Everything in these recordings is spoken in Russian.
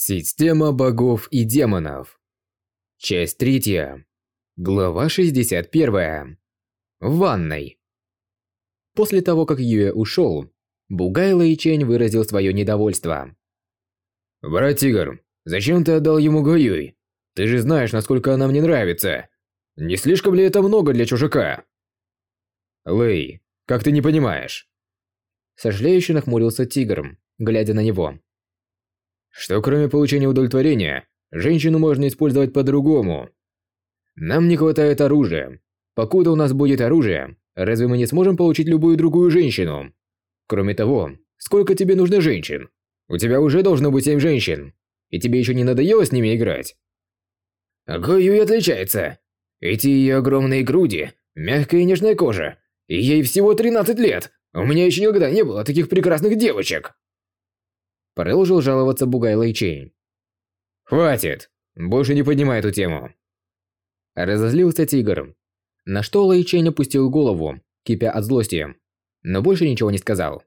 Система богов и демонов. Часть третья. Глава 61. В ванной. После того, как Юэ ушел, Бугай Лэйчэнь выразил свое недовольство. «Брат Тигр, зачем ты отдал ему Гоюй? Ты же знаешь, насколько она мне нравится. Не слишком ли это много для чужака?» «Лэй, как ты не понимаешь?» Сожалеюще нахмурился Тигр, глядя на него. «Что кроме получения удовлетворения, женщину можно использовать по-другому. Нам не хватает оружия. Покуда у нас будет оружие, разве мы не сможем получить любую другую женщину? Кроме того, сколько тебе нужно женщин? У тебя уже должно быть семь женщин. И тебе еще не надоело с ними играть? Гою отличается. Эти ее огромные груди, мягкая и нежная кожа. И ей всего 13 лет. У меня еще никогда не было таких прекрасных девочек. Продолжил жаловаться Бугай Лэйчейн. Хватит. Больше не поднимай эту тему. Разозлился Тигр. На что Лэйчейн опустил голову, кипя от злости. Но больше ничего не сказал.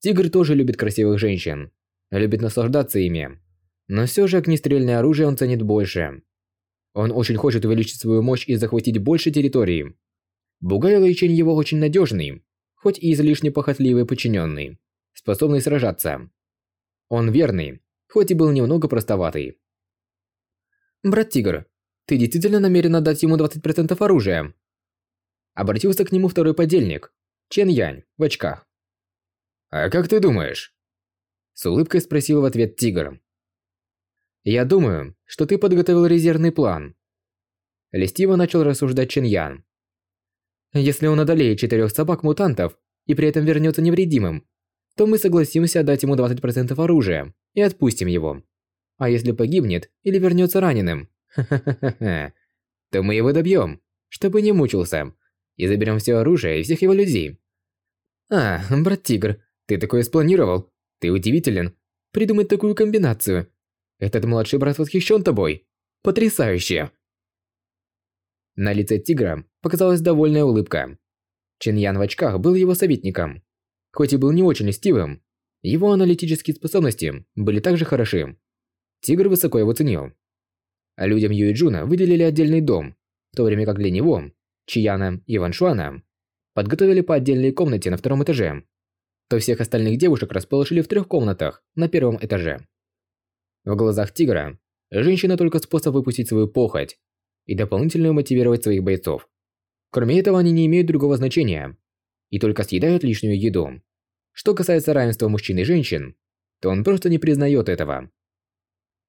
Тигр тоже любит красивых женщин. Любит наслаждаться ими. Но все же огнестрельное оружие он ценит больше. Он очень хочет увеличить свою мощь и захватить больше территорий. Бугай Лэйчень его очень надежный, хоть и излишне похотливый подчиненный, способный сражаться. Он верный, хоть и был немного простоватый. «Брат Тигр, ты действительно намерен отдать ему 20% оружия?» Обратился к нему второй подельник, Чен Янь, в очках. «А как ты думаешь?» С улыбкой спросил в ответ Тигр. «Я думаю, что ты подготовил резервный план». Листиво начал рассуждать Чен Ян. «Если он одолеет четырех собак-мутантов и при этом вернется невредимым, то мы согласимся отдать ему 20% оружия и отпустим его. А если погибнет или вернется раненым, то мы его добьем, чтобы не мучился, и заберем все оружие и всех его людей. А, брат Тигр, ты такое спланировал? Ты удивителен. Придумать такую комбинацию. Этот младший брат восхищен тобой. Потрясающе. На лице Тигра показалась довольная улыбка. Чин Ян в очках был его советником. Хоть и был не очень льстивым, его аналитические способности были также хороши. Тигр высоко его ценил. А людям Юи Джуна выделили отдельный дом, в то время как для него, Чияна и Ван Шуана, подготовили по отдельной комнате на втором этаже, то всех остальных девушек расположили в трех комнатах на первом этаже. В глазах тигра женщина только способ выпустить свою похоть и дополнительно мотивировать своих бойцов. Кроме этого, они не имеют другого значения и только съедают лишнюю еду. Что касается равенства мужчин и женщин, то он просто не признает этого.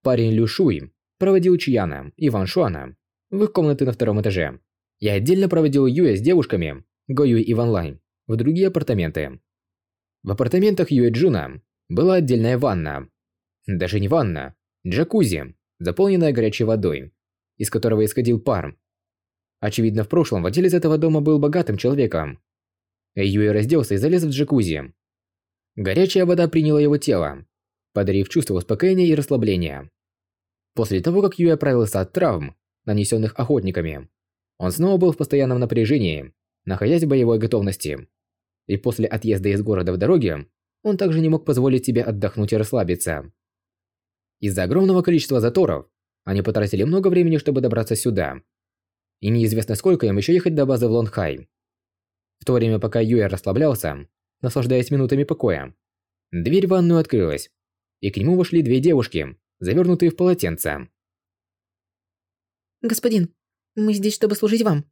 Парень Лю Шуй проводил Чияна и Ван Шуана в их комнаты на втором этаже. Я отдельно проводил Юэ с девушками, Го Юй и Ван Лайн, в другие апартаменты. В апартаментах Юэ Джуна была отдельная ванна. Даже не ванна, джакузи, заполненная горячей водой, из которого исходил пар. Очевидно, в прошлом владелец этого дома был богатым человеком. Юэ разделся и залез в джакузи. Горячая вода приняла его тело, подарив чувство успокоения и расслабления. После того, как Юэ оправился от травм, нанесенных охотниками, он снова был в постоянном напряжении, находясь в боевой готовности. И после отъезда из города в дороге, он также не мог позволить себе отдохнуть и расслабиться. Из-за огромного количества заторов, они потратили много времени, чтобы добраться сюда. И неизвестно сколько им еще ехать до базы в Лонхай. В то время, пока Юэ расслаблялся, наслаждаясь минутами покоя. Дверь в ванную открылась, и к нему вошли две девушки, завернутые в полотенце. «Господин, мы здесь, чтобы служить вам»,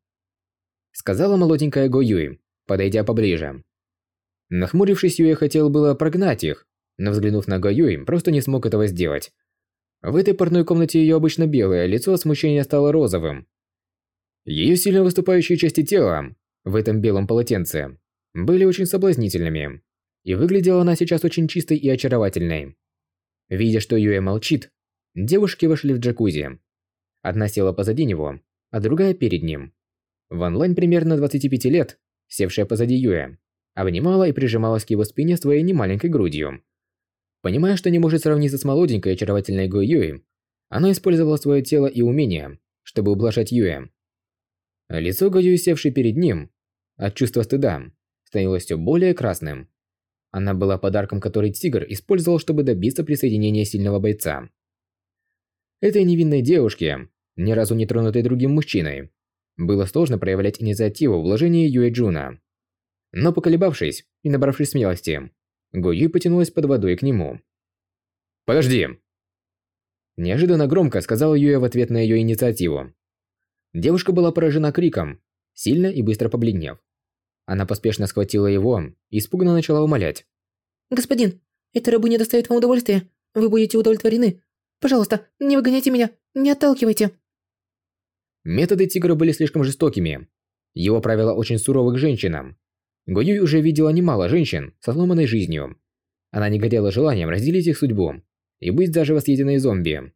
сказала молоденькая Го Юй, подойдя поближе. Нахмурившись, Юэ хотел было прогнать их, но взглянув на Го Юй, просто не смог этого сделать. В этой парной комнате ее обычно белое лицо от смущения стало розовым. Ее сильно выступающие части тела в этом белом полотенце были очень соблазнительными, и выглядела она сейчас очень чистой и очаровательной. Видя, что Юэ молчит, девушки вошли в джакузи. Одна села позади него, а другая перед ним. Ван Лань примерно 25 лет, севшая позади Юэ, обнимала и прижималась к его спине своей немаленькой грудью. Понимая, что не может сравниться с молоденькой и очаровательной Го Юэ, она использовала свое тело и умение, чтобы ублажать Юэ. Лицо Го Юэ, севшей перед ним, от чувства стыда, становилось все более красным. Она была подарком, который Тигр использовал, чтобы добиться присоединения сильного бойца. Этой невинной девушке, ни разу не тронутой другим мужчиной, было сложно проявлять инициативу в вложении Юэ Джуна. Но поколебавшись и набравшись смелости, Го Юй потянулась под водой к нему. «Подожди!» Неожиданно громко сказал Юэ в ответ на ее инициативу. Девушка была поражена криком, сильно и быстро побледнев. Она поспешно схватила его и испуганно начала умолять. «Господин, эта рабыня доставит вам удовольствие. Вы будете удовлетворены. Пожалуйста, не выгоняйте меня, не отталкивайте». Методы тигра были слишком жестокими. Его правила очень суровы к женщинам. Гоюй уже видела немало женщин со сломанной жизнью. Она не горела желанием разделить их судьбу и быть даже съеденной зомби.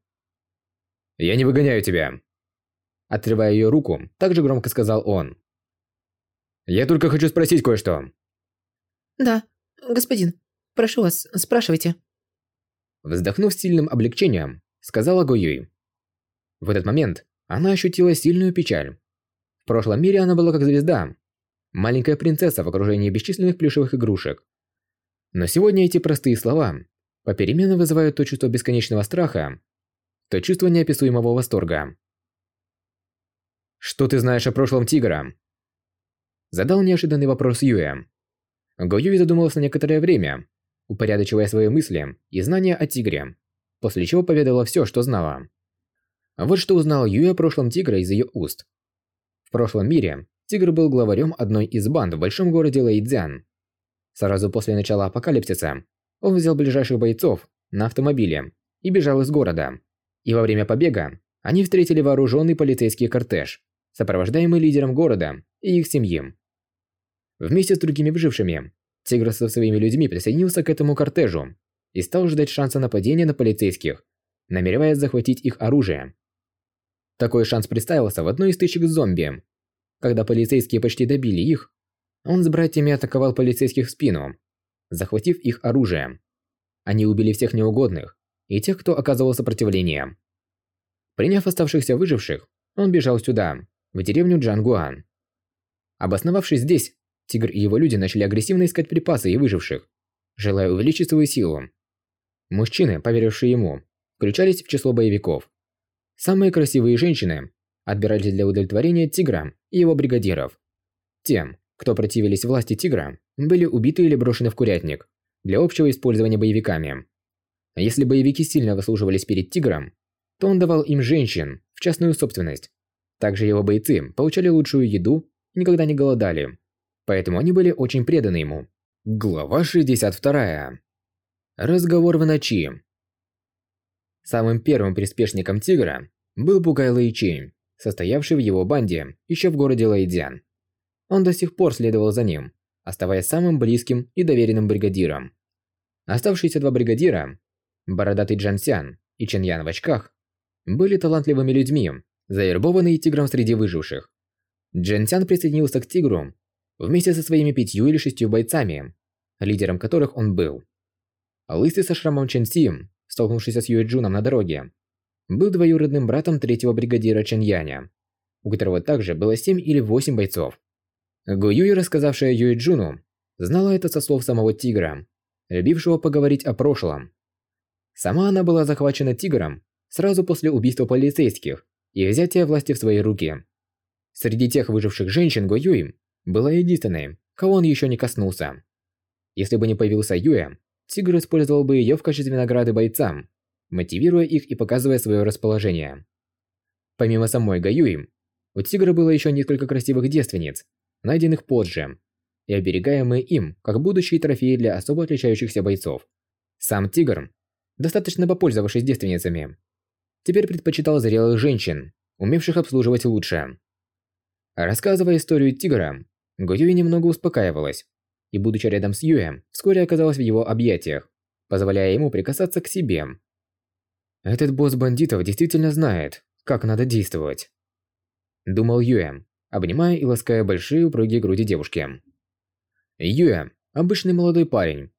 «Я не выгоняю тебя!» Отрывая ее руку, также громко сказал он. «Я только хочу спросить кое-что». «Да, господин, прошу вас, спрашивайте». Вздохнув с сильным облегчением, сказала Гоюй. В этот момент она ощутила сильную печаль. В прошлом мире она была как звезда. Маленькая принцесса в окружении бесчисленных плюшевых игрушек. Но сегодня эти простые слова попеременно вызывают то чувство бесконечного страха, то чувство неописуемого восторга. «Что ты знаешь о прошлом тигра?» Задал неожиданный вопрос Юэ. Го задумалась на некоторое время, упорядочивая свои мысли и знания о тигре, после чего поведала все, что знала. Вот что узнал Юэ о прошлом тигра из ее уст. В прошлом мире тигр был главарем одной из банд в большом городе Лэйцзян. Сразу после начала апокалипсиса он взял ближайших бойцов на автомобиле и бежал из города. И во время побега они встретили вооруженный полицейский кортеж, сопровождаемый лидером города и их семьи. Вместе с другими выжившими, Тигр со своими людьми присоединился к этому кортежу и стал ждать шанса нападения на полицейских, намереваясь захватить их оружие. Такой шанс представился в одной из тысяч зомби. Когда полицейские почти добили их, он с братьями атаковал полицейских в спину, захватив их оружие. Они убили всех неугодных и тех, кто оказывал сопротивление. Приняв оставшихся выживших, он бежал сюда, в деревню Джангуан. Обосновавшись здесь, Тигр и его люди начали агрессивно искать припасы и выживших, желая увеличить свою силу. Мужчины, поверившие ему, включались в число боевиков. Самые красивые женщины отбирались для удовлетворения Тигра и его бригадиров. Тем, кто противились власти Тигра, были убиты или брошены в курятник для общего использования боевиками. Если боевики сильно выслуживались перед Тигром, то он давал им женщин в частную собственность. Также его бойцы получали лучшую еду и никогда не голодали. Поэтому они были очень преданы ему. Глава 62. Разговор в ночи. Самым первым приспешником Тигра был Бугай Лэйчи, состоявший в его банде еще в городе Лэйдзян. Он до сих пор следовал за ним, оставаясь самым близким и доверенным бригадиром. Оставшиеся два бригадира, бородатый Джансян и Ченьян в очках, были талантливыми людьми, завербованные Тигром среди выживших. Джансян присоединился к Тигру вместе со своими пятью или шестью бойцами, лидером которых он был. Лысый со шрамом Чен Си столкнувшийся с Юэджуном на дороге, был двоюродным братом третьего бригадира Чен Яня, у которого также было семь или восемь бойцов. Гу Юй, рассказавшая Юэджуну, знала это со слов самого Тигра, любившего поговорить о прошлом. Сама она была захвачена Тигром сразу после убийства полицейских и взятия власти в свои руки. Среди тех выживших женщин Го Юй была единственной, кого он еще не коснулся. Если бы не появился Юэ, Тигр использовал бы ее в качестве награды бойцам, мотивируя их и показывая свое расположение. Помимо самой Гаюи, у Тигра было еще несколько красивых девственниц, найденных позже, и оберегаемые им как будущие трофеи для особо отличающихся бойцов. Сам Тигр, достаточно попользовавшись девственницами, теперь предпочитал зрелых женщин, умевших обслуживать лучше. Рассказывая историю Тигра, Гаюи немного успокаивалась и, будучи рядом с Юем, вскоре оказалась в его объятиях, позволяя ему прикасаться к себе. Этот босс бандитов действительно знает, как надо действовать. Думал Юэ, обнимая и лаская большие упругие груди девушки. Юэ – обычный молодой парень.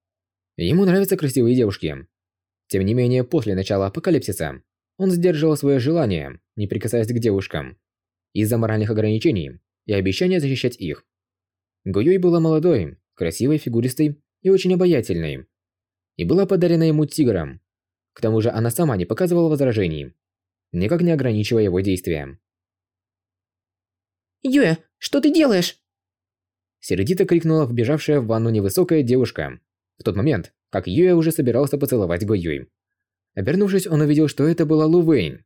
Ему нравятся красивые девушки. Тем не менее, после начала апокалипсиса, он сдерживал свое желание, не прикасаясь к девушкам, из-за моральных ограничений и обещания защищать их. Гуюй была молодой, красивой, фигуристой и очень обаятельной. И была подарена ему тигром. К тому же она сама не показывала возражений, никак не ограничивая его действия. «Юэ, что ты делаешь?» Сердито крикнула вбежавшая в ванну невысокая девушка. В тот момент, как Юэ уже собирался поцеловать Го Юй. Обернувшись, он увидел, что это была Лу Вэйн.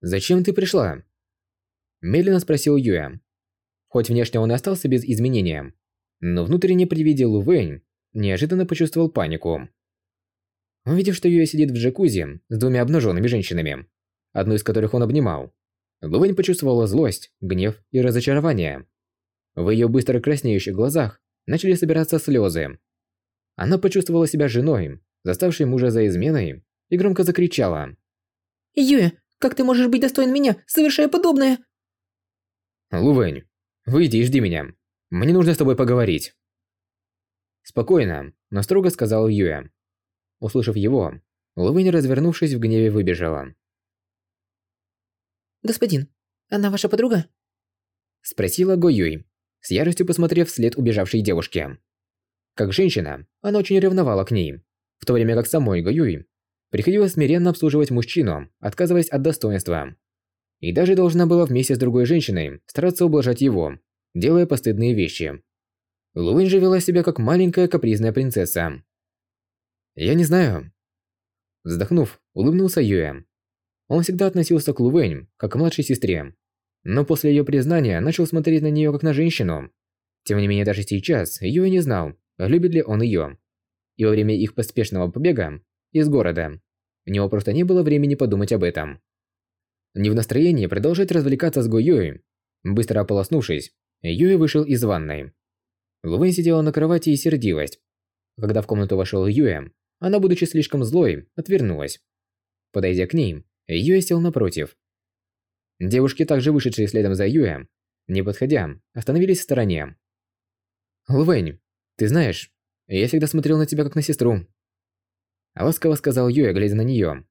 «Зачем ты пришла?» Медленно спросил Юэ. Хоть внешне он и остался без изменения, но внутренне при виде Лу Вэйн неожиданно почувствовал панику. Увидев, что Юэ сидит в джакузи с двумя обнаженными женщинами, одну из которых он обнимал, Лу Вэйн почувствовала злость, гнев и разочарование. В ее быстро краснеющих глазах начали собираться слезы. Она почувствовала себя женой, заставшей мужа за изменой, и громко закричала. «Юэ, как ты можешь быть достоин меня, совершая подобное?» «Лувэнь, выйди и жди меня. Мне нужно с тобой поговорить». Спокойно, но строго сказал Юэ. Услышав его, Лувэнь, развернувшись в гневе, выбежала. «Господин, она ваша подруга?» Спросила Го Юй, с яростью посмотрев вслед убежавшей девушке. Как женщина, она очень ревновала к ней, в то время как самой Го Юй приходилось смиренно обслуживать мужчину, отказываясь от достоинства. И даже должна была вместе с другой женщиной стараться ублажать его, делая постыдные вещи. Луин же вела себя как маленькая капризная принцесса. «Я не знаю». Вздохнув, улыбнулся Юэ. Он всегда относился к Лувэнь как к младшей сестре, но после ее признания начал смотреть на нее как на женщину. Тем не менее, даже сейчас Юэ не знал, любит ли он ее. И во время их поспешного побега из города у него просто не было времени подумать об этом. Не в настроении продолжать развлекаться с Го. Быстро ополоснувшись, Юэ вышел из ванной. Лувэнь сидела на кровати и сердилась. Когда в комнату вошел Юэ, она, будучи слишком злой, отвернулась. Подойдя к ней, Юэ сел напротив. Девушки, также вышедшие следом за Юэ, не подходя, остановились в стороне. «Лувэнь, ты знаешь, я всегда смотрел на тебя как на сестру». Ласково сказал Юэ, глядя на нее.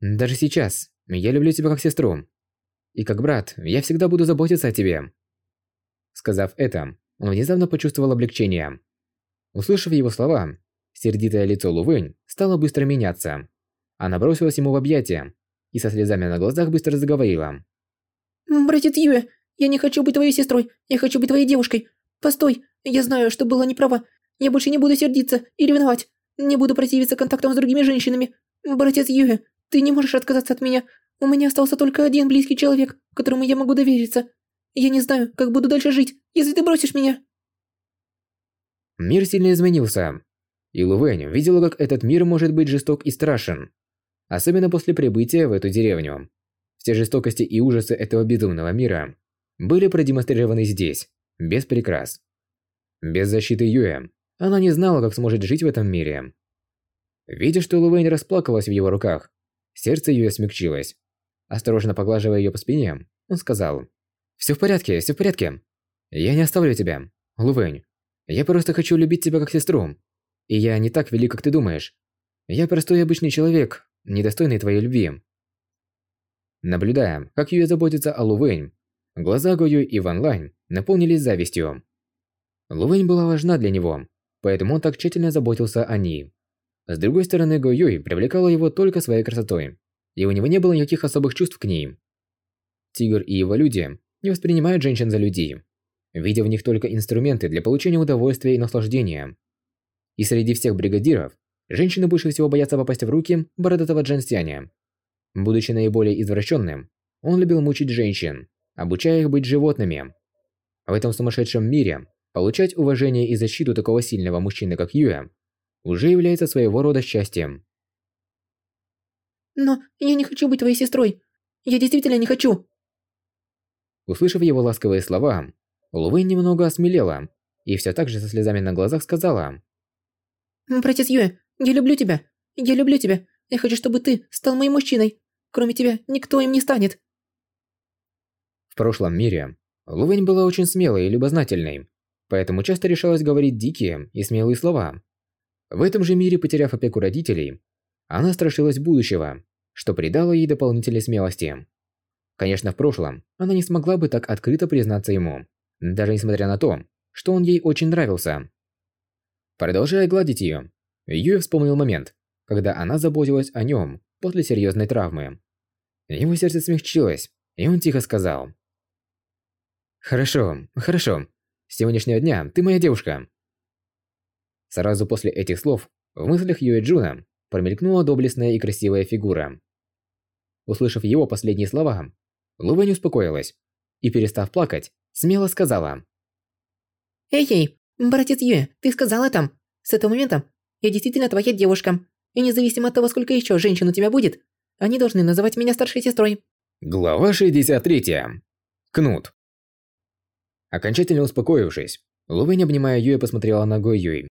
«Даже сейчас, я люблю тебя как сестру. И как брат, я всегда буду заботиться о тебе». Сказав это, он внезапно почувствовал облегчение. Услышав его слова, сердитое лицо Лувэнь стало быстро меняться. Она бросилась ему в объятия и со слезами на глазах быстро заговорила. «Братец Юэ, я не хочу быть твоей сестрой, я хочу быть твоей девушкой. Постой, я знаю, что была неправа. Я больше не буду сердиться и ревновать. Не буду противиться контактам с другими женщинами. Братец Юэ, ты не можешь отказаться от меня. У меня остался только один близкий человек, которому я могу довериться. Я не знаю, как буду дальше жить, если ты бросишь меня. Мир сильно изменился. И Лувэнь видела, как этот мир может быть жесток и страшен. Особенно после прибытия в эту деревню. Все жестокости и ужасы этого безумного мира были продемонстрированы здесь, без прикрас. Без защиты Юэ, она не знала, как сможет жить в этом мире. Видя, что Лувейн расплакалась в его руках, сердце Юэ смягчилось. Осторожно поглаживая ее по спине, он сказал. «Все в порядке, все в порядке. Я не оставлю тебя, Лувэнь. Я просто хочу любить тебя как сестру. И я не так велик, как ты думаешь. Я простой обычный человек, недостойный твоей любви». Наблюдая, как Юэ заботится о Лувэнь, глаза Гою и Ван Лань наполнились завистью. Лувэнь была важна для него, поэтому он так тщательно заботился о ней. С другой стороны, Го Юй привлекала его только своей красотой, и у него не было никаких особых чувств к ней. Тигр и его люди не воспринимают женщин за людей, видя в них только инструменты для получения удовольствия и наслаждения. И среди всех бригадиров, женщины больше всего боятся попасть в руки бородатого Джанстяня. Будучи наиболее извращенным, он любил мучить женщин, обучая их быть животными. В этом сумасшедшем мире Получать уважение и защиту такого сильного мужчины, как Юэ, уже является своего рода счастьем. «Но я не хочу быть твоей сестрой. Я действительно не хочу!» Услышав его ласковые слова, Лувэй немного осмелела и все так же со слезами на глазах сказала. «Братец Юэ, я люблю тебя. Я люблю тебя. Я хочу, чтобы ты стал моим мужчиной. Кроме тебя, никто им не станет». В прошлом мире Лувэнь была очень смелой и любознательной, поэтому часто решалась говорить дикие и смелые слова. В этом же мире, потеряв опеку родителей, она страшилась будущего, что придало ей дополнительной смелости. Конечно, в прошлом она не смогла бы так открыто признаться ему, даже несмотря на то, что он ей очень нравился. Продолжая гладить ее, Юэ вспомнил момент, когда она заботилась о нем после серьезной травмы. Его сердце смягчилось, и он тихо сказал. «Хорошо, хорошо. С сегодняшнего дня ты моя девушка». Сразу после этих слов в мыслях Юэ Джуна промелькнула доблестная и красивая фигура. Услышав его последние слова, Лувэнь успокоилась и, перестав плакать, смело сказала. «Эй-эй, братец Юэ, ты сказал это? С этого момента я действительно твоя девушка. И независимо от того, сколько еще женщин у тебя будет, они должны называть меня старшей сестрой». Глава 63. Кнут. Окончательно успокоившись, Лувэнь, обнимая Юэ, посмотрела на Го Юй.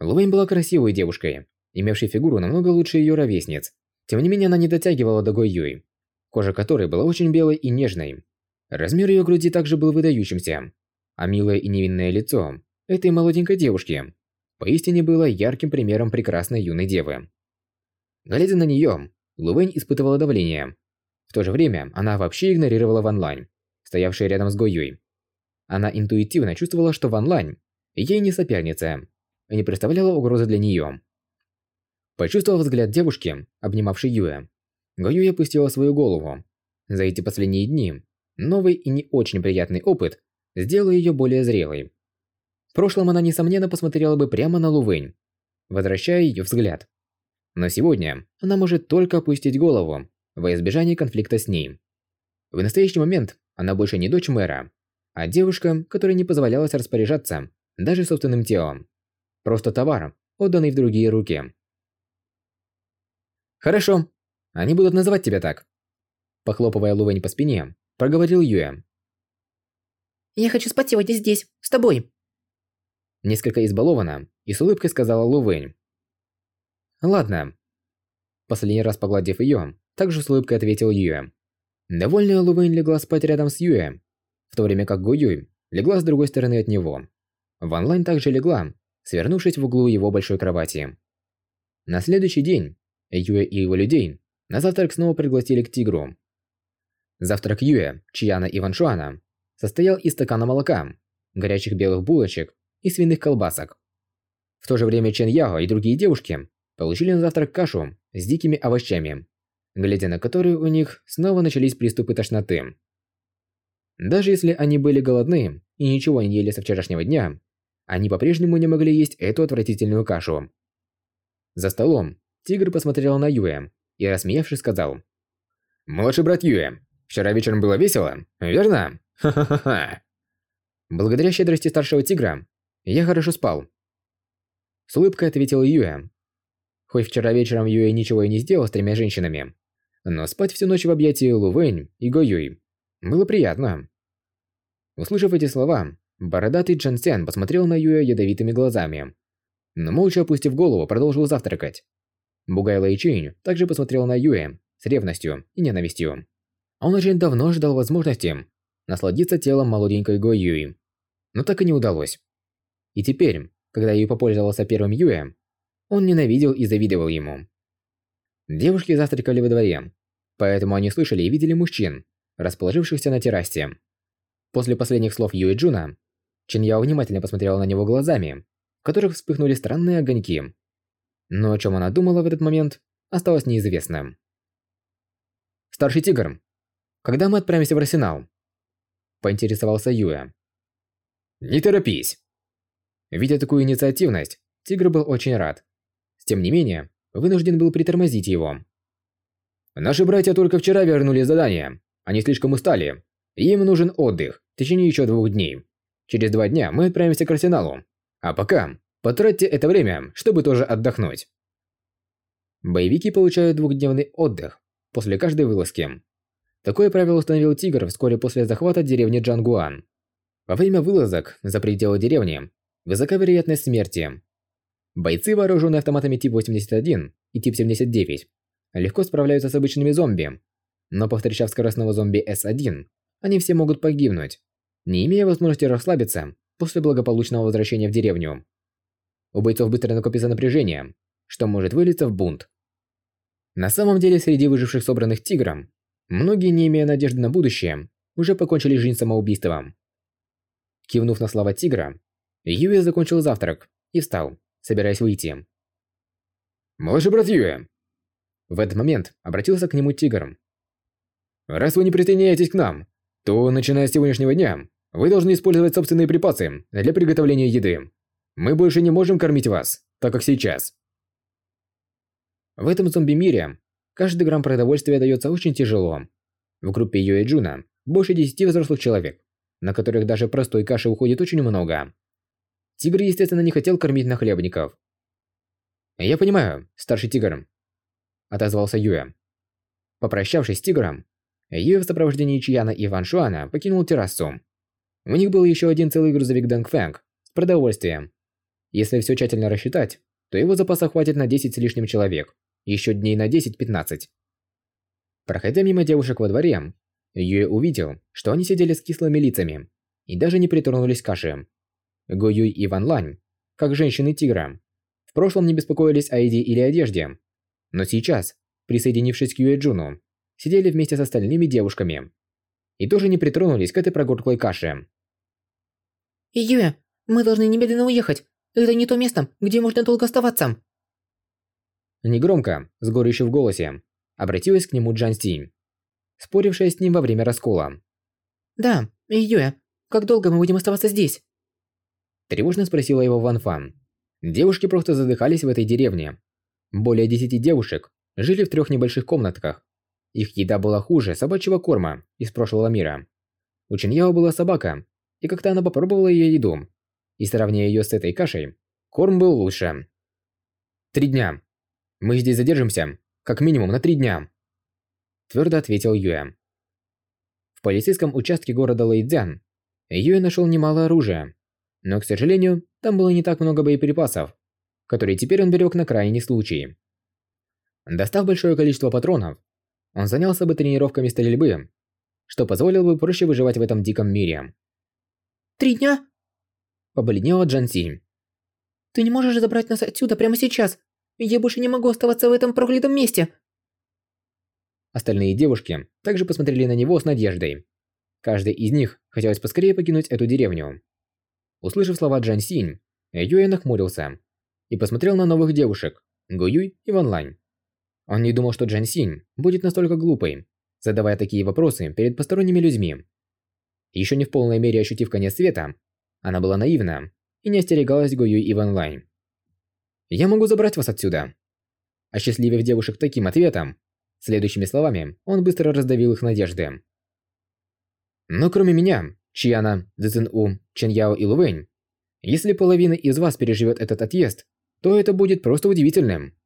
Лувэнь была красивой девушкой, имевшей фигуру намного лучше ее ровесниц. Тем не менее, она не дотягивала до Го Юй, кожа которой была очень белой и нежной. Размер ее груди также был выдающимся, а милое и невинное лицо этой молоденькой девушки поистине было ярким примером прекрасной юной девы. Глядя на нее, Лувэнь испытывала давление. В то же время она вообще игнорировала Ван Лань, стоявшая рядом с Го Юй. Она интуитивно чувствовала, что Ван Лань ей не соперница и не представляла угрозы для нее. Почувствовав взгляд девушки, обнимавшей Юэ, Го Юй опустила свою голову. За эти последние дни новый и не очень приятный опыт сделал ее более зрелой. В прошлом она, несомненно, посмотрела бы прямо на Лувэнь, возвращая ее взгляд. Но сегодня она может только опустить голову во избежание конфликта с ней. В настоящий момент она больше не дочь мэра, а девушка, которой не позволялось распоряжаться даже собственным телом. Просто товар, отданный в другие руки. «Хорошо, они будут называть тебя так», похлопывая Лувэнь по спине, проговорил Юэ. «Я хочу спать сегодня здесь, с тобой», несколько избалована и с улыбкой сказала Лувэнь. «Ладно». Последний раз погладив ее, также с улыбкой ответил Юэ. Довольная Лувэнь легла спать рядом с Юэ, в то время как Го Юй легла с другой стороны от него. Ван Лань также легла, свернувшись в углу его большой кровати. На следующий день Юэ и его людей на завтрак снова пригласили к тигру. Завтрак Юэ, Чияна и Ван Шуана состоял из стакана молока, горячих белых булочек и свиных колбасок. В то же время Чен Яо и другие девушки получили на завтрак кашу с дикими овощами, глядя на которые у них снова начались приступы тошноты. Даже если они были голодны и ничего не ели со вчерашнего дня, они по-прежнему не могли есть эту отвратительную кашу. За столом тигр посмотрел на Юэ и, рассмеявшись, сказал. «Младший брат Юэ, вчера вечером было весело, верно? Ха-ха-ха!» Благодаря щедрости старшего тигра, я хорошо спал. С улыбкой ответил Юэ. Хоть вчера вечером Юэ ничего и не сделал с тремя женщинами, но спать всю ночь в объятии Лу Вэнь и Го Юй было приятно. Услышав эти слова, бородатый Чан Сян посмотрел на Юэ ядовитыми глазами, но молча опустив голову, продолжил завтракать. Бугай Лэй Чинь также посмотрел на Юэ с ревностью и ненавистью. Он очень давно ждал возможности насладиться телом молоденькой Го Юи, но так и не удалось. И теперь, когда Юй попользовался первым Юэ, он ненавидел и завидовал ему. Девушки завтракали во дворе, поэтому они слышали и видели мужчин, расположившихся на террасе. После последних слов Юи Джуна, Чин Яо внимательно посмотрела на него глазами, в которых вспыхнули странные огоньки. Но о чем она думала в этот момент, осталось неизвестным. «Старший тигр, когда мы отправимся в арсенал?» Поинтересовался Юэ. «Не торопись!» Видя такую инициативность, тигр был очень рад. Тем не менее, вынужден был притормозить его. «Наши братья только вчера вернули задание. Они слишком устали. Им нужен отдых в течение еще двух дней. Через два дня мы отправимся к арсеналу. А пока потратьте это время, чтобы тоже отдохнуть. Боевики получают двухдневный отдых после каждой вылазки. Такое правило установил Тигр вскоре после захвата деревни Джангуан. Во время вылазок за пределы деревни высока вероятность смерти. Бойцы, вооруженные автоматами тип 81 и тип 79, легко справляются с обычными зомби, но повстречав скоростного зомби С1, они все могут погибнуть, не имея возможности расслабиться после благополучного возвращения в деревню. У бойцов быстро накопится напряжение, что может вылиться в бунт. На самом деле, среди выживших собранных тигром, многие, не имея надежды на будущее, уже покончили жизнь самоубийством. Кивнув на слова тигра, Юи закончил завтрак и встал, собираясь выйти. «Младший брат Юэ!» В этот момент обратился к нему тигр. «Раз вы не присоединяетесь к нам, то, начиная с сегодняшнего дня, вы должны использовать собственные припасы для приготовления еды. Мы больше не можем кормить вас, так как сейчас». В этом зомби-мире каждый грамм продовольствия дается очень тяжело. В группе Юэ Джуна больше 10 взрослых человек, на которых даже простой каши уходит очень много. Тигр, естественно, не хотел кормить нахлебников. «Я понимаю, старший тигр», – отозвался Юэ. Попрощавшись с тигром, Юэ в сопровождении Чияна и Ван Шуана покинул террасу. У них был еще один целый грузовик Дэнг Фэнг с продовольствием. Если все тщательно рассчитать, то его запаса хватит на 10 с лишним человек, еще дней на 10-15. Проходя мимо девушек во дворе, Юэ увидел, что они сидели с кислыми лицами и даже не притронулись к каше. Го Юй и Ван Лань, как женщины-тигра, в прошлом не беспокоились о еде или одежде, но сейчас, присоединившись к Юэ Джуну, сидели вместе с остальными девушками и тоже не притронулись к этой прогорклой каше. «Юэ, мы должны немедленно уехать. Это не то место, где можно долго оставаться». Негромко, с горечью в голосе, обратилась к нему Джан Синь спорившая с ним во время раскола. «Да, Юэ, как долго мы будем оставаться здесь?» Тревожно спросила его Ван Фан. Девушки просто задыхались в этой деревне. Более десяти девушек жили в трех небольших комнатках. Их еда была хуже собачьего корма из прошлого мира. У Чиньяо была собака, и как-то она попробовала ее еду. И сравняя ее с этой кашей, корм был лучше. Три дня. Мы здесь задержимся, как минимум на три дня твердо ответил Юэ. В полицейском участке города Лэйцзян Юэ нашел немало оружия, но, к сожалению, там было не так много боеприпасов, которые теперь он берег на крайний случай. Достав большое количество патронов, он занялся бы тренировками стрельбы, что позволило бы проще выживать в этом диком мире. «Три дня?» Побледнела Джанси. «Ты не можешь забрать нас отсюда прямо сейчас? Я больше не могу оставаться в этом проклятом месте. Остальные девушки также посмотрели на него с надеждой. Каждой из них хотелось поскорее покинуть эту деревню. Услышав слова Джан Синь, Юэ нахмурился и посмотрел на новых девушек, Гу Юй и Ван Лань. Он не думал, что Джан Синь будет настолько глупой, задавая такие вопросы перед посторонними людьми. Еще не в полной мере ощутив конец света, она была наивна и не остерегалась Гу Юй и Ван Лань. «Я могу забрать вас отсюда». Осчастливив девушек таким ответом, Следующими словами он быстро раздавил их надежды. Но кроме меня, Чьяна, Цзин-У, Чен Яо и Лувэнь, если половина из вас переживет этот отъезд, то это будет просто удивительным.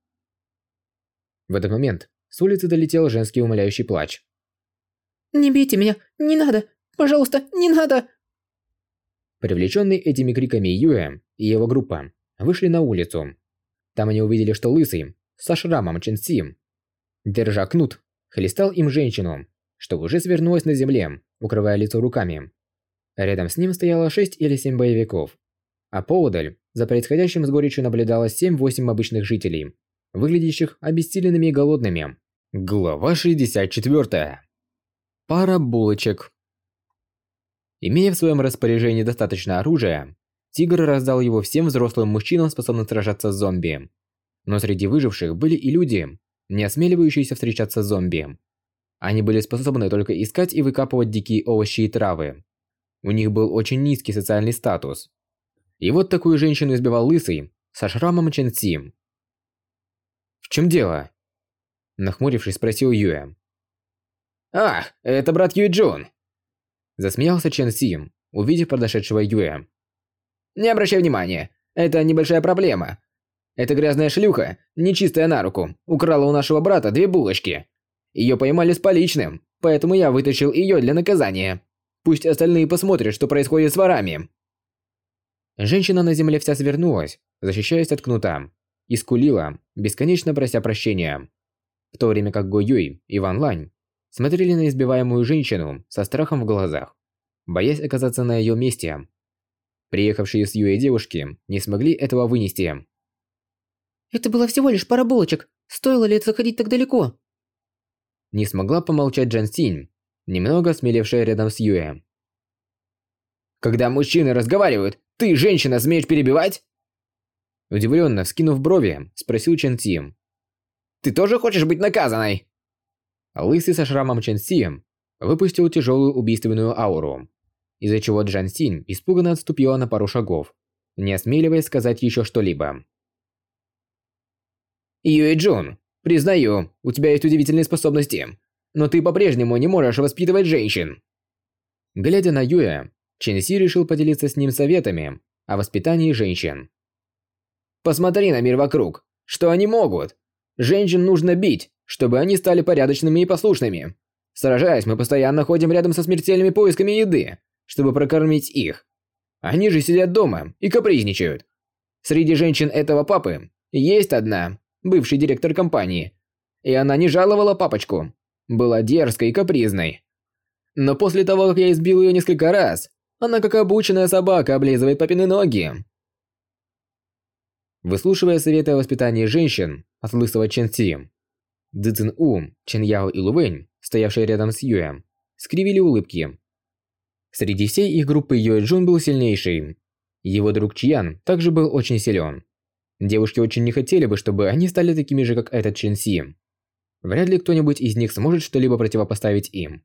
В этот момент с улицы долетел женский умоляющий плач. «Не бейте меня! Не надо! Пожалуйста, не надо!» Привлеченные этими криками Юэ и его группа вышли на улицу. Там они увидели, что Лысый со шрамом Чен Си Держа кнут, хлестал им женщину, что уже свернулась на земле, укрывая лицо руками. Рядом с ним стояло шесть или семь боевиков. А поодаль, за происходящим с горечью наблюдалось семь-восемь обычных жителей, выглядящих обессиленными и голодными. Глава 64. Пара булочек. Имея в своем распоряжении достаточно оружия, Тигр раздал его всем взрослым мужчинам, способным сражаться с зомби. Но среди выживших были и люди, не осмеливающиеся встречаться с зомби. Они были способны только искать и выкапывать дикие овощи и травы. У них был очень низкий социальный статус. И вот такую женщину избивал лысый, со шрамом Ченси. «В чем дело?» Нахмурившись, спросил Юэ. «Ах, это брат Юэ Джун!» Засмеялся Чен Си, увидев подошедшего Юэ. «Не обращай внимания, это небольшая проблема. Эта грязная шлюха, нечистая на руку, украла у нашего брата две булочки. Ее поймали с поличным, поэтому я вытащил ее для наказания. Пусть остальные посмотрят, что происходит с ворами. Женщина на земле вся свернулась, защищаясь от кнута, и скулила, бесконечно прося прощения. В то время как Го Юй и Ван Лань смотрели на избиваемую женщину со страхом в глазах, боясь оказаться на ее месте. Приехавшие с Юэ девушки не смогли этого вынести. Это было всего лишь пара булочек. Стоило ли это заходить так далеко? Не смогла помолчать Джан Синь, немного смелевшая рядом с Юэ. Когда мужчины разговаривают, ты, женщина, смеешь перебивать? Удивленно вскинув брови, спросил Чен Си. «Ты тоже хочешь быть наказанной?» Лысый со шрамом Чен Си выпустил тяжелую убийственную ауру, из-за чего Джан Синь испуганно отступила на пару шагов, не осмеливаясь сказать еще что-либо. Юэ Джун, признаю, у тебя есть удивительные способности, но ты по-прежнему не можешь воспитывать женщин. Глядя на Юэ, Чен Си решил поделиться с ним советами о воспитании женщин. Посмотри на мир вокруг. Что они могут? Женщин нужно бить, чтобы они стали порядочными и послушными. Сражаясь, мы постоянно ходим рядом со смертельными поисками еды, чтобы прокормить их. Они же сидят дома и капризничают. Среди женщин этого папы есть одна, бывший директор компании. И она не жаловала папочку. Была дерзкой и капризной. Но после того, как я избил ее несколько раз, она как обученная собака облизывает папины ноги. Выслушивая советы о воспитании женщин от лысого Чен Си, Цзи Цин У, Чен Яо и Лу Вэнь, стоявшие рядом с Юэ, скривили улыбки. Среди всей их группы Юэ Джун был сильнейший. Его друг Чьян также был очень силен. Девушки очень не хотели бы, чтобы они стали такими же, как этот Чен Си. Вряд ли кто-нибудь из них сможет что-либо противопоставить им.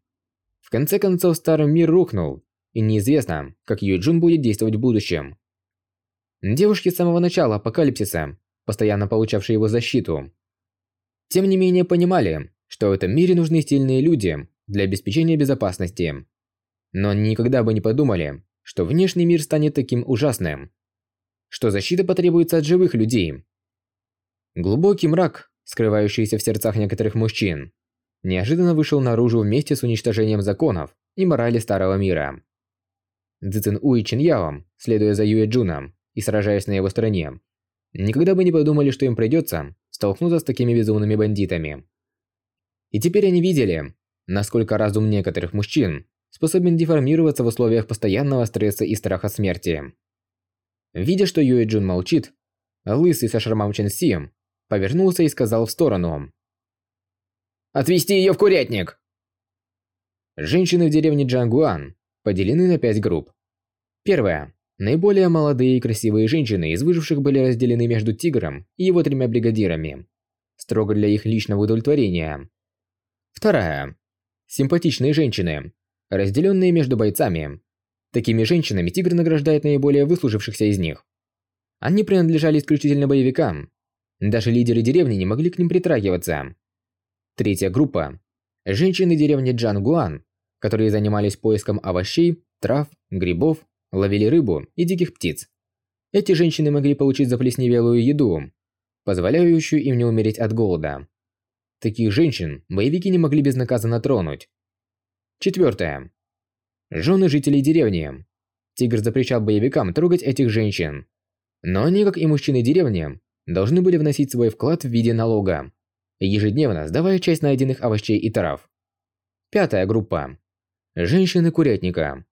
В конце концов, старый мир рухнул, и неизвестно, как Юэ Джун будет действовать в будущем. Девушки с самого начала апокалипсиса, постоянно получавшие его защиту, тем не менее понимали, что в этом мире нужны сильные люди для обеспечения безопасности. Но никогда бы не подумали, что внешний мир станет таким ужасным, что защита потребуется от живых людей. Глубокий мрак, скрывающийся в сердцах некоторых мужчин, неожиданно вышел наружу вместе с уничтожением законов и морали старого мира. Цзэцэн У и Чин Яо, следуя за Юэ Джуном и сражаясь на его стороне, никогда бы не подумали, что им придется столкнуться с такими безумными бандитами. И теперь они видели, насколько разум некоторых мужчин способен деформироваться в условиях постоянного стресса и страха смерти. Видя, что Юэ Джун молчит, лысый со шрамом Чен Си повернулся и сказал в сторону. «Отвезти ее в курятник!» Женщины в деревне Джангуан поделены на пять групп. Первая. Наиболее молодые и красивые женщины из выживших были разделены между Тигром и его тремя бригадирами, строго для их личного удовлетворения. Вторая. Симпатичные женщины, разделенные между бойцами, Такими женщинами Тигр награждает наиболее выслужившихся из них. Они принадлежали исключительно боевикам. Даже лидеры деревни не могли к ним притрагиваться. Третья группа – женщины деревни Джангуан, которые занимались поиском овощей, трав, грибов, ловили рыбу и диких птиц. Эти женщины могли получить заплесневелую еду, позволяющую им не умереть от голода. Таких женщин боевики не могли безнаказанно тронуть. Четвертое. Жены жителей деревни. Тигр запрещал боевикам трогать этих женщин. Но они, как и мужчины деревни, должны были вносить свой вклад в виде налога, ежедневно сдавая часть найденных овощей и трав. Пятая группа. Женщины курятника,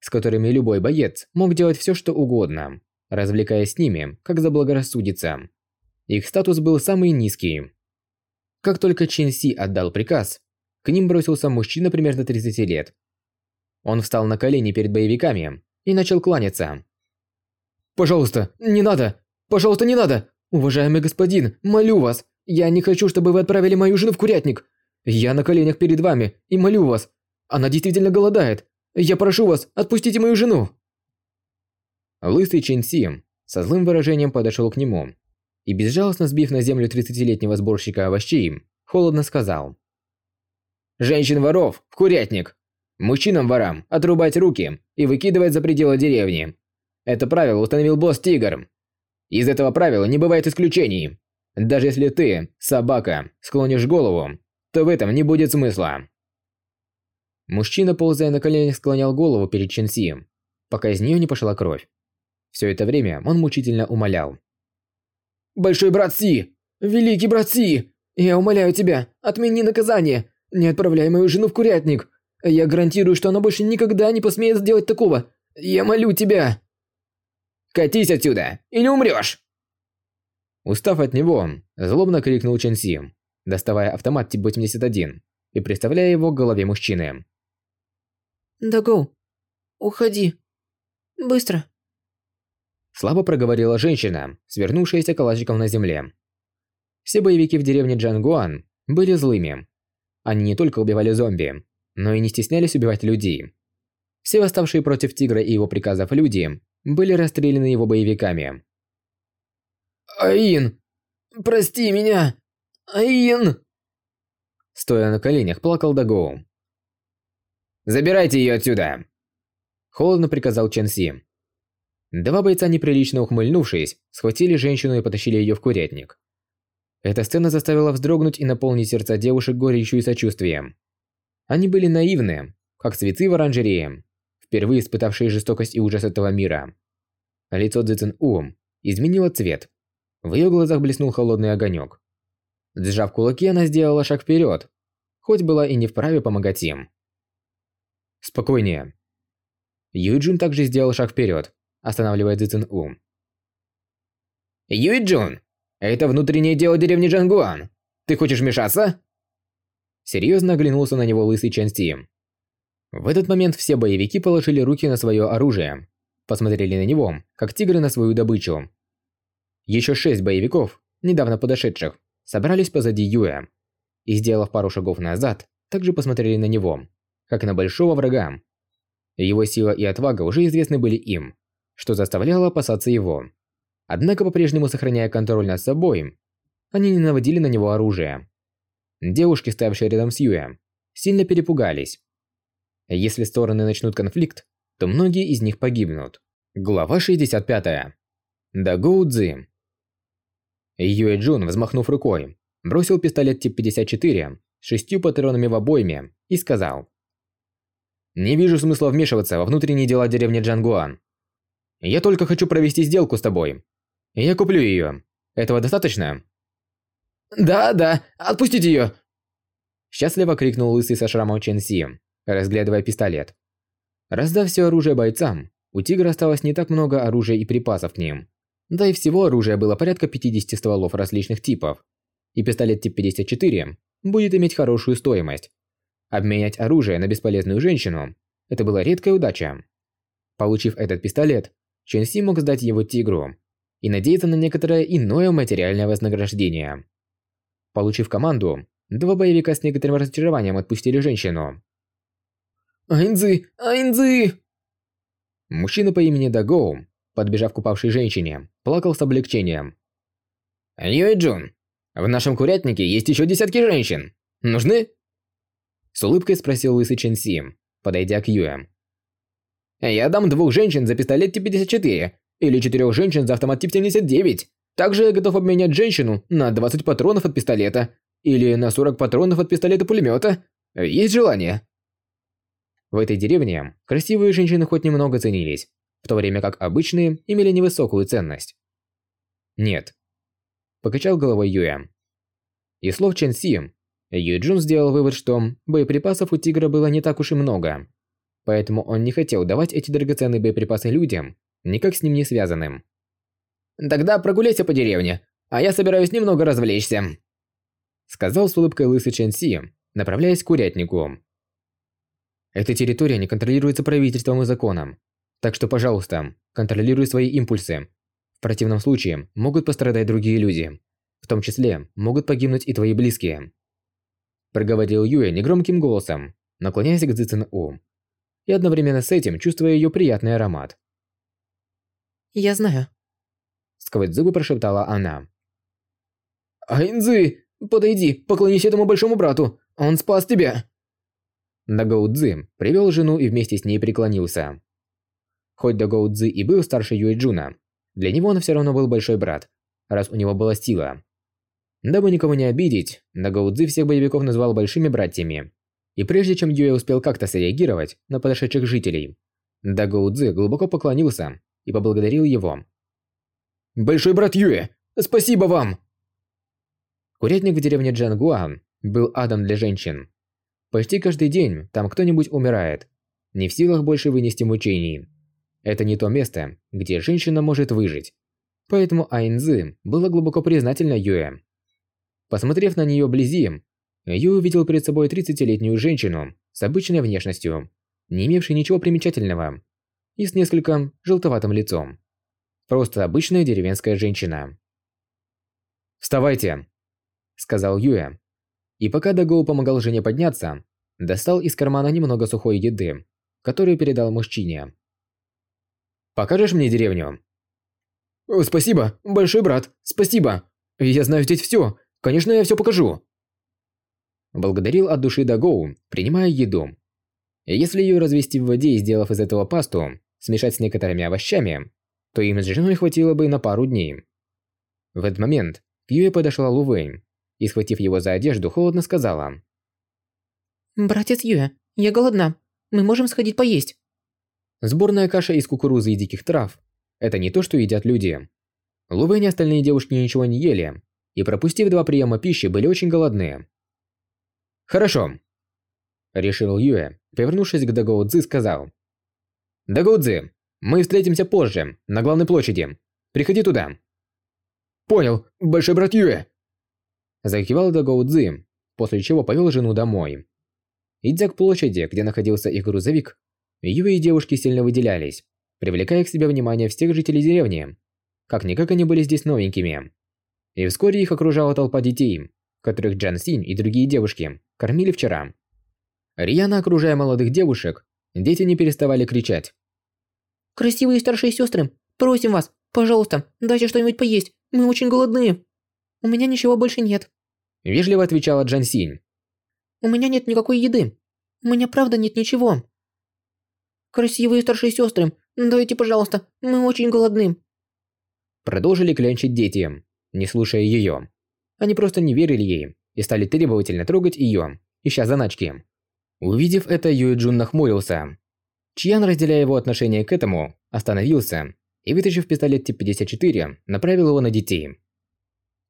с которыми любой боец мог делать все, что угодно, развлекаясь с ними, как заблагорассудится. Их статус был самый низкий. Как только Чин Си отдал приказ, к ним бросился мужчина примерно 30 лет он встал на колени перед боевиками и начал кланяться. «Пожалуйста, не надо! Пожалуйста, не надо! Уважаемый господин, молю вас! Я не хочу, чтобы вы отправили мою жену в курятник! Я на коленях перед вами и молю вас! Она действительно голодает! Я прошу вас, отпустите мою жену!» Лысый Чин Си со злым выражением подошел к нему и, безжалостно сбив на землю 30-летнего сборщика овощей, холодно сказал. «Женщин-воров в курятник! Мужчинам-ворам отрубать руки и выкидывать за пределы деревни. Это правило установил босс Тигр. Из этого правила не бывает исключений. Даже если ты, собака, склонишь голову, то в этом не будет смысла. Мужчина, ползая на коленях, склонял голову перед Ченси, пока из нее не пошла кровь. Все это время он мучительно умолял. «Большой брат Си! Великий брат Си! Я умоляю тебя, отмени наказание! Не отправляй мою жену в курятник! Я гарантирую, что она больше никогда не посмеет сделать такого. Я молю тебя. Катись отсюда, или умрешь. Устав от него, злобно крикнул Чен Си, доставая автомат тип 81 и приставляя его к голове мужчины. Даго, уходи. Быстро. Слабо проговорила женщина, свернувшаяся калачиком на земле. Все боевики в деревне Джангуан были злыми. Они не только убивали зомби, но и не стеснялись убивать людей. Все восставшие против Тигра и его приказов люди были расстреляны его боевиками. «Аин! Прости меня! Аин!» Стоя на коленях, плакал Дагоу. «Забирайте ее отсюда!» Холодно приказал Чен Си. Два бойца, неприлично ухмыльнувшись, схватили женщину и потащили ее в курятник. Эта сцена заставила вздрогнуть и наполнить сердца девушек горечью и сочувствием. Они были наивны, как цветы в оранжерее, впервые испытавшие жестокость и ужас этого мира. Лицо Цзэцэн У изменило цвет. В ее глазах блеснул холодный огонек. Сжав кулаки, она сделала шаг вперед, хоть была и не вправе помогать им. Спокойнее. Юйджун также сделал шаг вперед, останавливая Цзэцэн У. Юйджун, это внутреннее дело деревни Джангуан. Ты хочешь вмешаться? Серьезно оглянулся на него лысый Чан Си. В этот момент все боевики положили руки на свое оружие, посмотрели на него, как тигры на свою добычу. Еще шесть боевиков, недавно подошедших, собрались позади Юя и, сделав пару шагов назад, также посмотрели на него, как на большого врага. Его сила и отвага уже известны были им, что заставляло опасаться его. Однако, по-прежнему сохраняя контроль над собой, они не наводили на него оружие. Девушки, стоявшие рядом с Юя, сильно перепугались. Если стороны начнут конфликт, то многие из них погибнут. Глава 65. Дагоу Цзи. Юэ Джун, взмахнув рукой, бросил пистолет тип 54 с шестью патронами в обойме и сказал. «Не вижу смысла вмешиваться во внутренние дела деревни Джангуан. Я только хочу провести сделку с тобой. Я куплю ее. Этого достаточно?» «Да, да, отпустите ее!» Счастливо крикнул лысый со шрамом Чен Си, разглядывая пистолет. Раздав все оружие бойцам, у тигра осталось не так много оружия и припасов к ним. Да и всего оружия было порядка 50 стволов различных типов. И пистолет тип 54 будет иметь хорошую стоимость. Обменять оружие на бесполезную женщину – это была редкая удача. Получив этот пистолет, Чен Си мог сдать его тигру и надеяться на некоторое иное материальное вознаграждение. Получив команду, два боевика с некоторым разочарованием отпустили женщину. «Айнзы! Айнзы!» Мужчина по имени Дагоу, подбежав к упавшей женщине, плакал с облегчением. «Юэ Джун, в нашем курятнике есть еще десятки женщин. Нужны?» С улыбкой спросил лысый Чен Си, подойдя к Юэ. «Я дам двух женщин за пистолет тип 54 или четырех женщин за автомат тип 79. Также я готов обменять женщину на 20 патронов от пистолета или на 40 патронов от пистолета-пулемета. Есть желание?» В этой деревне красивые женщины хоть немного ценились, в то время как обычные имели невысокую ценность. Нет. Покачал головой Юэ. И слов Чен Си, Юй Джун сделал вывод, что боеприпасов у тигра было не так уж и много. Поэтому он не хотел давать эти драгоценные боеприпасы людям, никак с ним не связанным. Тогда прогуляйся по деревне, а я собираюсь немного развлечься. Сказал с улыбкой лысый Чен Си, направляясь к курятнику. Эта территория не контролируется правительством и законом. Так что, пожалуйста, контролируй свои импульсы. В противном случае могут пострадать другие люди. В том числе могут погибнуть и твои близкие. Проговорил Юэ негромким голосом, наклоняясь к Цзэцэн У. И одновременно с этим чувствуя ее приятный аромат. «Я знаю», Сквозь зубы прошептала она. «Айнзы, подойди, поклонись этому большому брату, он спас тебя!» Дагоу Цзы привел жену и вместе с ней преклонился. Хоть Дагоу Цзы и был старше Юэ Джуна, для него он все равно был большой брат, раз у него была сила. Дабы никого не обидеть, Дагоу Цзы всех боевиков назвал большими братьями. И прежде чем Юэ успел как-то среагировать на подошедших жителей, Дагоу Цзы глубоко поклонился и поблагодарил его Большой брат Юэ, спасибо вам!» Курятник в деревне Джангуан был адом для женщин. Почти каждый день там кто-нибудь умирает, не в силах больше вынести мучений. Это не то место, где женщина может выжить. Поэтому Айнзы была глубоко признательна Юэ. Посмотрев на нее вблизи, Ю увидел перед собой 30-летнюю женщину с обычной внешностью, не имевшей ничего примечательного, и с несколько желтоватым лицом. Просто обычная деревенская женщина. «Вставайте!» – сказал Юэ. И пока Дагоу помогал жене подняться, достал из кармана немного сухой еды, которую передал мужчине. «Покажешь мне деревню?» «Спасибо, большой брат, спасибо! Я знаю здесь все, конечно, я все покажу!» Благодарил от души Дагоу, принимая еду. Если ее развести в воде и сделав из этого пасту, смешать с некоторыми овощами, то им с женой хватило бы на пару дней. В этот момент к Юе подошла Лувэнь и, схватив его за одежду, холодно сказала. «Братец Юэ, я голодна. Мы можем сходить поесть». Сборная каша из кукурузы и диких трав – это не то, что едят люди. Лувэнь и остальные девушки ничего не ели, и пропустив два приема пищи, были очень голодные. «Хорошо», – решил Юэ, повернувшись к Дагоу Цзы, сказал. «Дагоу Цзы, мы встретимся позже, на главной площади. Приходи туда». «Понял, большой брат Юэ!» Закивал Дагоу Цзы, после чего повел жену домой. Идя к площади, где находился их грузовик, Юэ и девушки сильно выделялись, привлекая к себе внимание всех жителей деревни. Как-никак они были здесь новенькими. И вскоре их окружала толпа детей, которых Джан Синь и другие девушки кормили вчера. Рьяно окружая молодых девушек, дети не переставали кричать. «Красивые старшие сестры, просим вас, пожалуйста, дайте что-нибудь поесть, мы очень голодны. У меня ничего больше нет». Вежливо отвечала Джан Синь. «У меня нет никакой еды. У меня правда нет ничего». «Красивые старшие сестры, дайте, пожалуйста, мы очень голодны». Продолжили клянчить дети, не слушая ее. Они просто не верили ей и стали требовательно трогать ее, ища заначки. Увидев это, Юэ Джун нахмурился. Чьян, разделяя его отношение к этому, остановился и, вытащив пистолет тип 54, направил его на детей.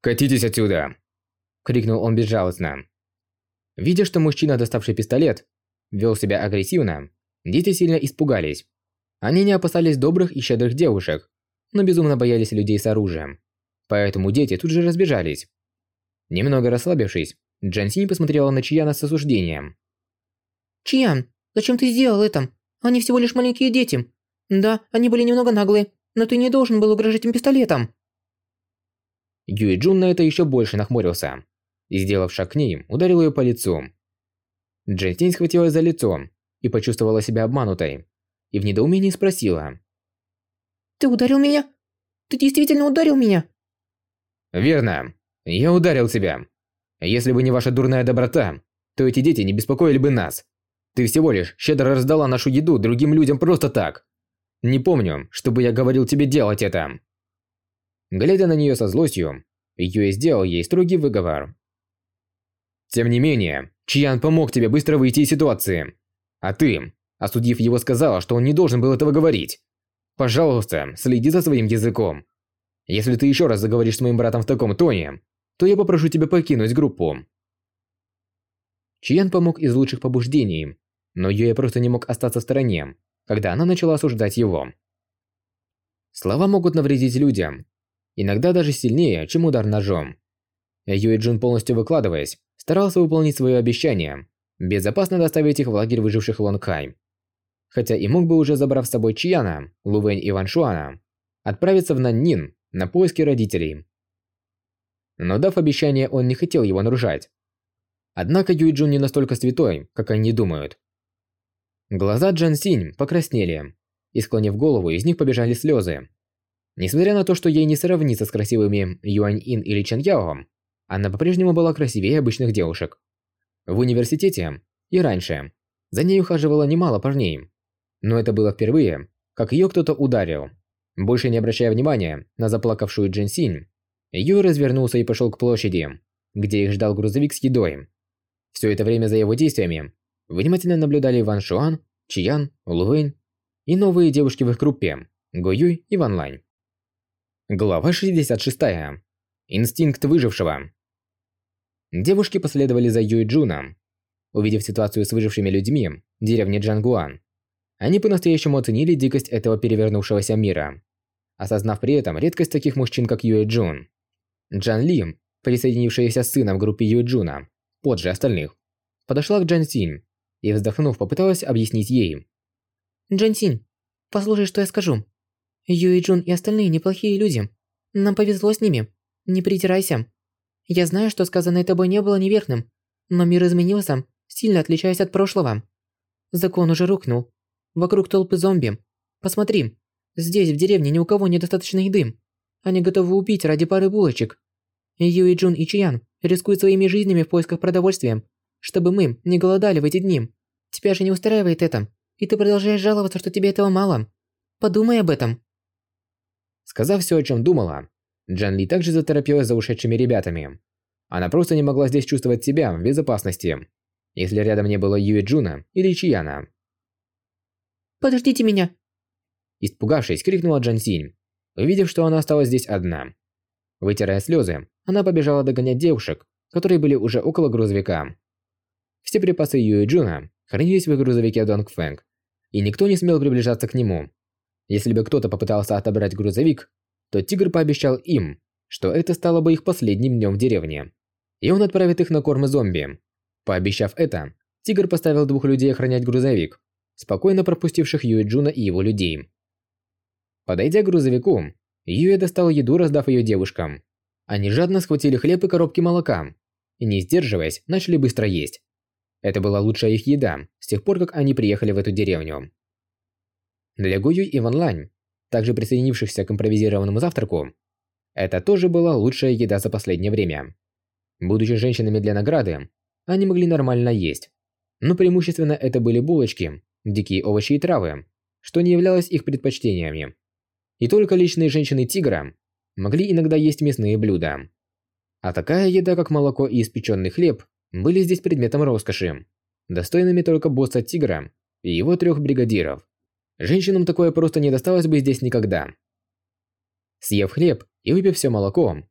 «Катитесь отсюда!» – крикнул он безжалостно. Видя, что мужчина, доставший пистолет, вел себя агрессивно, дети сильно испугались. Они не опасались добрых и щедрых девушек, но безумно боялись людей с оружием. Поэтому дети тут же разбежались. Немного расслабившись, Джансинь посмотрела на Чияна с осуждением. «Чиян, зачем ты сделал это? Они всего лишь маленькие дети. Да, они были немного наглые, но ты не должен был угрожать им пистолетом». Юй Джун на это еще больше нахмурился и, сделав шаг к ней, ударил ее по лицу. Джентинь схватилась за лицо и почувствовала себя обманутой, и в недоумении спросила. «Ты ударил меня? Ты действительно ударил меня?» «Верно. Я ударил тебя. Если бы не ваша дурная доброта, то эти дети не беспокоили бы нас. Ты всего лишь щедро раздала нашу еду другим людям просто так. Не помню, чтобы я говорил тебе делать это. Глядя на нее со злостью, Юэ сделал ей строгий выговор. Тем не менее, Чиян помог тебе быстро выйти из ситуации. А ты, осудив его, сказала, что он не должен был этого говорить. Пожалуйста, следи за своим языком. Если ты еще раз заговоришь с моим братом в таком тоне, то я попрошу тебя покинуть группу. Чиян помог из лучших побуждений, но Юэ просто не мог остаться в стороне, когда она начала осуждать его. Слова могут навредить людям, иногда даже сильнее, чем удар ножом. Юэ Джун, полностью выкладываясь, старался выполнить свое обещание, безопасно доставить их в лагерь выживших Лонгхай. Хотя и мог бы уже, забрав с собой Чияна, Лувэнь и Ван Шуана, отправиться в Наннин на поиски родителей. Но дав обещание, он не хотел его нарушать. Однако Юй Джун не настолько святой, как они думают. Глаза Джан Синь покраснели, и склонив голову, из них побежали слезы. Несмотря на то, что ей не сравнится с красивыми Юань Ин или Чен Яо, она по-прежнему была красивее обычных девушек. В университете и раньше за ней ухаживало немало парней. Но это было впервые, как ее кто-то ударил. Больше не обращая внимания на заплакавшую Джин Синь, Юй развернулся и пошел к площади, где их ждал грузовик с едой. Все это время за его действиями внимательно наблюдали Ван Шуан, Чиян, Лувэнь и новые девушки в их группе Го Юй и Ван Лань. Глава 66. Инстинкт выжившего. Девушки последовали за Юй Джуном. Увидев ситуацию с выжившими людьми деревни Джангуан, они по-настоящему оценили дикость этого перевернувшегося мира, осознав при этом редкость таких мужчин, как Юэ Джун. Джан Ли, присоединившаяся с сыном в группе Юэ Джуна, позже остальных, подошла к Джан Синь и, вздохнув, попыталась объяснить ей. «Джан Синь, послушай, что я скажу. Юй Джун и остальные неплохие люди. Нам повезло с ними. Не притирайся. Я знаю, что сказанное тобой не было неверным, но мир изменился, сильно отличаясь от прошлого. Закон уже рухнул. Вокруг толпы зомби. Посмотри, здесь в деревне ни у кого недостаточно еды. Они готовы убить ради пары булочек. Юй Джун и Чиян рискуют своими жизнями в поисках продовольствия, чтобы мы не голодали в эти дни. Тебя же не устраивает это, и ты продолжаешь жаловаться, что тебе этого мало. Подумай об этом. Сказав все, о чем думала, Джан Ли также заторопилась за ушедшими ребятами. Она просто не могла здесь чувствовать себя в безопасности, если рядом не было Юи Джуна или Чияна. «Подождите меня!» Испугавшись, крикнула Джан Синь, увидев, что она осталась здесь одна. Вытирая слезы, она побежала догонять девушек, которые были уже около грузовика. Все припасы Юи Джуна хранились в грузовике Донг Фэнг, и никто не смел приближаться к нему. Если бы кто-то попытался отобрать грузовик, то тигр пообещал им, что это стало бы их последним днем в деревне. И он отправит их на корм зомби. Пообещав это, тигр поставил двух людей охранять грузовик, спокойно пропустивших Юэ Джуна и его людей. Подойдя к грузовику, Юэ достал еду, раздав ее девушкам. Они жадно схватили хлеб и коробки молока, и не сдерживаясь, начали быстро есть. Это была лучшая их еда с тех пор, как они приехали в эту деревню. Для Гую и Ван Лань, также присоединившихся к импровизированному завтраку, это тоже была лучшая еда за последнее время. Будучи женщинами для награды, они могли нормально есть. Но преимущественно это были булочки, дикие овощи и травы, что не являлось их предпочтениями. И только личные женщины тигра могли иногда есть мясные блюда. А такая еда, как молоко и испеченный хлеб, были здесь предметом роскоши, достойными только босса Тигра и его трех бригадиров. Женщинам такое просто не досталось бы здесь никогда. Съев хлеб и выпив все молоко,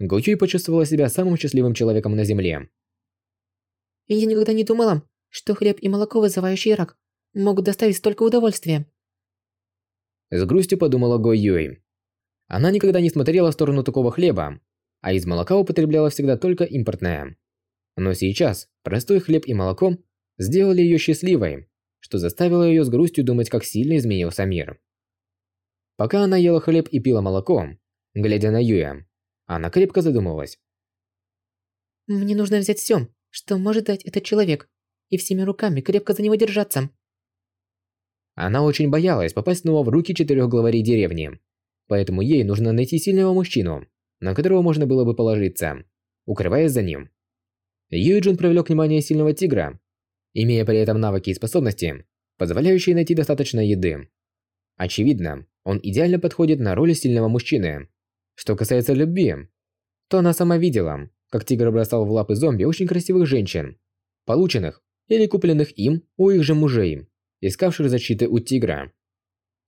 Гучуй почувствовала себя самым счастливым человеком на земле. «Я никогда не думала, что хлеб и молоко, вызывающие рак, могут доставить столько удовольствия». С грустью подумала Го Юй. Она никогда не смотрела в сторону такого хлеба, а из молока употребляла всегда только импортное. Но сейчас простой хлеб и молоко сделали ее счастливой, что заставило ее с грустью думать, как сильно изменился мир. Пока она ела хлеб и пила молоко, глядя на Юя, она крепко задумалась. «Мне нужно взять все, что может дать этот человек, и всеми руками крепко за него держаться». Она очень боялась попасть снова в руки четырех главарей деревни, поэтому ей нужно найти сильного мужчину, на которого можно было бы положиться, укрываясь за ним. Юйджин привлек внимание сильного тигра, имея при этом навыки и способности, позволяющие найти достаточно еды. Очевидно, он идеально подходит на роль сильного мужчины. Что касается любви, то она сама видела, как тигр бросал в лапы зомби очень красивых женщин, полученных или купленных им у их же мужей, искавших защиты у тигра.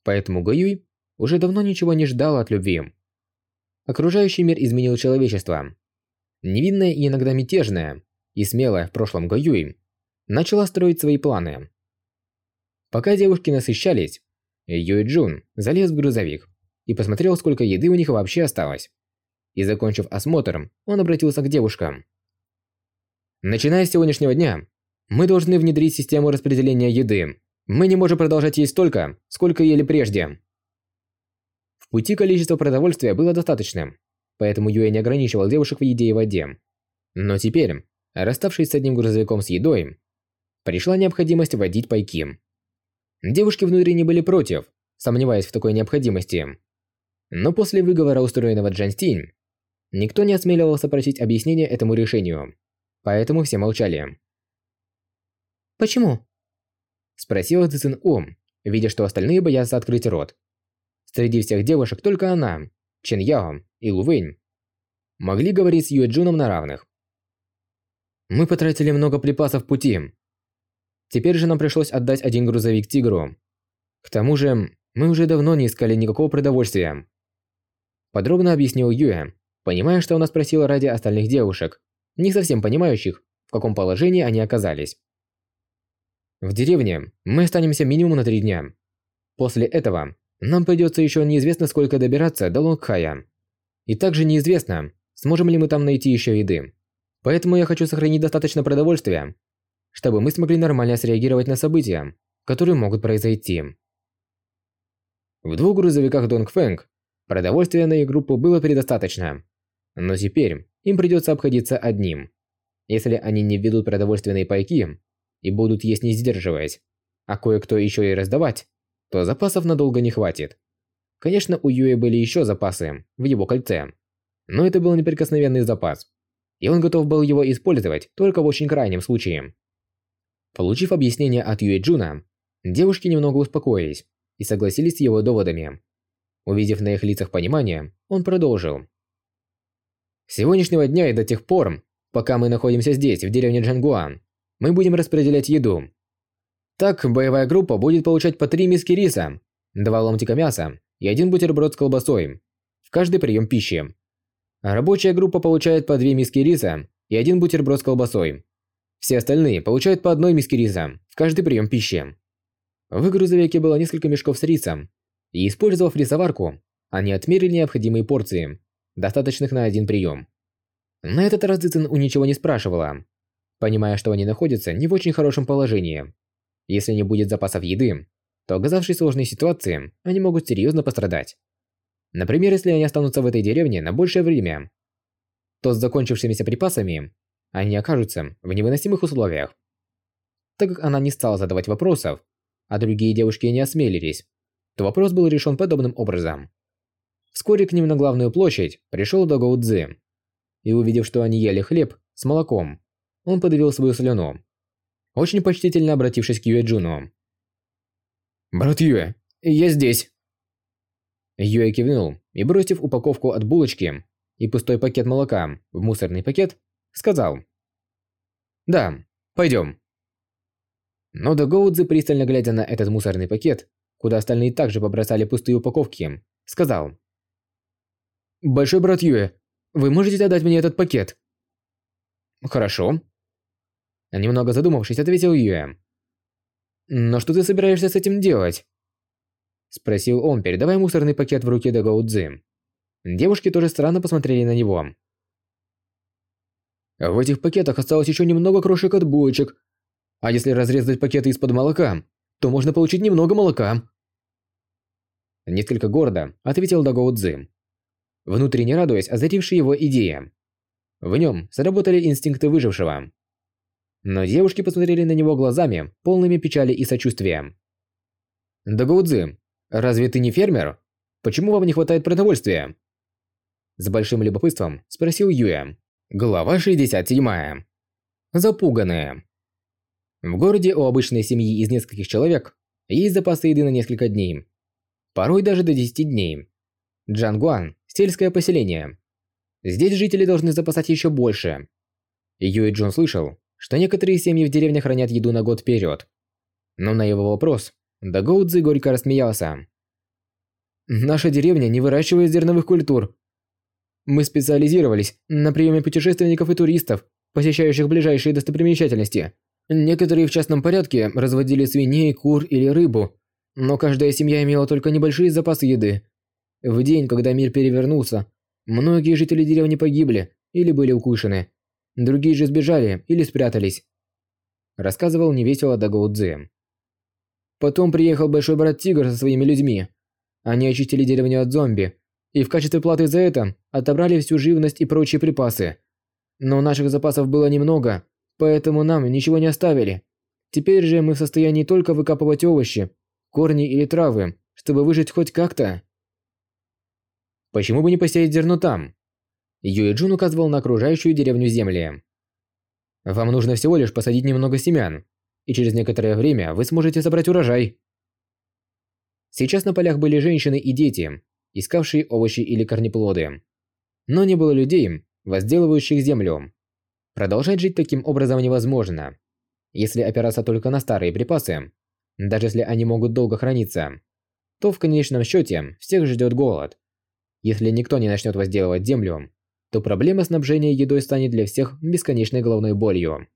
Поэтому Гаюй уже давно ничего не ждал от любви. Окружающий мир изменил человечество. Невинное и иногда мятежное, и смелая в прошлом Гоюй начала строить свои планы. Пока девушки насыщались, Юй Джун залез в грузовик и посмотрел, сколько еды у них вообще осталось. И закончив осмотр, он обратился к девушкам. Начиная с сегодняшнего дня, мы должны внедрить систему распределения еды. Мы не можем продолжать есть столько, сколько ели прежде. В пути количество продовольствия было достаточным, поэтому Юэ не ограничивал девушек в еде и воде. Но теперь Расставшись с одним грузовиком с едой, пришла необходимость вводить пайки. Девушки внутренне были против, сомневаясь в такой необходимости. Но после выговора, устроенного Джанстин, никто не осмеливался просить объяснения этому решению, поэтому все молчали. «Почему?» Спросила Цзин У, видя, что остальные боятся открыть рот. Среди всех девушек только она, Чен Яо и Лу Вэнь могли говорить с Юэ Джуном на равных. Мы потратили много припасов пути. Теперь же нам пришлось отдать один грузовик Тигру. К тому же, мы уже давно не искали никакого продовольствия. Подробно объяснил Юэ, понимая, что она спросила ради остальных девушек, не совсем понимающих, в каком положении они оказались. В деревне мы останемся минимум на три дня. После этого нам придется еще неизвестно сколько добираться до Лонгхая. И также неизвестно, сможем ли мы там найти еще еды. Поэтому я хочу сохранить достаточно продовольствия, чтобы мы смогли нормально среагировать на события, которые могут произойти. В двух грузовиках Донг Фэнг продовольствия на их группу было предостаточно. Но теперь им придется обходиться одним. Если они не введут продовольственные пайки и будут есть не сдерживаясь, а кое-кто еще и раздавать, то запасов надолго не хватит. Конечно, у Юэ были еще запасы в его кольце, но это был неприкосновенный запас, и он готов был его использовать только в очень крайнем случае. Получив объяснение от Юэ Джуна, девушки немного успокоились и согласились с его доводами. Увидев на их лицах понимание, он продолжил. С сегодняшнего дня и до тех пор, пока мы находимся здесь, в деревне Джангуан, мы будем распределять еду. Так, боевая группа будет получать по три миски риса, два ломтика мяса и один бутерброд с колбасой в каждый прием пищи. Рабочая группа получает по две миски риса и один бутерброд с колбасой. Все остальные получают по одной миске риса в каждый прием пищи. В грузовике было несколько мешков с рисом, и использовав рисоварку, они отмерили необходимые порции, достаточных на один прием. На этот раз Цицин у ничего не спрашивала, понимая, что они находятся не в очень хорошем положении. Если не будет запасов еды, то, оказавшись в сложной ситуации, они могут серьезно пострадать. Например, если они останутся в этой деревне на большее время, то с закончившимися припасами они окажутся в невыносимых условиях. Так как она не стала задавать вопросов, а другие девушки не осмелились, то вопрос был решен подобным образом. Вскоре к ним на главную площадь пришел Дагоу Цзы. И увидев, что они ели хлеб с молоком, он подавил свою слюну, очень почтительно обратившись к Юэ Джуну. «Брат Юэ, я здесь!» Юэ кивнул и, бросив упаковку от булочки и пустой пакет молока в мусорный пакет, сказал. «Да, пойдем». Но Дагоудзе, пристально глядя на этот мусорный пакет, куда остальные также побросали пустые упаковки, сказал. «Большой брат Юэ, вы можете отдать мне этот пакет?» «Хорошо». Немного задумавшись, ответил Юэ. «Но что ты собираешься с этим делать?» Спросил он, передавая мусорный пакет в руки Дагао Цзы. Девушки тоже странно посмотрели на него. В этих пакетах осталось еще немного крошек от булочек. А если разрезать пакеты из-под молока, то можно получить немного молока. Несколько гордо ответил Дагао Цзы, внутренне радуясь озарившей его идее. В нем сработали инстинкты выжившего. Но девушки посмотрели на него глазами, полными печали и сочувствия. Дагао Цзы, «Разве ты не фермер? Почему вам не хватает продовольствия?» С большим любопытством спросил Юя. Глава 67. Запуганные. В городе у обычной семьи из нескольких человек есть запасы еды на несколько дней. Порой даже до 10 дней. Джангуан – сельское поселение. Здесь жители должны запасать еще больше. Юй Джун слышал, что некоторые семьи в деревне хранят еду на год вперед. Но на его вопрос да Гоудзи горько рассмеялся. Наша деревня не выращивает зерновых культур. Мы специализировались на приеме путешественников и туристов, посещающих ближайшие достопримечательности. Некоторые в частном порядке разводили свиней, кур или рыбу, но каждая семья имела только небольшие запасы еды. В день, когда мир перевернулся, многие жители деревни погибли или были укушены. Другие же сбежали или спрятались. Рассказывал невесело Дагоудзе. Потом приехал большой брат Тигр со своими людьми. Они очистили деревню от зомби, и в качестве платы за это отобрали всю живность и прочие припасы. Но наших запасов было немного, поэтому нам ничего не оставили. Теперь же мы в состоянии только выкапывать овощи, корни или травы, чтобы выжить хоть как-то. Почему бы не посеять зерно там? Юэ Джун указывал на окружающую деревню земли. Вам нужно всего лишь посадить немного семян, и через некоторое время вы сможете собрать урожай. Сейчас на полях были женщины и дети, искавшие овощи или корнеплоды. Но не было людей, возделывающих землю. Продолжать жить таким образом невозможно. Если опираться только на старые припасы, даже если они могут долго храниться, то в конечном счете всех ждет голод. Если никто не начнет возделывать землю, то проблема снабжения едой станет для всех бесконечной головной болью.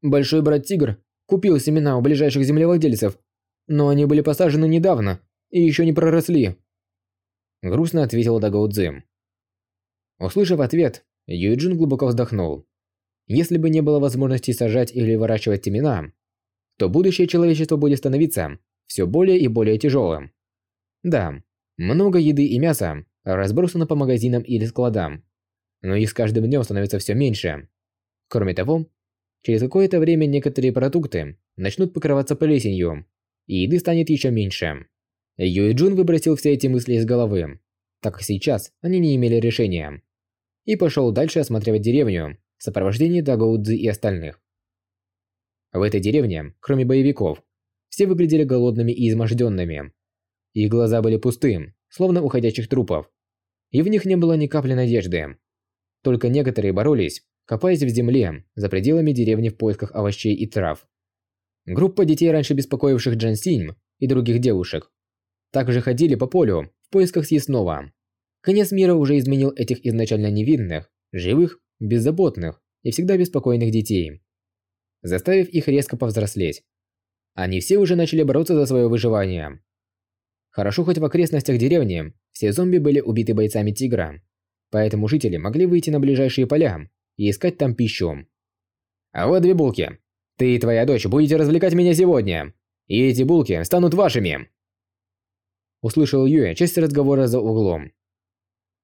Большой брат Тигр купил семена у ближайших землевладельцев, но они были посажены недавно и еще не проросли. Грустно ответил Дагао Цзим. Услышав ответ, Юйджин глубоко вздохнул. Если бы не было возможности сажать или выращивать семена, то будущее человечества будет становиться все более и более тяжелым. Да, много еды и мяса разбросано по магазинам или складам, но их с каждым днем становится все меньше. Кроме того, через какое-то время некоторые продукты начнут покрываться плесенью, и еды станет еще меньше. Юй Джун выбросил все эти мысли из головы, так как сейчас они не имели решения, и пошел дальше осматривать деревню в сопровождении Дагоудзи и остальных. В этой деревне, кроме боевиков, все выглядели голодными и изможденными. Их глаза были пустым, словно у ходячих трупов, и в них не было ни капли надежды. Только некоторые боролись, копаясь в земле за пределами деревни в поисках овощей и трав. Группа детей, раньше беспокоивших Джан Синь и других девушек, также ходили по полю в поисках съестного. Конец мира уже изменил этих изначально невинных, живых, беззаботных и всегда беспокойных детей, заставив их резко повзрослеть. Они все уже начали бороться за свое выживание. Хорошо, хоть в окрестностях деревни все зомби были убиты бойцами тигра, поэтому жители могли выйти на ближайшие поля и искать там пищу. А вот две булки. Ты и твоя дочь будете развлекать меня сегодня, и эти булки станут вашими. Услышал Юэ часть разговора за углом.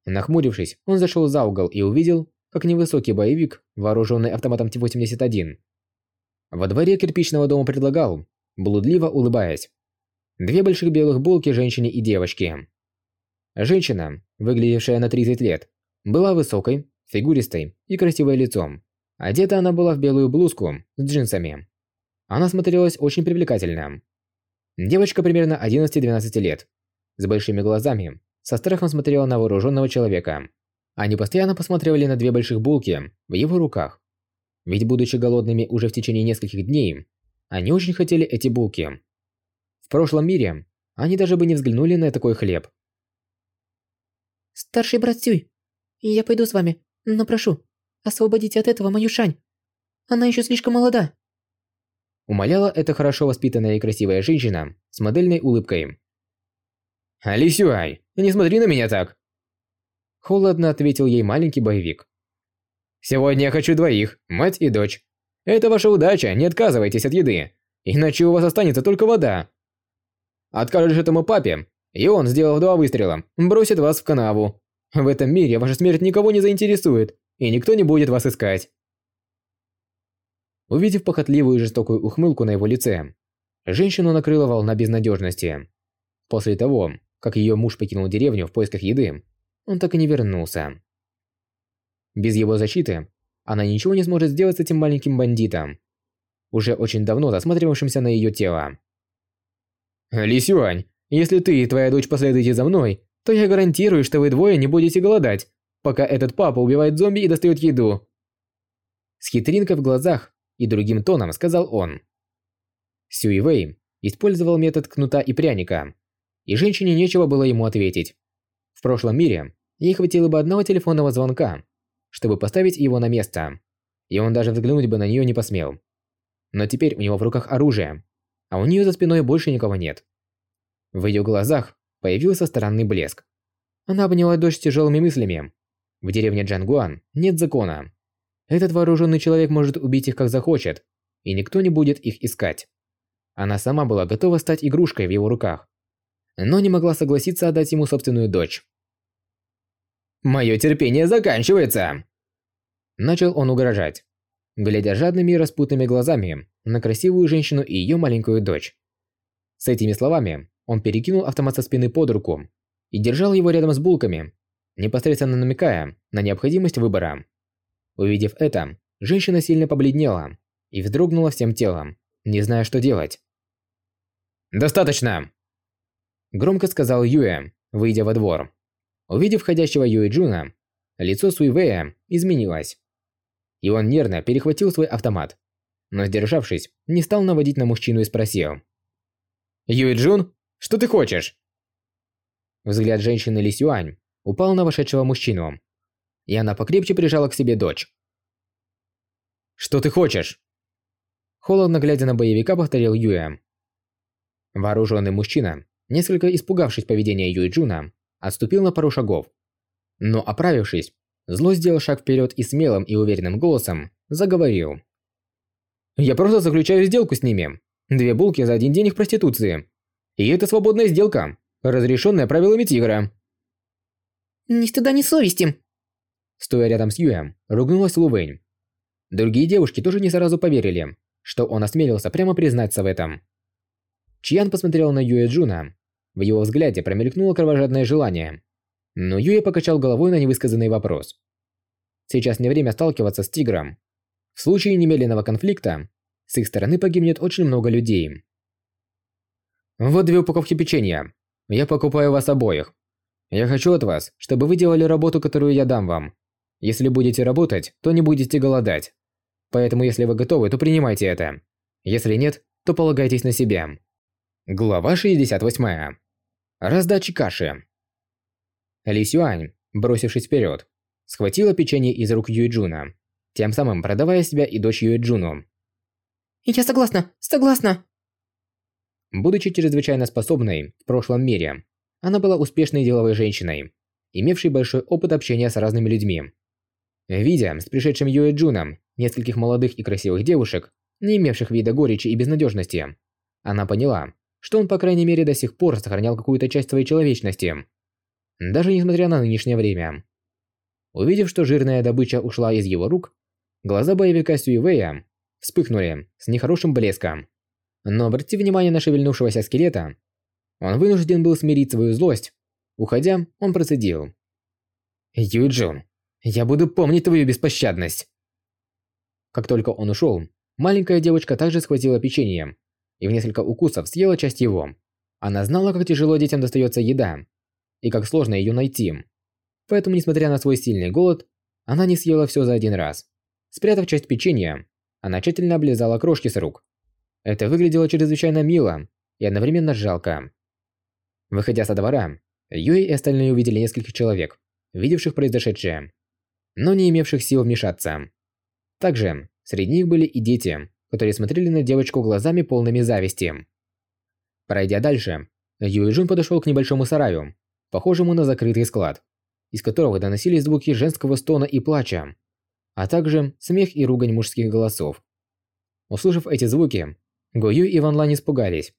Нахмурившись, он зашел за угол и увидел, как невысокий боевик, вооруженный автоматом Т-81. Во дворе кирпичного дома предлагал, блудливо улыбаясь, две больших белых булки женщине и девочке. Женщина, выглядевшая на 30 лет, была высокой, фигуристой и красивой лицом. Одета она была в белую блузку с джинсами. Она смотрелась очень привлекательно. Девочка примерно 11-12 лет, с большими глазами, со страхом смотрела на вооруженного человека. Они постоянно посматривали на две больших булки в его руках. Ведь будучи голодными уже в течение нескольких дней, они очень хотели эти булки. В прошлом мире они даже бы не взглянули на такой хлеб. «Старший брат Сюй, я пойду с вами, но прошу, освободите от этого мою Шань. Она еще слишком молода». Умоляла эта хорошо воспитанная и красивая женщина с модельной улыбкой. «Алисюай, не смотри на меня так!» Холодно ответил ей маленький боевик. «Сегодня я хочу двоих, мать и дочь. Это ваша удача, не отказывайтесь от еды, иначе у вас останется только вода. Откажешь этому папе, и он, сделав два выстрела, бросит вас в канаву. В этом мире ваша смерть никого не заинтересует, и никто не будет вас искать». Увидев похотливую и жестокую ухмылку на его лице, женщину накрыла волна безнадежности. После того, как ее муж покинул деревню в поисках еды, он так и не вернулся. Без его защиты она ничего не сможет сделать с этим маленьким бандитом, уже очень давно засматривавшимся на ее тело. Ли Сюань, если ты и твоя дочь последуете за мной, то я гарантирую, что вы двое не будете голодать, пока этот папа убивает зомби и достает еду. С хитринкой в глазах и другим тоном сказал он. Сюй Вэй использовал метод кнута и пряника, и женщине нечего было ему ответить. В прошлом мире ей хватило бы одного телефонного звонка, чтобы поставить его на место, и он даже взглянуть бы на нее не посмел. Но теперь у него в руках оружие, а у нее за спиной больше никого нет. В ее глазах появился странный блеск. Она обняла дочь тяжелыми мыслями. В деревне Джангуан нет закона. Этот вооруженный человек может убить их как захочет, и никто не будет их искать. Она сама была готова стать игрушкой в его руках но не могла согласиться отдать ему собственную дочь. «Мое терпение заканчивается!» Начал он угрожать, глядя жадными и распутными глазами на красивую женщину и ее маленькую дочь. С этими словами он перекинул автомат со спины под руку и держал его рядом с булками, непосредственно намекая на необходимость выбора. Увидев это, женщина сильно побледнела и вздрогнула всем телом, не зная, что делать. «Достаточно!» Громко сказал Юэ, выйдя во двор. Увидев входящего Юэ Джуна, лицо Суйвея изменилось. И он нервно перехватил свой автомат. Но сдержавшись, не стал наводить на мужчину и спросил. «Юэ Джун, что ты хочешь?» Взгляд женщины Ли Сюань упал на вошедшего мужчину, и она покрепче прижала к себе дочь. «Что ты хочешь?» Холодно глядя на боевика, повторил Юэ. Вооруженный мужчина несколько испугавшись поведения Юй Джуна, отступил на пару шагов. Но оправившись, зло сделал шаг вперед и смелым и уверенным голосом заговорил. «Я просто заключаю сделку с ними. Две булки за один день их проституции. И это свободная сделка. разрешенное правилами тигра. Ни стыда, ни совести. Стоя рядом с Юем, ругнулась Лувэнь. Другие девушки тоже не сразу поверили, что он осмелился прямо признаться в этом. Чьян посмотрел на Юэ Джуна. В его взгляде промелькнуло кровожадное желание. Но Юэ покачал головой на невысказанный вопрос. Сейчас не время сталкиваться с тигром. В случае немедленного конфликта с их стороны погибнет очень много людей. Вот две упаковки печенья. Я покупаю вас обоих. Я хочу от вас, чтобы вы делали работу, которую я дам вам. Если будете работать, то не будете голодать. Поэтому если вы готовы, то принимайте это. Если нет, то полагайтесь на себя. Глава 68. Раздача каши. Ли Сюань, бросившись вперед, схватила печенье из рук Юйджуна, тем самым продавая себя и дочь Юйджуну. «Я согласна, согласна!» Будучи чрезвычайно способной в прошлом мире, она была успешной деловой женщиной, имевшей большой опыт общения с разными людьми. Видя с пришедшим Юэ Джуном нескольких молодых и красивых девушек, не имевших вида горечи и безнадежности, она поняла, что он, по крайней мере, до сих пор сохранял какую-то часть своей человечности. Даже несмотря на нынешнее время. Увидев, что жирная добыча ушла из его рук, глаза боевика Сюивея вспыхнули с нехорошим блеском. Но обратив внимание на шевельнувшегося скелета, он вынужден был смирить свою злость. Уходя, он процедил. «Юджун, я буду помнить твою беспощадность!» Как только он ушел, маленькая девочка также схватила печенье и в несколько укусов съела часть его. Она знала, как тяжело детям достается еда и как сложно ее найти. Поэтому, несмотря на свой сильный голод, она не съела все за один раз. Спрятав часть печенья, она тщательно облизала крошки с рук это выглядело чрезвычайно мило и одновременно жалко. Выходя со двора, Юй и остальные увидели нескольких человек, видевших произошедшее, но не имевших сил вмешаться. Также среди них были и дети, которые смотрели на девочку глазами полными зависти. Пройдя дальше, Юй Джун подошел к небольшому сараю, похожему на закрытый склад, из которого доносились звуки женского стона и плача, а также смех и ругань мужских голосов. Услышав эти звуки, Гою и Ван Лань испугались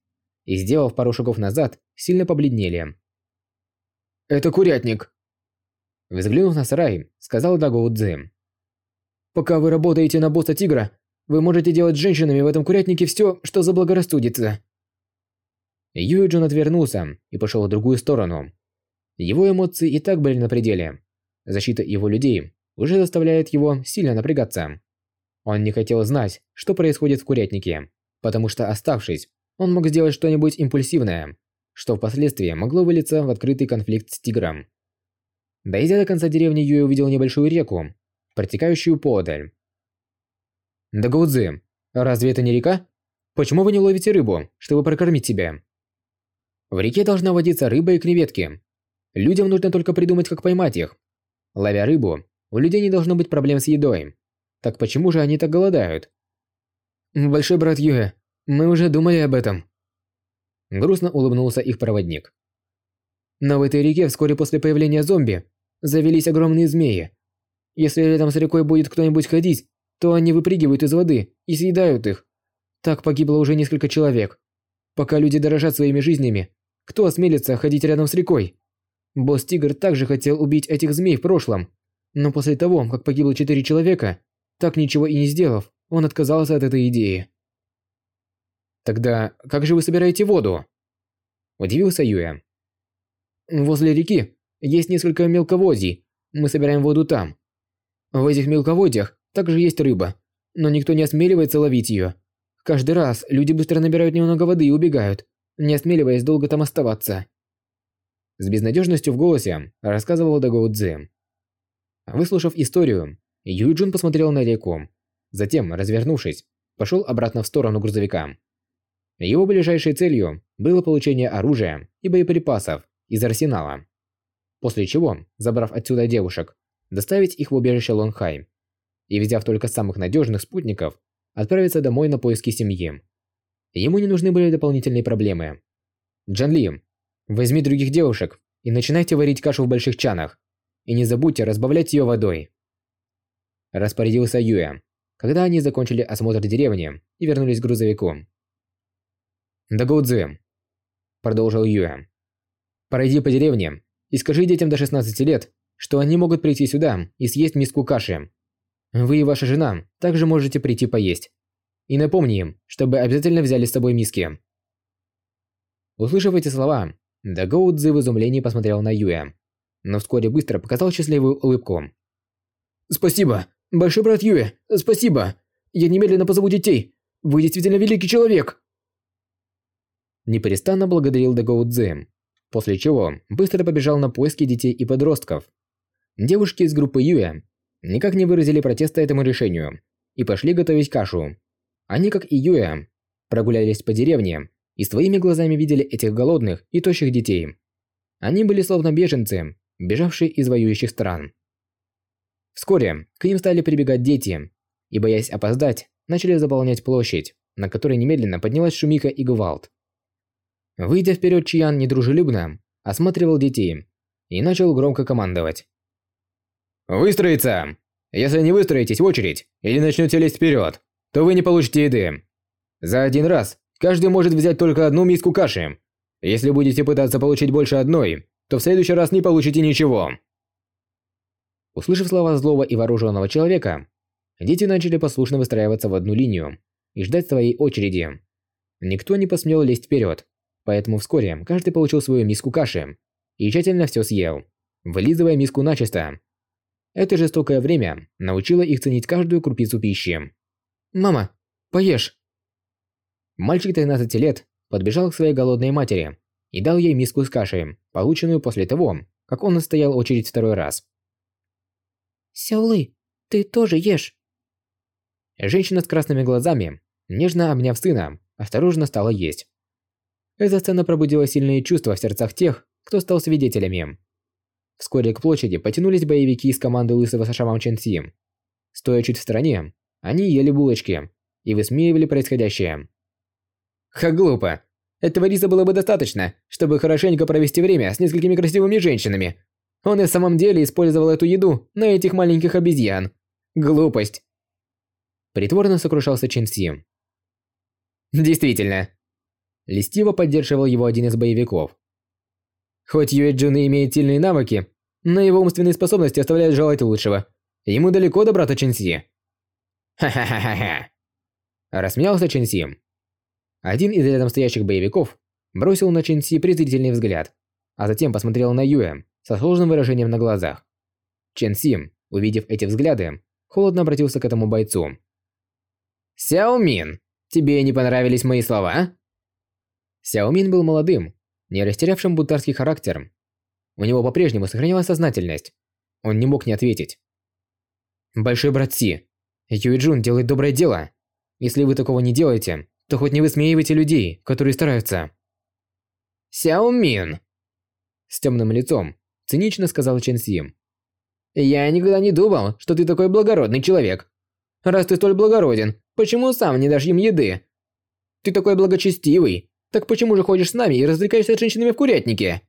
и, сделав пару шагов назад, сильно побледнели. «Это курятник!» Взглянув на сарай, сказал Дагоу Цзы. «Пока вы работаете на босса тигра, вы можете делать с женщинами в этом курятнике все, что заблагорассудится». Юй Джун отвернулся и пошел в другую сторону. Его эмоции и так были на пределе. Защита его людей уже заставляет его сильно напрягаться. Он не хотел знать, что происходит в курятнике потому что оставшись, он мог сделать что-нибудь импульсивное, что впоследствии могло вылиться в открытый конфликт с тигром. Дойдя до конца деревни, Юй увидел небольшую реку, протекающую подаль. Дагоудзи, разве это не река? Почему вы не ловите рыбу, чтобы прокормить себя? В реке должна водиться рыба и креветки. Людям нужно только придумать, как поймать их. Ловя рыбу, у людей не должно быть проблем с едой. Так почему же они так голодают? «Большой брат Юэ, мы уже думали об этом». Грустно улыбнулся их проводник. Но в этой реке вскоре после появления зомби завелись огромные змеи. Если рядом с рекой будет кто-нибудь ходить, то они выпрыгивают из воды и съедают их. Так погибло уже несколько человек. Пока люди дорожат своими жизнями, кто осмелится ходить рядом с рекой? Босс Тигр также хотел убить этих змей в прошлом, но после того, как погибло четыре человека, так ничего и не сделав, он отказался от этой идеи. «Тогда как же вы собираете воду?» Удивился Юя. «Возле реки есть несколько мелководий. Мы собираем воду там. В этих мелководьях также есть рыба, но никто не осмеливается ловить ее. Каждый раз люди быстро набирают немного воды и убегают, не осмеливаясь долго там оставаться». С безнадежностью в голосе рассказывал Дагоу Цзэ. Выслушав историю, Юйджун посмотрел на реку Затем, развернувшись, пошел обратно в сторону грузовика. Его ближайшей целью было получение оружия и боеприпасов из арсенала. После чего, забрав отсюда девушек, доставить их в убежище Лонгхай и, взяв только самых надежных спутников, отправиться домой на поиски семьи. Ему не нужны были дополнительные проблемы. Джан Ли, возьми других девушек и начинайте варить кашу в больших чанах. И не забудьте разбавлять ее водой. Распорядился Юэ, когда они закончили осмотр деревни и вернулись к грузовику. «Да Гоудзи», – продолжил Юэ. Пройди по деревне и скажи детям до 16 лет, что они могут прийти сюда и съесть миску каши. Вы и ваша жена также можете прийти поесть. И напомни им, чтобы обязательно взяли с собой миски. Услышав эти слова, Дагоу Цзы в изумлении посмотрел на Юя, но вскоре быстро показал счастливую улыбку. «Спасибо, большой брат Юя, спасибо! Я немедленно позову детей! Вы действительно великий человек!» Неперестанно благодарил Дагоу Цзы, после чего быстро побежал на поиски детей и подростков. Девушки из группы Юя никак не выразили протеста этому решению и пошли готовить кашу. Они, как и Юя, прогулялись по деревне и своими глазами видели этих голодных и тощих детей. Они были словно беженцы, бежавшие из воюющих стран. Вскоре к ним стали прибегать дети, и, боясь опоздать, начали заполнять площадь, на которой немедленно поднялась шумиха и гвалт. Выйдя вперед, Чиян недружелюбно осматривал детей и начал громко командовать. «Выстроиться! Если не выстроитесь в очередь или начнете лезть вперед, то вы не получите еды. За один раз каждый может взять только одну миску каши. Если будете пытаться получить больше одной, то в следующий раз не получите ничего. Услышав слова злого и вооруженного человека, дети начали послушно выстраиваться в одну линию и ждать своей очереди. Никто не посмел лезть вперед, поэтому вскоре каждый получил свою миску каши и тщательно все съел, вылизывая миску начисто. Это жестокое время научило их ценить каждую крупицу пищи. «Мама, поешь!» Мальчик 13 лет подбежал к своей голодной матери и дал ей миску с кашей, полученную после того, как он настоял очередь второй раз. «Сяолы, ты тоже ешь!» Женщина с красными глазами, нежно обняв сына, осторожно стала есть. Эта сцена пробудила сильные чувства в сердцах тех, кто стал свидетелями. Вскоре к площади потянулись боевики из команды Лысого с Шамам Ченси. Стоя чуть в стороне, они ели булочки и высмеивали происходящее. Как глупо. Этого риса было бы достаточно, чтобы хорошенько провести время с несколькими красивыми женщинами. Он и в самом деле использовал эту еду на этих маленьких обезьян. Глупость. Притворно сокрушался Чин Си. Действительно. Листиво поддерживал его один из боевиков. Хоть Юэ Джун имеет сильные навыки, но его умственные способности оставляют желать лучшего. Ему далеко до брата Чин Си. Ха-ха-ха-ха. Рассмеялся Чин Си. Один из рядом стоящих боевиков бросил на Чин Си презрительный взгляд, а затем посмотрел на Юэ со сложным выражением на глазах. Чен Си, увидев эти взгляды, холодно обратился к этому бойцу. «Сяо Мин, тебе не понравились мои слова?» Сяо Мин был молодым, не растерявшим бунтарский характер. У него по-прежнему сохранялась сознательность. Он не мог не ответить. «Большой брат Си, Юй Джун делает доброе дело. Если вы такого не делаете, то хоть не высмеивайте людей, которые стараются. Сяо Мин. С темным лицом цинично сказал Чен Си. Я никогда не думал, что ты такой благородный человек. Раз ты столь благороден, почему сам не дашь им еды? Ты такой благочестивый, так почему же ходишь с нами и развлекаешься с женщинами в курятнике?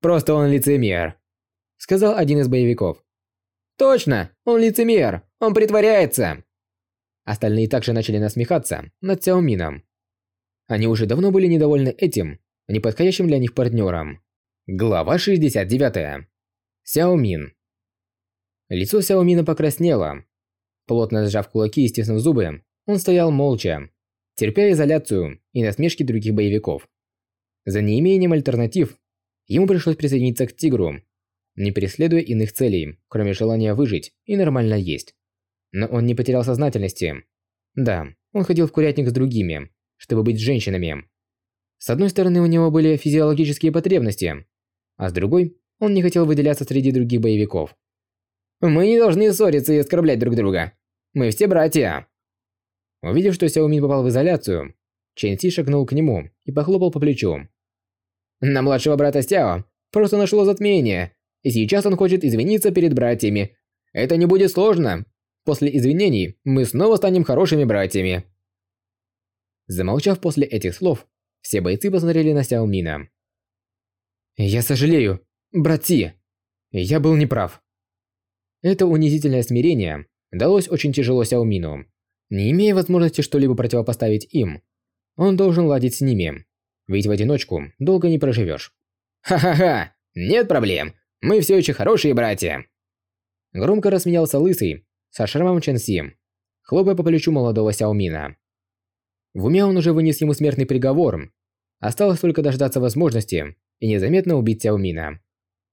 Просто он лицемер, сказал один из боевиков. Точно, он лицемер, он притворяется. Остальные также начали насмехаться над Сяомином. Они уже давно были недовольны этим, неподходящим для них партнером. Глава 69. Сяомин. Лицо Сяомина покраснело. Плотно сжав кулаки и стиснув зубы, он стоял молча, терпя изоляцию и насмешки других боевиков. За неимением альтернатив, ему пришлось присоединиться к тигру, не преследуя иных целей, кроме желания выжить и нормально есть. Но он не потерял сознательности. Да, он ходил в курятник с другими, чтобы быть женщинами. С одной стороны, у него были физиологические потребности, а с другой, он не хотел выделяться среди других боевиков. «Мы не должны ссориться и оскорблять друг друга. Мы все братья!» Увидев, что Сяомин попал в изоляцию, Чен Си шагнул к нему и похлопал по плечу. «На младшего брата Сяо просто нашло затмение, и сейчас он хочет извиниться перед братьями. Это не будет сложно. После извинений мы снова станем хорошими братьями. Замолчав после этих слов, все бойцы посмотрели на Сяо Мина. «Я сожалею, брати. Я был неправ». Это унизительное смирение далось очень тяжело Сяо Мину. Не имея возможности что-либо противопоставить им, он должен ладить с ними. ведь в одиночку долго не проживешь. «Ха-ха-ха! Нет проблем! Мы все еще хорошие братья!» Громко рассмеялся Лысый со шрамом Ченси, хлопая по плечу молодого Сяомина. В уме он уже вынес ему смертный приговор. Осталось только дождаться возможности и незаметно убить Сяомина.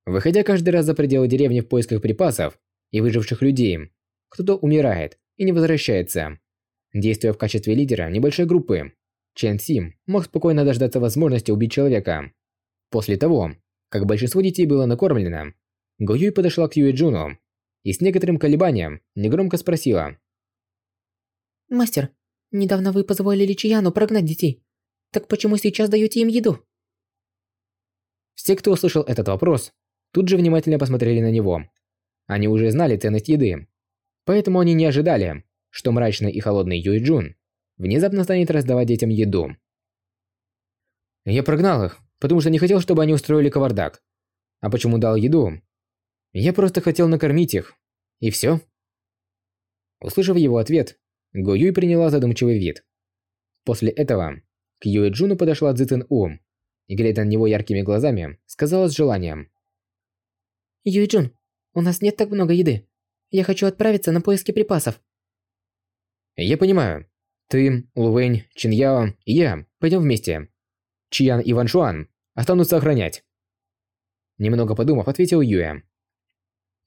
Выходя каждый раз за пределы деревни в поисках припасов и выживших людей, кто-то умирает и не возвращается. Действуя в качестве лидера небольшой группы, Чен Сим мог спокойно дождаться возможности убить человека. После того, как большинство детей было накормлено, Го Юй подошла к Юэ Джуну и с некоторым колебанием негромко спросила. «Мастер, недавно вы позволили Чияну прогнать детей. Так почему сейчас даете им еду?» Все, кто услышал этот вопрос, тут же внимательно посмотрели на него. Они уже знали ценность еды, поэтому они не ожидали, что мрачный и холодный Юй Джун внезапно станет раздавать детям еду. Я прогнал их, потому что не хотел, чтобы они устроили кавардак. А почему дал еду? Я просто хотел накормить их. И все. Услышав его ответ, Го Юй приняла задумчивый вид. После этого к Юэ Джуну подошла Цзэ У и, глядя на него яркими глазами, сказала с желанием. «Юй Джун, у нас нет так много еды. Я хочу отправиться на поиски припасов». «Я понимаю. Ты, Лувэнь, Чиньяо и я пойдем вместе. Чиян и Ван Шуан останутся охранять». Немного подумав, ответил Юэ.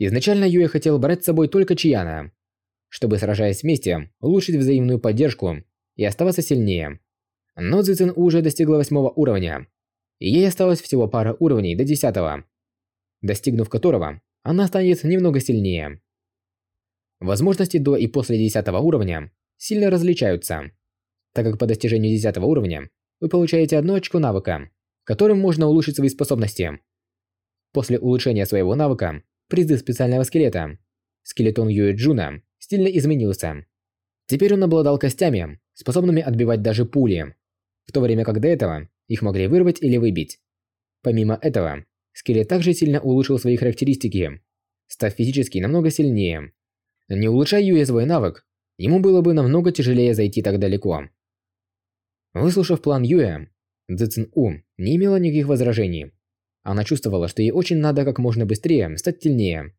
Изначально Юэ хотел брать с собой только Чияна, чтобы, сражаясь вместе, улучшить взаимную поддержку и оставаться сильнее. Но Цзэцин уже достигла восьмого уровня, и ей осталось всего пара уровней до десятого, достигнув которого она станет немного сильнее. Возможности до и после десятого уровня сильно различаются, так как по достижению десятого уровня вы получаете одно очко навыка, которым можно улучшить свои способности. После улучшения своего навыка призыв специального скелета. Скелетон Юэ Джуна сильно изменился. Теперь он обладал костями, способными отбивать даже пули, в то время как до этого их могли вырвать или выбить. Помимо этого, скелет также сильно улучшил свои характеристики, став физически намного сильнее. Не улучшая Юэ свой навык, ему было бы намного тяжелее зайти так далеко. Выслушав план Юэ, Цзэцин У не имела никаких возражений. Она чувствовала, что ей очень надо как можно быстрее стать сильнее.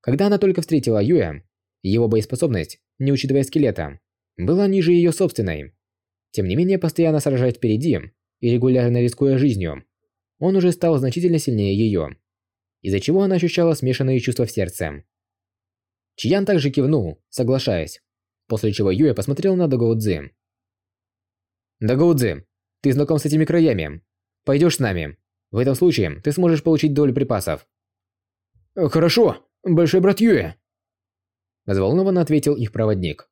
Когда она только встретила Юя, его боеспособность, не учитывая скелета, была ниже ее собственной. Тем не менее, постоянно сражаясь впереди и регулярно рискуя жизнью, он уже стал значительно сильнее ее, из-за чего она ощущала смешанные чувства в сердце. Чиян также кивнул, соглашаясь, после чего Юя посмотрел на Дагоудзи. «Дагоудзи, ты знаком с этими краями. Пойдешь с нами. В этом случае ты сможешь получить долю припасов. Хорошо, большой брат Юэ. Взволнованно ответил их проводник.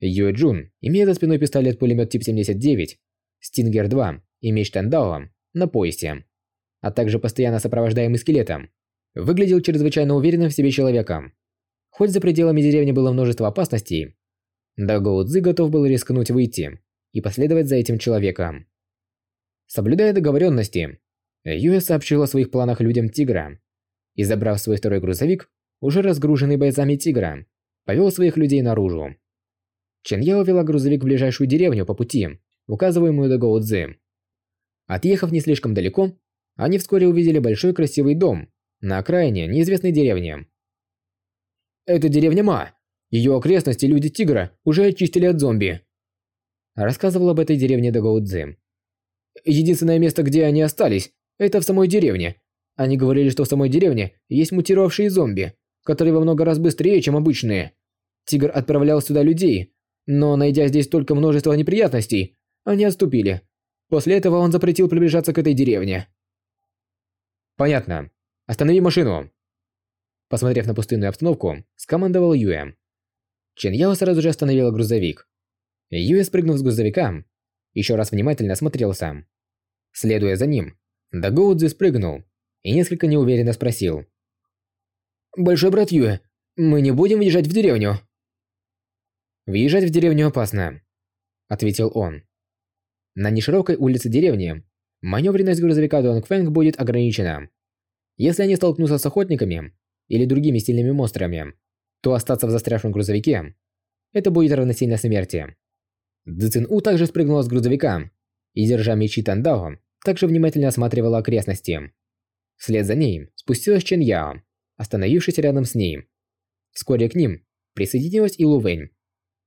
Юэ Джун, имея за спиной пистолет-пулемет тип 79, Стингер 2 и меч Тандао на поясе, а также постоянно сопровождаемый скелетом, выглядел чрезвычайно уверенным в себе человеком. Хоть за пределами деревни было множество опасностей, Даго Цзы готов был рискнуть выйти и последовать за этим человеком. Соблюдая договоренности, Юэ сообщил о своих планах людям Тигра и, забрав свой второй грузовик, уже разгруженный бойцами Тигра, повел своих людей наружу. Чен Яо вела грузовик в ближайшую деревню по пути, указываемую до Гоу Цзы. Отъехав не слишком далеко, они вскоре увидели большой красивый дом на окраине неизвестной деревни. «Это деревня Ма. Ее окрестности люди Тигра уже очистили от зомби», рассказывал об этой деревне Дагоу Цзы. «Единственное место, где они остались, это в самой деревне. Они говорили, что в самой деревне есть мутировавшие зомби, которые во много раз быстрее, чем обычные. Тигр отправлял сюда людей, но найдя здесь только множество неприятностей, они отступили. После этого он запретил приближаться к этой деревне. Понятно. Останови машину. Посмотрев на пустынную обстановку, скомандовал Юэ. Чен Яо сразу же остановила грузовик. Юэ, спрыгнув с грузовика, еще раз внимательно осмотрелся. Следуя за ним, Дагоудзи спрыгнул и несколько неуверенно спросил. «Большой брат Юэ, мы не будем въезжать в деревню?» «Въезжать в деревню опасно», — ответил он. На неширокой улице деревни маневренность грузовика Донгфэнг будет ограничена. Если они столкнутся с охотниками или другими сильными монстрами, то остаться в застрявшем грузовике – это будет равносильно смерти. Цзин У также спрыгнула с грузовика и, держа мечи Тандао, также внимательно осматривала окрестности. Вслед за ней спустилась Чен Яо, остановившись рядом с ней. Вскоре к ним присоединилась и Лувэнь.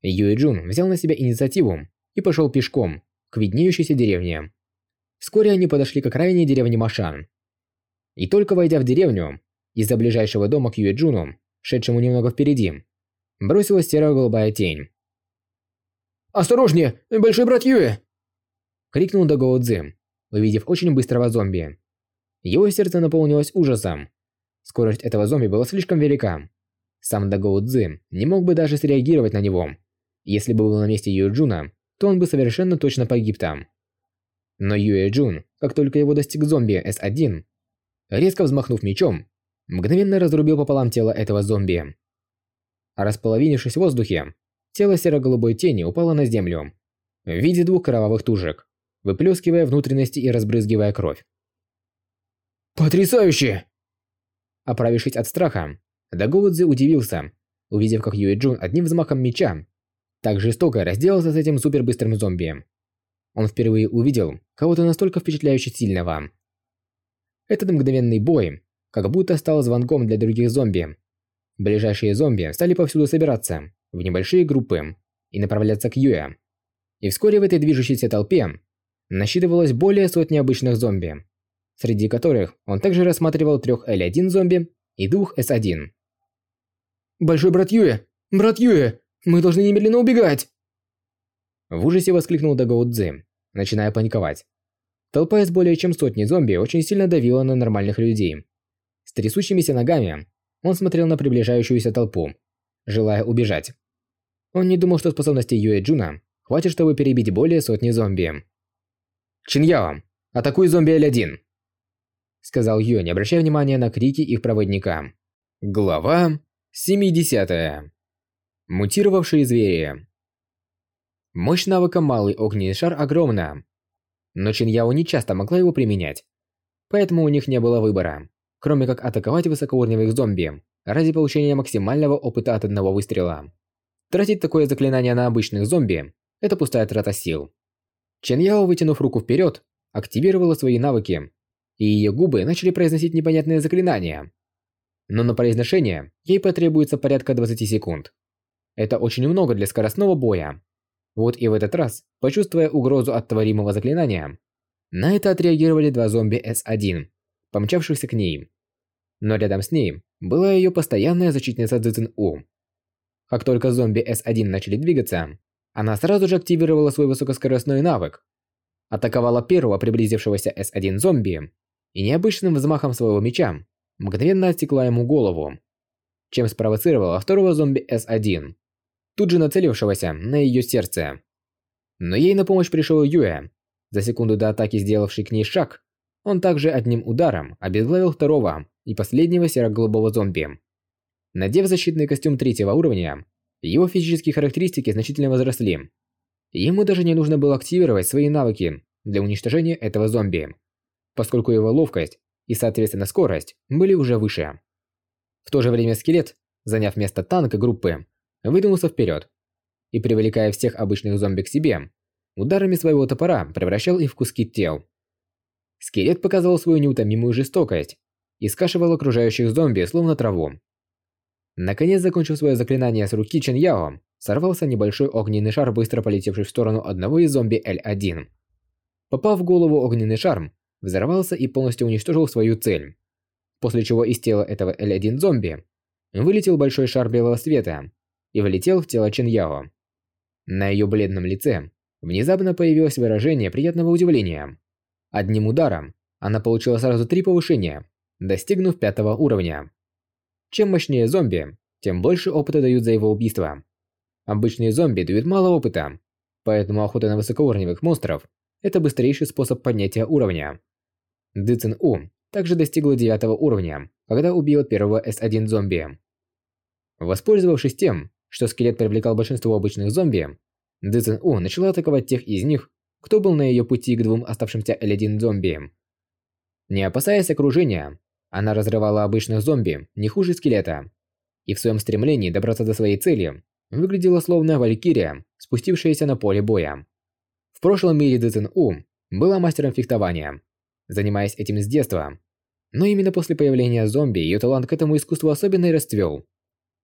Юй Джун взял на себя инициативу и пошел пешком к виднеющейся деревне. Вскоре они подошли к окраине деревни Машан. И только войдя в деревню, из-за ближайшего дома к Юэ Джуну, шедшему немного впереди, бросилась серо-голубая тень. «Осторожнее! Большой брат Юэ!» крикнул Дагоу Цзы, увидев очень быстрого зомби. Его сердце наполнилось ужасом. Скорость этого зомби была слишком велика. Сам Дагоу Цзы не мог бы даже среагировать на него. Если бы был на месте Юэ Джуна, то он бы совершенно точно погиб там. Но Юэ Джун, как только его достиг зомби С1, резко взмахнув мечом, мгновенно разрубил пополам тело этого зомби. Располовинившись в воздухе, тело серо-голубой тени упало на землю в виде двух кровавых тужек, выплескивая внутренности и разбрызгивая кровь. «Потрясающе!» Оправившись от страха, Дагоудзи удивился, увидев, как Юэ Джун одним взмахом меча так жестоко разделался с этим супербыстрым зомби. Он впервые увидел кого-то настолько впечатляюще сильного. Этот мгновенный бой как будто стал звонком для других зомби. Ближайшие зомби стали повсюду собираться в небольшие группы и направляться к Юэ. И вскоре в этой движущейся толпе насчитывалось более сотни обычных зомби, среди которых он также рассматривал трех L1 зомби и двух S1. «Большой брат Юэ! Брат Юэ! Мы должны немедленно убегать!» В ужасе воскликнул Дагоу Цзы, начиная паниковать. Толпа из более чем сотни зомби очень сильно давила на нормальных людей. С трясущимися ногами он смотрел на приближающуюся толпу, желая убежать. Он не думал, что способности Юэ Джуна хватит, чтобы перебить более сотни зомби. «Чиньяо, атакуй зомби L1!» Сказал Юэ, не обращая внимания на крики их проводника. Глава 70. Мутировавшие звери. Мощь навыка «Малый огненный шар» огромна. Но Чиньяо не часто могла его применять. Поэтому у них не было выбора, кроме как атаковать высокоуровневых зомби ради получения максимального опыта от одного выстрела. Тратить такое заклинание на обычных зомби – это пустая трата сил. Чиньяо, вытянув руку вперед, активировала свои навыки, и ее губы начали произносить непонятные заклинания. Но на произношение ей потребуется порядка 20 секунд. Это очень много для скоростного боя. Вот и в этот раз, почувствуя угрозу от творимого заклинания, на это отреагировали два зомби С1, помчавшихся к ней. Но рядом с ней была ее постоянная защитница Цзэцин У. Как только зомби С1 начали двигаться, она сразу же активировала свой высокоскоростной навык. Атаковала первого приблизившегося С1 зомби и необычным взмахом своего меча мгновенно отсекла ему голову, чем спровоцировала второго зомби С1 тут же нацелившегося на ее сердце. Но ей на помощь пришел Юэ. За секунду до атаки сделавший к ней шаг, он также одним ударом обезглавил второго и последнего серо-голубого зомби. Надев защитный костюм третьего уровня, его физические характеристики значительно возросли. Ему даже не нужно было активировать свои навыки для уничтожения этого зомби, поскольку его ловкость и, соответственно, скорость были уже выше. В то же время скелет, заняв место танка группы, выдвинулся вперед и, привлекая всех обычных зомби к себе, ударами своего топора превращал их в куски тел. Скелет показывал свою неутомимую жестокость и скашивал окружающих зомби словно траву. Наконец, закончив свое заклинание с руки Чен Яо, сорвался небольшой огненный шар, быстро полетевший в сторону одного из зомби L1. Попав в голову огненный шар, взорвался и полностью уничтожил свою цель. После чего из тела этого L1 зомби вылетел большой шар белого света, и влетел в тело Чин Яо. На ее бледном лице внезапно появилось выражение приятного удивления. Одним ударом она получила сразу три повышения, достигнув пятого уровня. Чем мощнее зомби, тем больше опыта дают за его убийство. Обычные зомби дают мало опыта, поэтому охота на высокоуровневых монстров – это быстрейший способ поднятия уровня. Ды Цин У также достигла девятого уровня, когда убила первого С1 зомби. Воспользовавшись тем, что скелет привлекал большинство обычных зомби, Дэцин У начала атаковать тех из них, кто был на ее пути к двум оставшимся L1 зомби. Не опасаясь окружения, она разрывала обычных зомби не хуже скелета. И в своем стремлении добраться до своей цели, выглядела словно валькирия, спустившаяся на поле боя. В прошлом мире Дэцин У была мастером фехтования, занимаясь этим с детства. Но именно после появления зомби ее талант к этому искусству особенно и расцвел.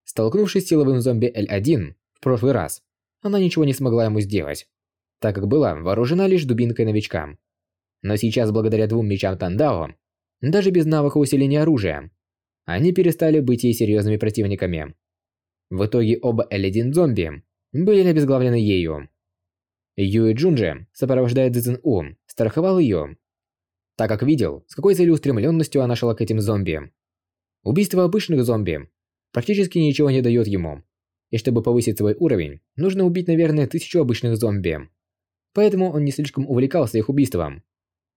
Столкнувшись с силовым зомби L1 в прошлый раз, она ничего не смогла ему сделать, так как была вооружена лишь дубинкой новичка. Но сейчас, благодаря двум мечам Тандао, даже без навыка усиления оружия, они перестали быть ей серьезными противниками. В итоге оба L1 зомби были обезглавлены ею. Юэ Джунджи, сопровождая Цзин У, страховал ее, так как видел, с какой целеустремленностью она шла к этим зомби. Убийство обычных зомби практически ничего не дает ему, и чтобы повысить свой уровень, нужно убить, наверное, тысячу обычных зомби. Поэтому он не слишком увлекался их убийством,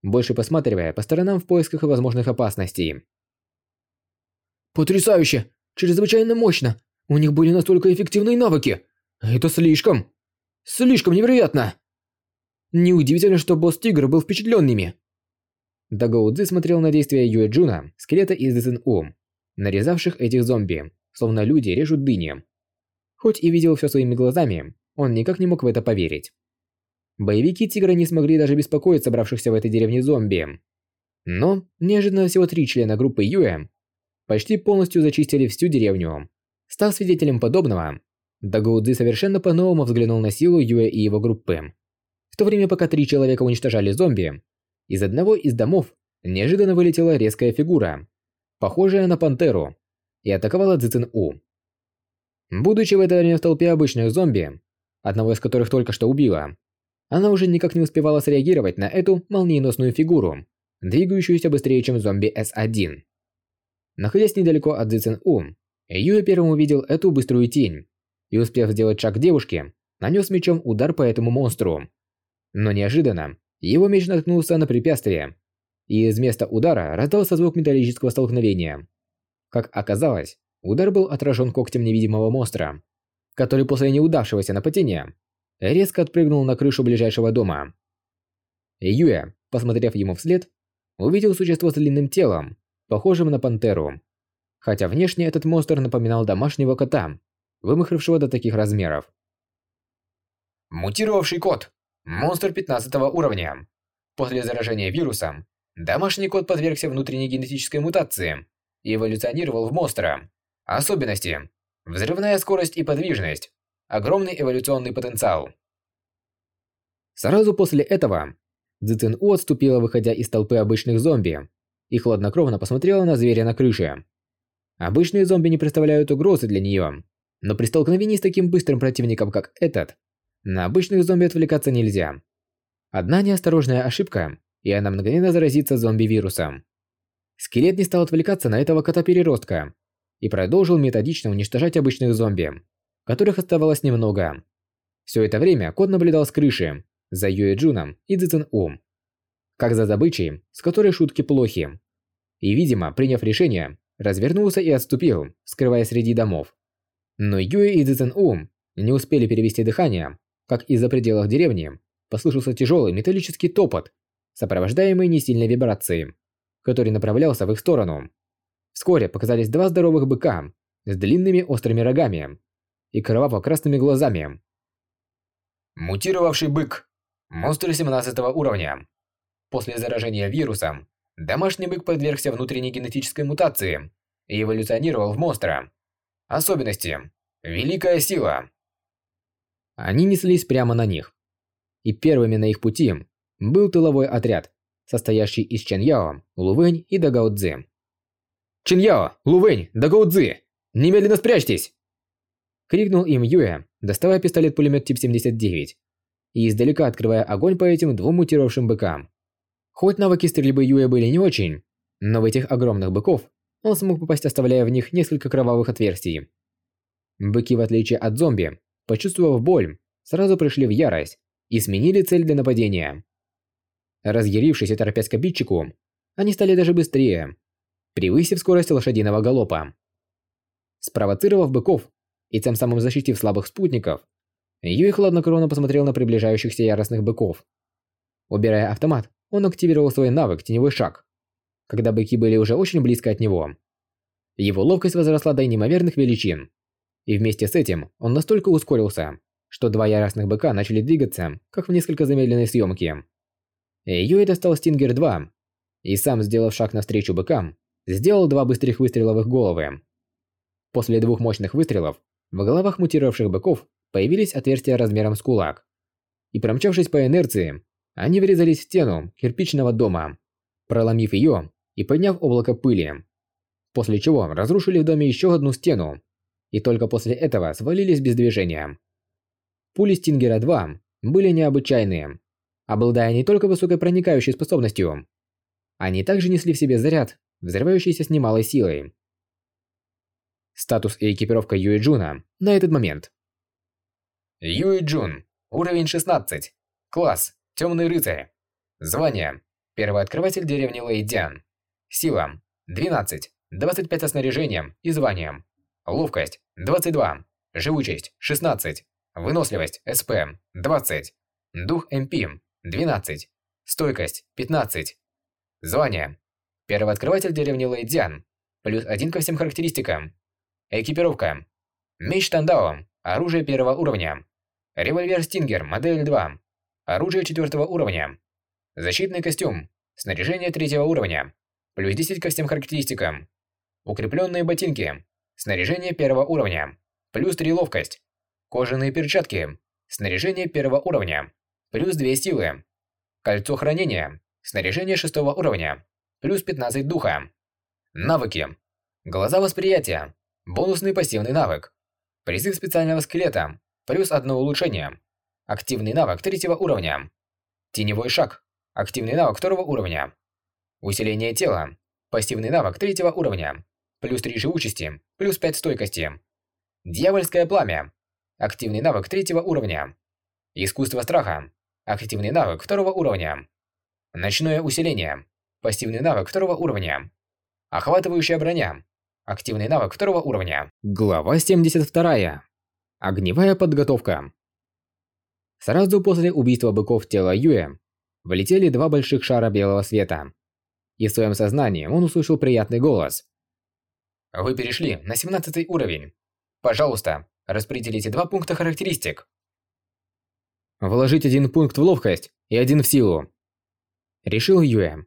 больше посматривая по сторонам в поисках возможных опасностей. Потрясающе! Чрезвычайно мощно! У них были настолько эффективные навыки! Это слишком! Слишком невероятно! Неудивительно, что босс Тигр был впечатлен ими. Дагоу Цзы смотрел на действия Юэ Джуна, скелета и Цзин У, нарезавших этих зомби, словно люди режут дыни. Хоть и видел все своими глазами, он никак не мог в это поверить. Боевики Тигра не смогли даже беспокоить собравшихся в этой деревне зомби. Но, неожиданно всего три члена группы Юэ почти полностью зачистили всю деревню. Став свидетелем подобного, Дагоу Цзы совершенно по-новому взглянул на силу Юэ и его группы. В то время, пока три человека уничтожали зомби, из одного из домов неожиданно вылетела резкая фигура, похожая на пантеру, и атаковала Цзин У. Будучи в это время в толпе обычных зомби, одного из которых только что убила, она уже никак не успевала среагировать на эту молниеносную фигуру, двигающуюся быстрее, чем зомби С1. Находясь недалеко от Цзин У, Юя первым увидел эту быструю тень и, успев сделать шаг к девушке, нанес мечом удар по этому монстру. Но неожиданно его меч наткнулся на препятствие, и из места удара раздался звук металлического столкновения. Как оказалось, удар был отражен когтем невидимого монстра, который после неудавшегося нападения резко отпрыгнул на крышу ближайшего дома. Юя, посмотрев ему вслед, увидел существо с длинным телом, похожим на пантеру. Хотя внешне этот монстр напоминал домашнего кота, вымахавшего до таких размеров. Мутировавший кот. Монстр 15 уровня. После заражения вирусом, домашний кот подвергся внутренней генетической мутации и эволюционировал в монстра. Особенности. Взрывная скорость и подвижность. Огромный эволюционный потенциал. Сразу после этого Цзин У отступила, выходя из толпы обычных зомби, и хладнокровно посмотрела на зверя на крыше. Обычные зомби не представляют угрозы для нее, но при столкновении с таким быстрым противником, как этот, на обычных зомби отвлекаться нельзя. Одна неосторожная ошибка, и она мгновенно заразится зомби-вирусом. Скелет не стал отвлекаться на этого кота-переростка и продолжил методично уничтожать обычных зомби, которых оставалось немного. Все это время кот наблюдал с крыши, за Юэ Джуном и Цзэн У как за добычей, с которой шутки плохи. И, видимо, приняв решение, развернулся и отступил, скрывая среди домов. Но Юэ и Цзэн У не успели перевести дыхание, как из-за пределов деревни послышался тяжелый металлический топот, сопровождаемый несильной вибрацией, который направлялся в их сторону. Вскоре показались два здоровых быка с длинными острыми рогами и кроваво-красными глазами. Мутировавший бык. Монстр 17 уровня. После заражения вирусом, домашний бык подвергся внутренней генетической мутации и эволюционировал в монстра. Особенности. Великая сила. Они неслись прямо на них. И первыми на их пути был тыловой отряд, состоящий из Чен Яо, Лувэнь и Дагао Цзи. «Чен Яо, Лувэнь, Дагао Цзи! Немедленно спрячьтесь!» Крикнул им Юэ, доставая пистолет-пулемет тип 79 и издалека открывая огонь по этим двум мутировавшим быкам. Хоть навыки стрельбы Юэ были не очень, но в этих огромных быков он смог попасть, оставляя в них несколько кровавых отверстий. Быки, в отличие от зомби, почувствовав боль, сразу пришли в ярость и сменили цель для нападения. Разъярившись и торопясь к обидчику, они стали даже быстрее, превысив скорость лошадиного галопа. Спровоцировав быков и тем самым защитив слабых спутников, Юй хладнокровно посмотрел на приближающихся яростных быков. Убирая автомат, он активировал свой навык «Теневой шаг», когда быки были уже очень близко от него. Его ловкость возросла до неимоверных величин. И вместе с этим он настолько ускорился, что два яростных быка начали двигаться, как в несколько замедленной съемки. Юэ достал Стингер-2 и сам, сделав шаг навстречу быкам, сделал два быстрых выстрела в их головы. После двух мощных выстрелов в головах мутировавших быков появились отверстия размером с кулак. И промчавшись по инерции, они врезались в стену кирпичного дома, проломив ее и подняв облако пыли. После чего разрушили в доме еще одну стену, и только после этого свалились без движения. Пули Стингера-2 были необычайные, обладая не только высокой проникающей способностью. Они также несли в себе заряд, взрывающийся с немалой силой. Статус и экипировка Юэ Джуна на этот момент. Юэ Джун. Уровень 16. Класс. Темный рыцарь. Звание. Первый открыватель деревни Лэйдян. Сила. 12. 25 снаряжением и званием. Ловкость. 22. Живучесть. 16. Выносливость. СП. 20. Дух МП. 12. Стойкость. 15. Звание. Первый открыватель деревни Лэйдзян. Плюс один ко всем характеристикам. Экипировка. Меч Тандао. Оружие первого уровня. Револьвер Стингер, модель 2. Оружие четвертого уровня. Защитный костюм. Снаряжение третьего уровня. Плюс 10 ко всем характеристикам. Укрепленные ботинки. Снаряжение первого уровня. Плюс 3 ловкость. Кожаные перчатки. Снаряжение первого уровня. Плюс 2 силы. Кольцо хранения. Снаряжение шестого уровня. Плюс 15 духа. Навыки. Глаза восприятия. Бонусный пассивный навык. Призыв специального скелета. Плюс одно улучшение. Активный навык третьего уровня. Теневой шаг. Активный навык второго уровня. Усиление тела. Пассивный навык третьего уровня. Плюс 3 живучести. Плюс 5 стойкости. Дьявольское пламя. Активный навык третьего уровня. Искусство страха. Активный навык второго уровня. Ночное усиление. Пассивный навык второго уровня. Охватывающая броня. Активный навык второго уровня. Глава 72. Огневая подготовка. Сразу после убийства быков тела Юэ влетели два больших шара белого света. И в своем сознании он услышал приятный голос. Вы перешли на 17 уровень. Пожалуйста, распределите два пункта характеристик. Вложить один пункт в ловкость и один в силу. Решил Юэ.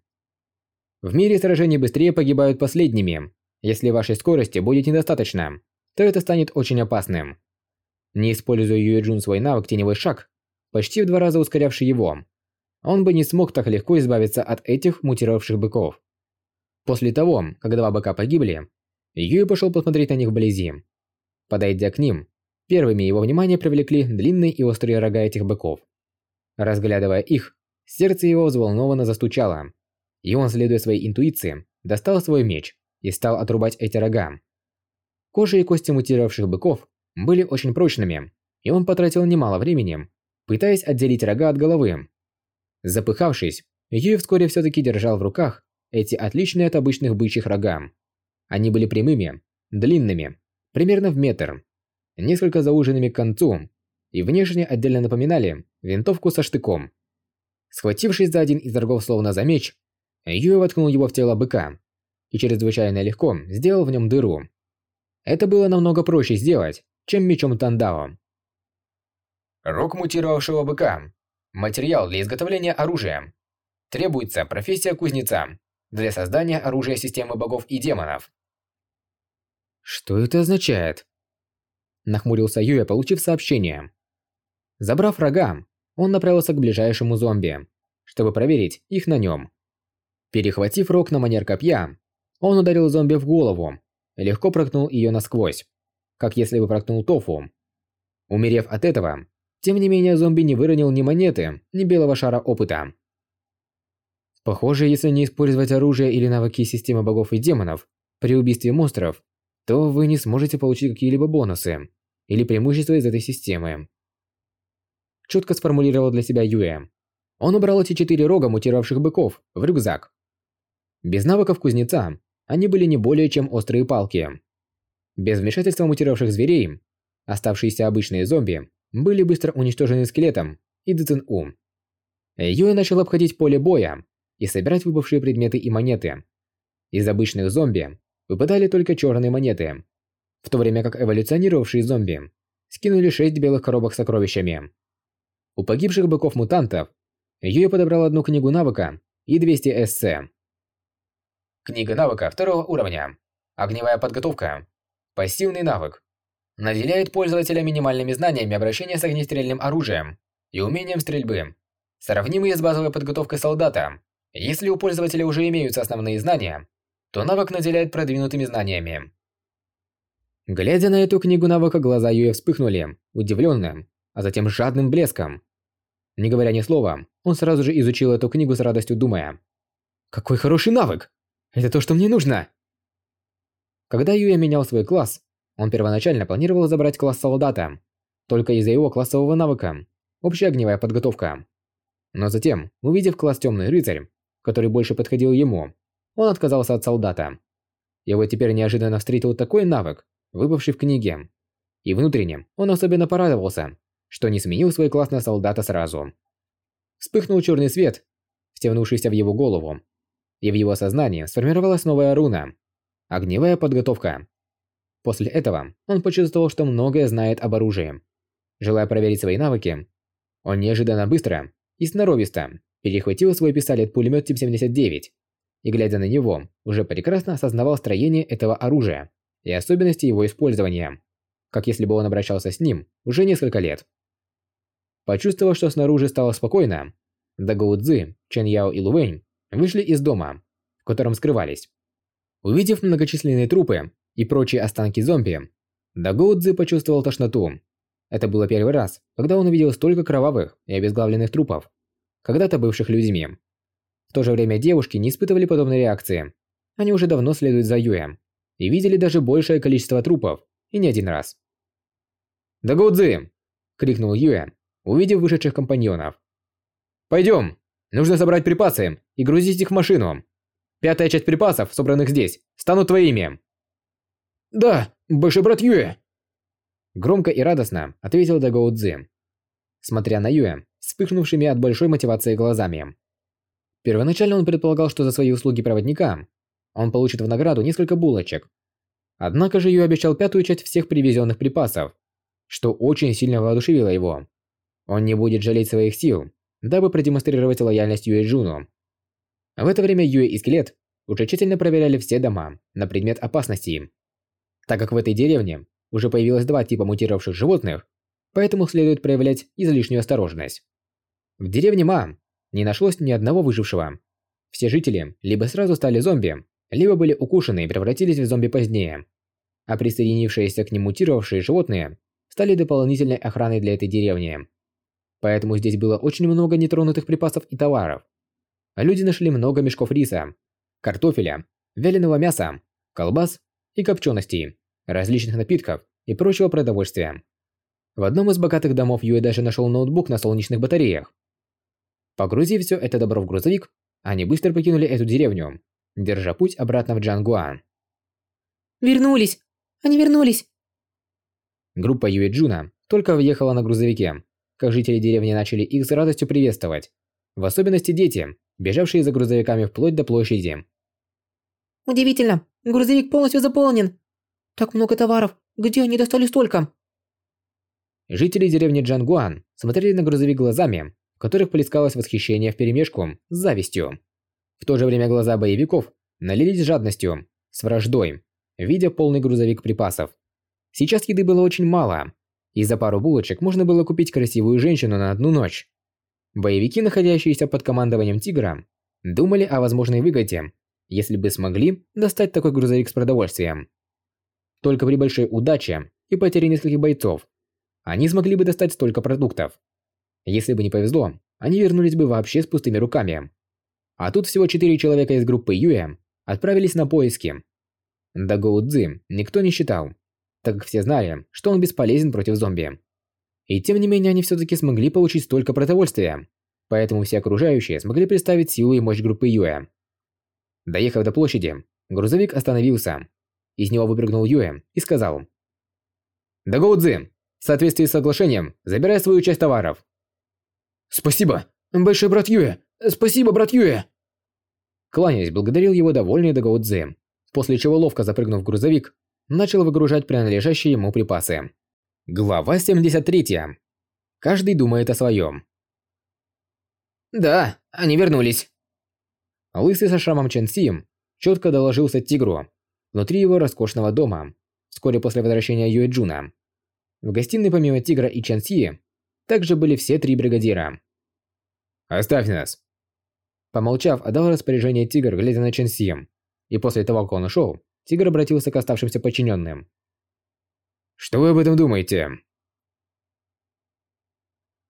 В мире сражений быстрее погибают последними. Если вашей скорости будет недостаточно, то это станет очень опасным. Не используя Юэджун свой навык «Теневой шаг», почти в два раза ускорявший его, он бы не смог так легко избавиться от этих мутировавших быков. После того, как два быка погибли, Юэ пошел посмотреть на них вблизи. Подойдя к ним, первыми его внимание привлекли длинные и острые рога этих быков. Разглядывая их, сердце его взволнованно застучало. И он, следуя своей интуиции, достал свой меч и стал отрубать эти рога. Кожа и кости мутировавших быков были очень прочными, и он потратил немало времени, пытаясь отделить рога от головы. Запыхавшись, Юй вскоре все-таки держал в руках эти отличные от обычных бычьих рога. Они были прямыми, длинными, примерно в метр, несколько зауженными к концу, и внешне отдельно напоминали винтовку со штыком. Схватившись за один из рогов словно за меч, Юй воткнул его в тело быка и чрезвычайно легко сделал в нем дыру. Это было намного проще сделать, чем мечом Тандао. Рог мутировавшего быка. Материал для изготовления оружия. Требуется профессия кузнеца для создания оружия системы богов и демонов. Что это означает? Нахмурился Юя, получив сообщение. Забрав рога, он направился к ближайшему зомби, чтобы проверить их на нем. Перехватив рог на манер копья, он ударил зомби в голову легко проткнул ее насквозь, как если бы проткнул тофу. Умерев от этого, тем не менее зомби не выронил ни монеты, ни белого шара опыта. Похоже, если не использовать оружие или навыки системы богов и демонов при убийстве монстров, то вы не сможете получить какие-либо бонусы или преимущества из этой системы. Четко сформулировал для себя Юэ. Он убрал эти четыре рога мутировавших быков в рюкзак без навыков кузнеца, они были не более чем острые палки. Без вмешательства мутировавших зверей, оставшиеся обычные зомби были быстро уничтожены скелетом и ДЦНУ. Юэ начал обходить поле боя и собирать выпавшие предметы и монеты. Из обычных зомби выпадали только черные монеты, в то время как эволюционировавшие зомби скинули шесть белых коробок с сокровищами. У погибших быков-мутантов Юя подобрал одну книгу навыка и 200 СЦ. Книга навыка второго уровня. Огневая подготовка. Пассивный навык. Наделяет пользователя минимальными знаниями обращения с огнестрельным оружием и умением стрельбы, сравнимые с базовой подготовкой солдата. Если у пользователя уже имеются основные знания, то навык наделяет продвинутыми знаниями. Глядя на эту книгу навыка, глаза Юэ вспыхнули, удивленным, а затем жадным блеском. Не говоря ни слова, он сразу же изучил эту книгу с радостью, думая. «Какой хороший навык! Это то, что мне нужно!» Когда Юя менял свой класс, он первоначально планировал забрать класс солдата, только из-за его классового навыка – общая огневая подготовка. Но затем, увидев класс Темный Рыцарь, который больше подходил ему, он отказался от солдата. Вот теперь неожиданно встретил такой навык, выпавший в книге. И внутренне он особенно порадовался, что не сменил свой класс на солдата сразу. Вспыхнул черный свет, втянувшийся в его голову, и в его сознании сформировалась новая руна – огневая подготовка. После этого он почувствовал, что многое знает об оружии. Желая проверить свои навыки, он неожиданно быстро и сноровисто перехватил свой пистолет-пулемет тип 79 и, глядя на него, уже прекрасно осознавал строение этого оружия и особенности его использования, как если бы он обращался с ним уже несколько лет. Почувствовав, что снаружи стало спокойно, Дагоу Цзы, Чен Яо и Лувэнь вышли из дома, в котором скрывались. Увидев многочисленные трупы и прочие останки зомби, Дагоу Цзы почувствовал тошноту. Это было первый раз, когда он увидел столько кровавых и обезглавленных трупов, когда-то бывших людьми. В то же время девушки не испытывали подобной реакции. Они уже давно следуют за Юем и видели даже большее количество трупов, и не один раз. «Дагоудзи!» – крикнул Юэ, увидев вышедших компаньонов. «Пойдем! Нужно собрать припасы и грузить их в машину. Пятая часть припасов, собранных здесь, станут твоими!» «Да, большой брат Юэ!» Громко и радостно ответил Дагоудзи, смотря на Юэ вспыхнувшими от большой мотивации глазами. Первоначально он предполагал, что за свои услуги проводника он получит в награду несколько булочек. Однако же Ю обещал пятую часть всех привезенных припасов, что очень сильно воодушевило его. Он не будет жалеть своих сил, дабы продемонстрировать лояльность Юэ Джуну. В это время Юэ и Скелет уже тщательно проверяли все дома на предмет опасности. Так как в этой деревне уже появилось два типа мутировавших животных, поэтому следует проявлять излишнюю осторожность. В деревне Ма не нашлось ни одного выжившего. Все жители либо сразу стали зомби, либо были укушены и превратились в зомби позднее. А присоединившиеся к ним мутировавшие животные стали дополнительной охраной для этой деревни. Поэтому здесь было очень много нетронутых припасов и товаров. Люди нашли много мешков риса, картофеля, вяленого мяса, колбас и копченостей, различных напитков и прочего продовольствия. В одном из богатых домов Юэ даже нашел ноутбук на солнечных батареях. Погрузив все это добро в грузовик, они быстро покинули эту деревню, держа путь обратно в Джангуан. «Вернулись! Они вернулись!» Группа Юэ Джуна только въехала на грузовике, как жители деревни начали их с радостью приветствовать. В особенности дети, бежавшие за грузовиками вплоть до площади. «Удивительно! Грузовик полностью заполнен! Так много товаров! Где они достали столько?» Жители деревни Джангуан смотрели на грузовик глазами, в которых плескалось восхищение вперемешку с завистью. В то же время глаза боевиков налились жадностью, с враждой, видя полный грузовик припасов. Сейчас еды было очень мало, и за пару булочек можно было купить красивую женщину на одну ночь. Боевики, находящиеся под командованием Тигра, думали о возможной выгоде, если бы смогли достать такой грузовик с продовольствием. Только при большой удаче и потере нескольких бойцов они смогли бы достать столько продуктов. Если бы не повезло, они вернулись бы вообще с пустыми руками. А тут всего четыре человека из группы Юэ отправились на поиски. Дагоу Цзы никто не считал, так как все знали, что он бесполезен против зомби. И тем не менее они все-таки смогли получить столько продовольствия, поэтому все окружающие смогли представить силу и мощь группы Юэ. Доехав до площади, грузовик остановился. Из него выпрыгнул Юэ и сказал. «Дагоу Цзы, в соответствии с соглашением, забирай свою часть товаров. Спасибо, большой брат Юэ. Спасибо, брат Юэ. Кланяясь, благодарил его довольный Дагаудзе, после чего ловко запрыгнув в грузовик, начал выгружать принадлежащие ему припасы. Глава 73. Каждый думает о своем. Да, они вернулись. Лысый со шрамом Чен Си четко доложился Тигру внутри его роскошного дома, вскоре после возвращения Юэ Джуна. В гостиной помимо Тигра и Чен Си также были все три бригадира. «Оставь нас!» Помолчав, отдал распоряжение Тигр, глядя на Чен Си. И после того, как он ушел, Тигр обратился к оставшимся подчиненным. «Что вы об этом думаете?»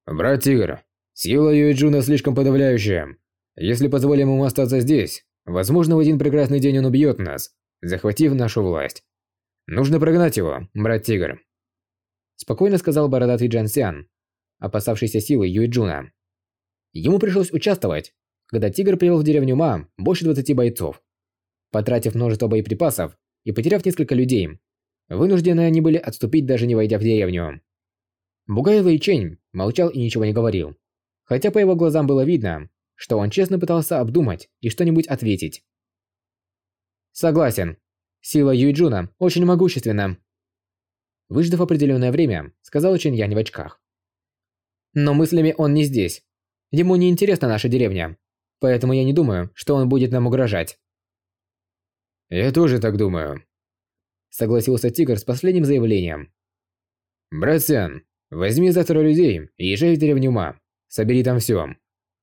«Брат Тигр, сила Юэ Джуна слишком подавляющая. Если позволим ему остаться здесь, возможно, в один прекрасный день он убьет нас, захватив нашу власть. Нужно прогнать его, брат Тигр. Спокойно сказал бородатый Джан Сян, опасавшийся силы Юэ Джуна. Ему пришлось участвовать, когда Тигр привел в деревню Ма больше 20 бойцов. Потратив множество боеприпасов и потеряв несколько людей, вынуждены они были отступить, даже не войдя в деревню. Бугай Вэй Чень молчал и ничего не говорил, хотя по его глазам было видно, что он честно пытался обдумать и что-нибудь ответить. Согласен. Сила Юйджуна очень могущественна. Выждав определенное время, сказал Чин Янь в очках. Но мыслями он не здесь. Ему не интересна наша деревня, поэтому я не думаю, что он будет нам угрожать. Я тоже так думаю. Согласился Тигр с последним заявлением. Брат Сян, возьми завтра людей и езжай в деревню Ма. Собери там все.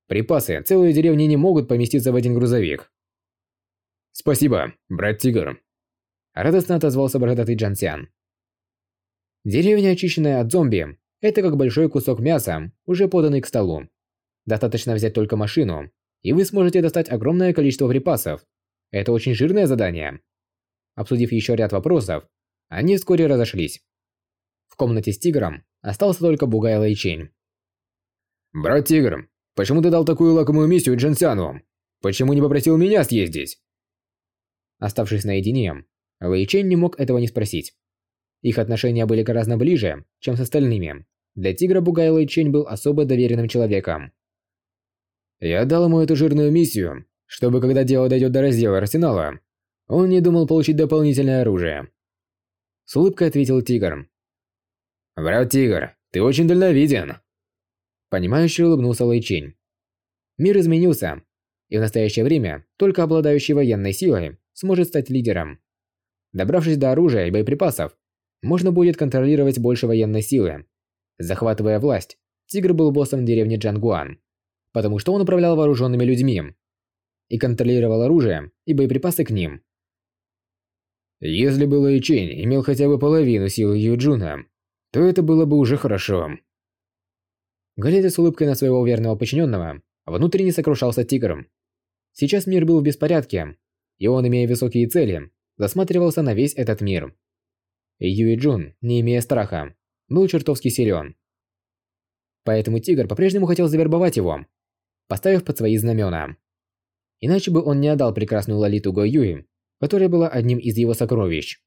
Припасы целой деревни не могут поместиться в один грузовик. «Спасибо, брат Тигр!» Радостно отозвался бородатый Джансян. Деревня, очищенная от зомби, это как большой кусок мяса, уже поданный к столу. Достаточно взять только машину, и вы сможете достать огромное количество припасов. Это очень жирное задание. Обсудив еще ряд вопросов, они вскоре разошлись. В комнате с тигром остался только Бугай Лайчень. «Брат Тигр, почему ты дал такую лакомую миссию Джансяну? Почему не попросил меня съездить?» Оставшись наедине, Лэй Чэнь не мог этого не спросить. Их отношения были гораздо ближе, чем с остальными. Для Тигра Бугай Лэй Чэнь был особо доверенным человеком. Я дал ему эту жирную миссию, чтобы когда дело дойдет до раздела арсенала, он не думал получить дополнительное оружие. С улыбкой ответил Тигр. «Брат Тигр, ты очень дальновиден!» Понимающе улыбнулся Лэй Чэнь. Мир изменился, и в настоящее время только обладающий военной силой сможет стать лидером. Добравшись до оружия и боеприпасов, можно будет контролировать больше военной силы. Захватывая власть, Тигр был боссом деревни Джангуан, потому что он управлял вооруженными людьми и контролировал оружие и боеприпасы к ним. Если бы Лэй Чэнь имел хотя бы половину силы Юджуна, то это было бы уже хорошо. Глядя с улыбкой на своего верного подчиненного, внутренне сокрушался Тигром. Сейчас мир был в беспорядке, и он, имея высокие цели, засматривался на весь этот мир. Юи Джун, не имея страха, был чертовски силен. Поэтому Тигр по-прежнему хотел завербовать его, поставив под свои знамена. Иначе бы он не отдал прекрасную Лолиту Го Юи, которая была одним из его сокровищ.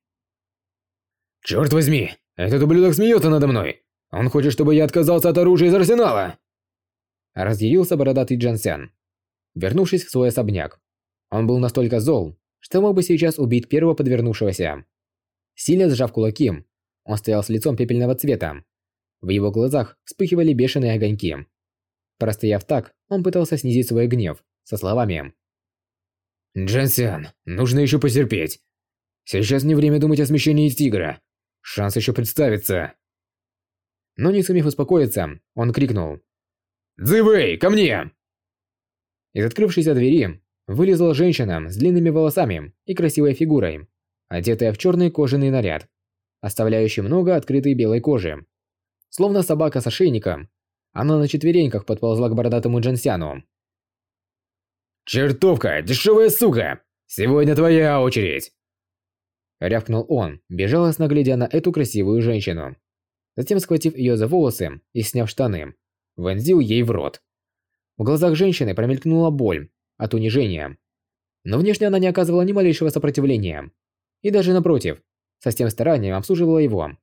«Черт возьми! Этот ублюдок смеется надо мной! Он хочет, чтобы я отказался от оружия из арсенала!» Разъярился бородатый Джансян, вернувшись в свой особняк. Он был настолько зол, что мог бы сейчас убить первого подвернувшегося. Сильно сжав кулаки, он стоял с лицом пепельного цвета. В его глазах вспыхивали бешеные огоньки. Простояв так, он пытался снизить свой гнев, со словами «Дженсиан, нужно еще потерпеть. Сейчас не время думать о смещении тигра. Шанс еще представится». Но не сумев успокоиться, он крикнул «Дзивэй, ко мне!» Из открывшейся двери Вылезла женщина с длинными волосами и красивой фигурой, одетая в черный кожаный наряд, оставляющий много открытой белой кожи. Словно собака с ошейником, она на четвереньках подползла к бородатому Джансяну. «Чертовка, дешевая сука! Сегодня твоя очередь!» Рявкнул он, безжалостно глядя на эту красивую женщину. Затем, схватив ее за волосы и сняв штаны, вонзил ей в рот. В глазах женщины промелькнула боль, от унижения. Но внешне она не оказывала ни малейшего сопротивления. И даже напротив, со всем старанием обслуживала его.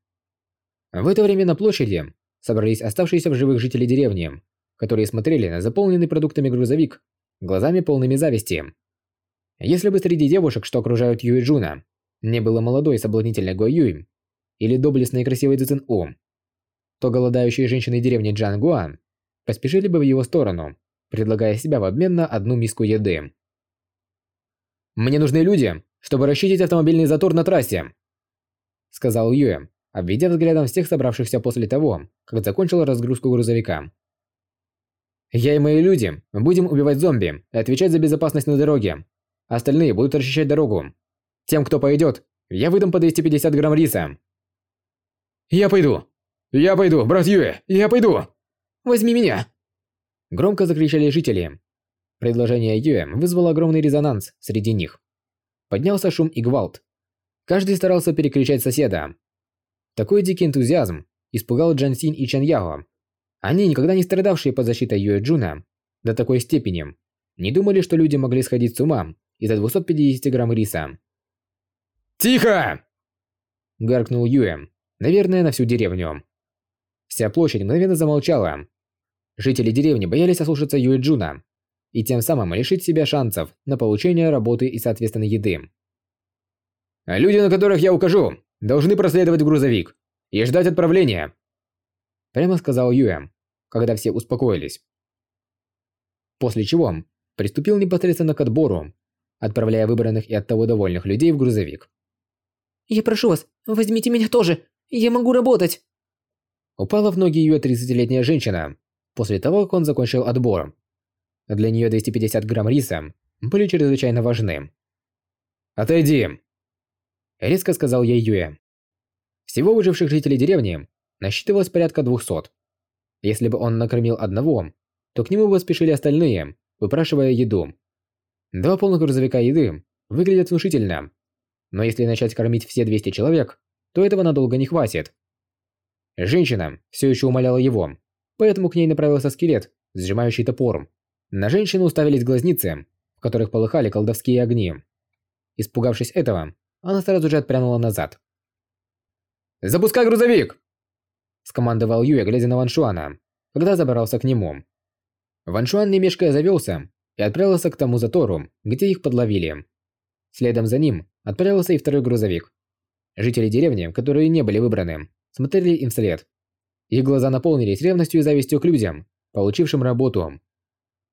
В это время на площади собрались оставшиеся в живых жители деревни, которые смотрели на заполненный продуктами грузовик глазами полными зависти. Если бы среди девушек, что окружают Юэ Джуна, не было молодой соблазнительной Го Юй или доблестной и красивой Цзин У, то голодающие женщины деревни Джан Гуан поспешили бы в его сторону предлагая себя в обмен на одну миску еды. «Мне нужны люди, чтобы расчистить автомобильный затор на трассе», сказал Юэ, обведя взглядом всех собравшихся после того, как закончил разгрузку грузовика. «Я и мои люди будем убивать зомби и отвечать за безопасность на дороге. Остальные будут расчищать дорогу. Тем, кто пойдет, я выдам по 250 грамм риса». «Я пойду! Я пойду, брат Юэ! Я пойду! Возьми меня!» Громко закричали жители. Предложение Юэ вызвало огромный резонанс среди них. Поднялся шум и гвалт. Каждый старался перекричать соседа. Такой дикий энтузиазм испугал Джан Синь и Чан Яо. Они, никогда не страдавшие под защитой Юэ Джуна, до такой степени, не думали, что люди могли сходить с ума из-за 250 грамм риса. «Тихо!» – гаркнул Юэ, наверное, на всю деревню. Вся площадь мгновенно замолчала. Жители деревни боялись ослушаться Юэ Джуна и тем самым лишить себя шансов на получение работы и соответственно еды. Люди, на которых я укажу, должны проследовать грузовик и ждать отправления. Прямо сказал Юэ, когда все успокоились. После чего приступил непосредственно к отбору, отправляя выбранных и оттого довольных людей в грузовик. «Я прошу вас, возьмите меня тоже, я могу работать!» Упала в ноги Юэ 30-летняя женщина, после того, как он закончил отбор. Для нее 250 грамм риса были чрезвычайно важны. «Отойди!» резко сказал ей Юэ. Всего выживших жителей деревни насчитывалось порядка двухсот. Если бы он накормил одного, то к нему бы спешили остальные, выпрашивая еду. Два полных грузовика еды выглядят внушительно, но если начать кормить все 200 человек, то этого надолго не хватит. Женщина все еще умоляла его, поэтому к ней направился скелет, сжимающий топор. На женщину уставились глазницы, в которых полыхали колдовские огни. Испугавшись этого, она сразу же отпрянула назад. «Запускай грузовик!» Скомандовал Юя, глядя на Ваншуана, когда забрался к нему. Ваншуан, не мешкая, завелся и отправился к тому затору, где их подловили. Следом за ним отправился и второй грузовик. Жители деревни, которые не были выбраны, смотрели им вслед. Их глаза наполнились ревностью и завистью к людям, получившим работу.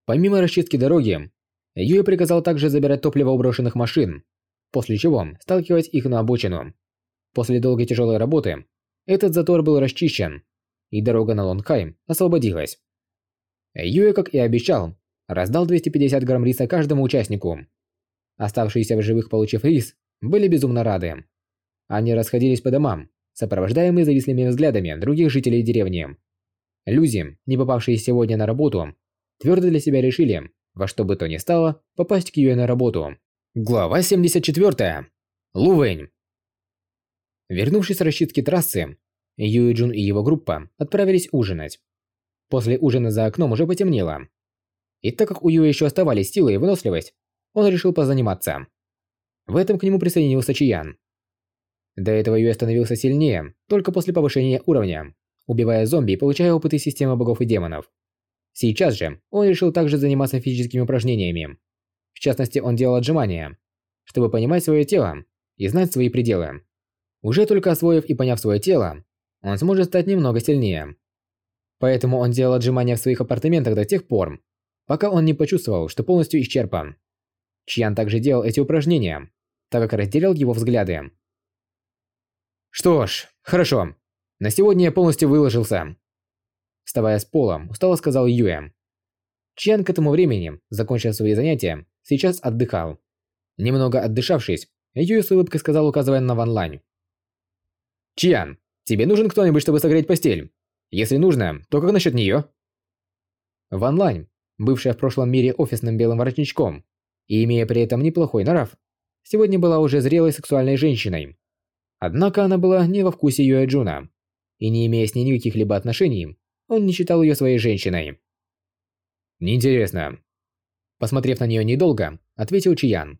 Помимо расчистки дороги, Юя приказал также забирать топливо у брошенных машин после чего сталкивать их на обочину. После долгой тяжелой работы этот затор был расчищен, и дорога на Лонгхайм освободилась. Юэ, как и обещал, раздал 250 грамм риса каждому участнику. Оставшиеся в живых, получив рис, были безумно рады. Они расходились по домам, сопровождаемые завистливыми взглядами других жителей деревни. Люди, не попавшие сегодня на работу, твердо для себя решили, во что бы то ни стало, попасть к Юэ на работу. Глава 74. Лувэнь. Вернувшись с расчистки трассы, Юи Джун и его группа отправились ужинать. После ужина за окном уже потемнело. И так как у Юи еще оставались силы и выносливость, он решил позаниматься. В этом к нему присоединился Чиян. До этого Юи становился сильнее только после повышения уровня, убивая зомби и получая опыты системы богов и демонов. Сейчас же он решил также заниматься физическими упражнениями. В частности, он делал отжимания, чтобы понимать свое тело и знать свои пределы. Уже только освоив и поняв свое тело, он сможет стать немного сильнее. Поэтому он делал отжимания в своих апартаментах до тех пор, пока он не почувствовал, что полностью исчерпан. Чьян также делал эти упражнения, так как разделял его взгляды. Что ж, хорошо. На сегодня я полностью выложился. Вставая с пола, устало сказал Юэ. Чьян к этому времени, закончив свои занятия, сейчас отдыхал. Немного отдышавшись, Юэ с улыбкой сказал, указывая на Ван Лань. «Чьян, тебе нужен кто-нибудь, чтобы согреть постель? Если нужно, то как насчет нее?» Ван Лань, бывшая в прошлом мире офисным белым воротничком и имея при этом неплохой нрав, сегодня была уже зрелой сексуальной женщиной. Однако она была не во вкусе Юэ Джуна, и не имея с ней никаких либо отношений, он не считал ее своей женщиной. «Неинтересно. Посмотрев на нее недолго, ответил Чиян.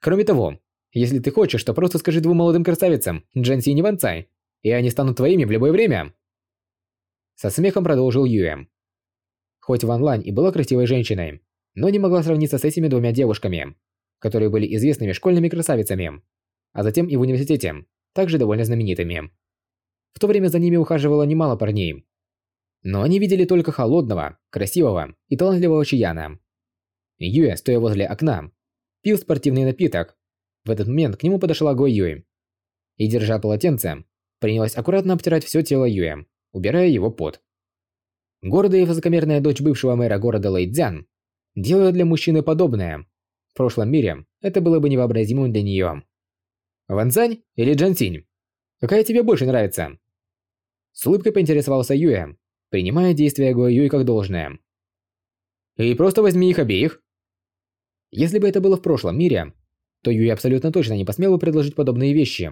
Кроме того, если ты хочешь, то просто скажи двум молодым красавицам, Джанси и Ниванцай, и они станут твоими в любое время. Со смехом продолжил Юэм. Хоть Ван Лань и была красивой женщиной, но не могла сравниться с этими двумя девушками, которые были известными школьными красавицами, а затем и в университете, также довольно знаменитыми. В то время за ними ухаживало немало парней. Но они видели только холодного, красивого и талантливого Чияна. Юэ, стоя возле окна, пил спортивный напиток. В этот момент к нему подошла Го Юэ. И, держа полотенце, принялась аккуратно обтирать все тело Юэ, убирая его пот. Гордая и высокомерная дочь бывшего мэра города Лэйцзян делала для мужчины подобное. В прошлом мире это было бы невообразимым для нее. Ванзань или Джансинь? Какая тебе больше нравится? С улыбкой поинтересовался Юэ, принимая действия Го Юй как должное. И просто возьми их обеих. Если бы это было в прошлом мире, то Юй абсолютно точно не посмел бы предложить подобные вещи.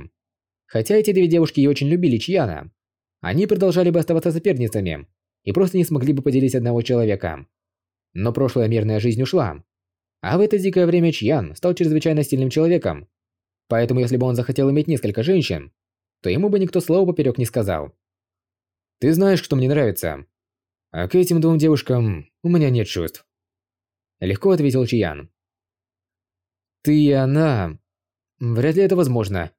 Хотя эти две девушки и очень любили Чьяна, они продолжали бы оставаться соперницами и просто не смогли бы поделить одного человека. Но прошлая мирная жизнь ушла. А в это дикое время Чьян стал чрезвычайно сильным человеком. Поэтому если бы он захотел иметь несколько женщин, то ему бы никто слова поперек не сказал. «Ты знаешь, что мне нравится. А к этим двум девушкам у меня нет чувств». Легко ответил Чьян. «Ты и она... Вряд ли это возможно.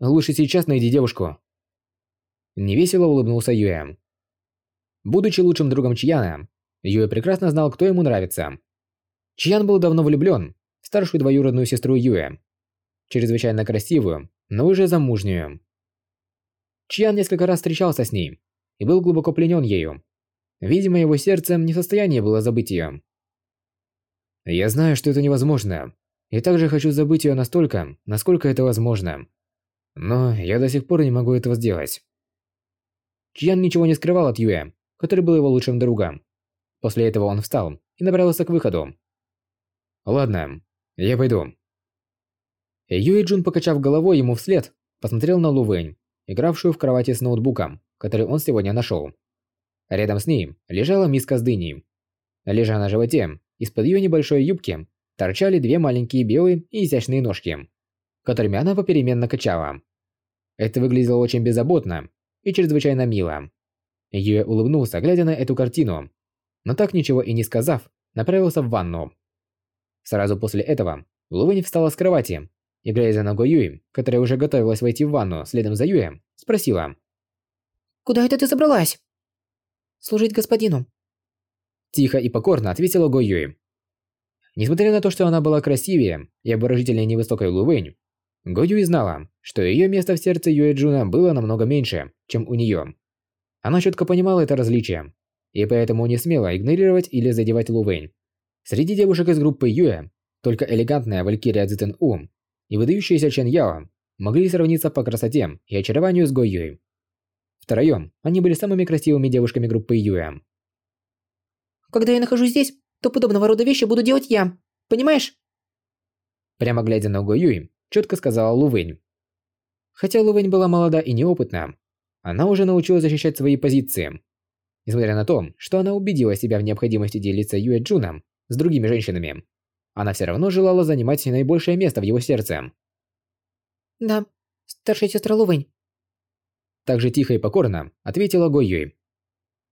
Лучше сейчас найди девушку». Невесело улыбнулся Юэ. Будучи лучшим другом Чьяна, Юэ прекрасно знал, кто ему нравится. Чьян был давно влюблен в старшую двоюродную сестру Юэ. Чрезвычайно красивую, но уже замужнюю. Чьян несколько раз встречался с ней и был глубоко пленен ею. Видимо, его сердце не в состоянии было забыть ее. Я знаю, что это невозможно, и также хочу забыть ее настолько, насколько это возможно. Но я до сих пор не могу этого сделать. Чьян ничего не скрывал от Юэ, который был его лучшим другом. После этого он встал и направился к выходу. «Ладно, я пойду». Юэ Джун, покачав головой ему вслед, посмотрел на Лу Вэнь, игравшую в кровати с ноутбуком, который он сегодня нашел. Рядом с ней лежала миска с дыней. Лежа на животе, из-под ее небольшой юбки торчали две маленькие белые и изящные ножки, которыми она попеременно качала. Это выглядело очень беззаботно и чрезвычайно мило. Юэ улыбнулся, глядя на эту картину, но так ничего и не сказав, направился в ванну. Сразу после этого Лувэнь встала с кровати и, глядя на Го Юи, которая уже готовилась войти в ванну следом за Юэ, спросила. «Куда это ты собралась?» «Служить господину». Тихо и покорно ответила Го Юи. Несмотря на то, что она была красивее и обворожительнее невысокой Лувэнь, Юй знала, что ее место в сердце Юэ Джуна было намного меньше, чем у нее. Она четко понимала это различие, и поэтому не смела игнорировать или задевать Лу Вэнь. Среди девушек из группы Юэ только элегантная Валькирия Цзин У и выдающаяся Чен Яо могли сравниться по красоте и очарованию с Го Юй. Втроем они были самыми красивыми девушками группы Юэ. «Когда я нахожусь здесь, то подобного рода вещи буду делать я. Понимаешь?» Прямо глядя на Го Юй, четко сказала Лу Вэнь. Хотя Лу Вэнь была молода и неопытна, она уже научилась защищать свои позиции. Несмотря на то, что она убедила себя в необходимости делиться Юэ Джуном с другими женщинами, она все равно желала занимать наибольшее место в его сердце. «Да, старшая сестра Лувэнь». Так же тихо и покорно ответила Го Юй.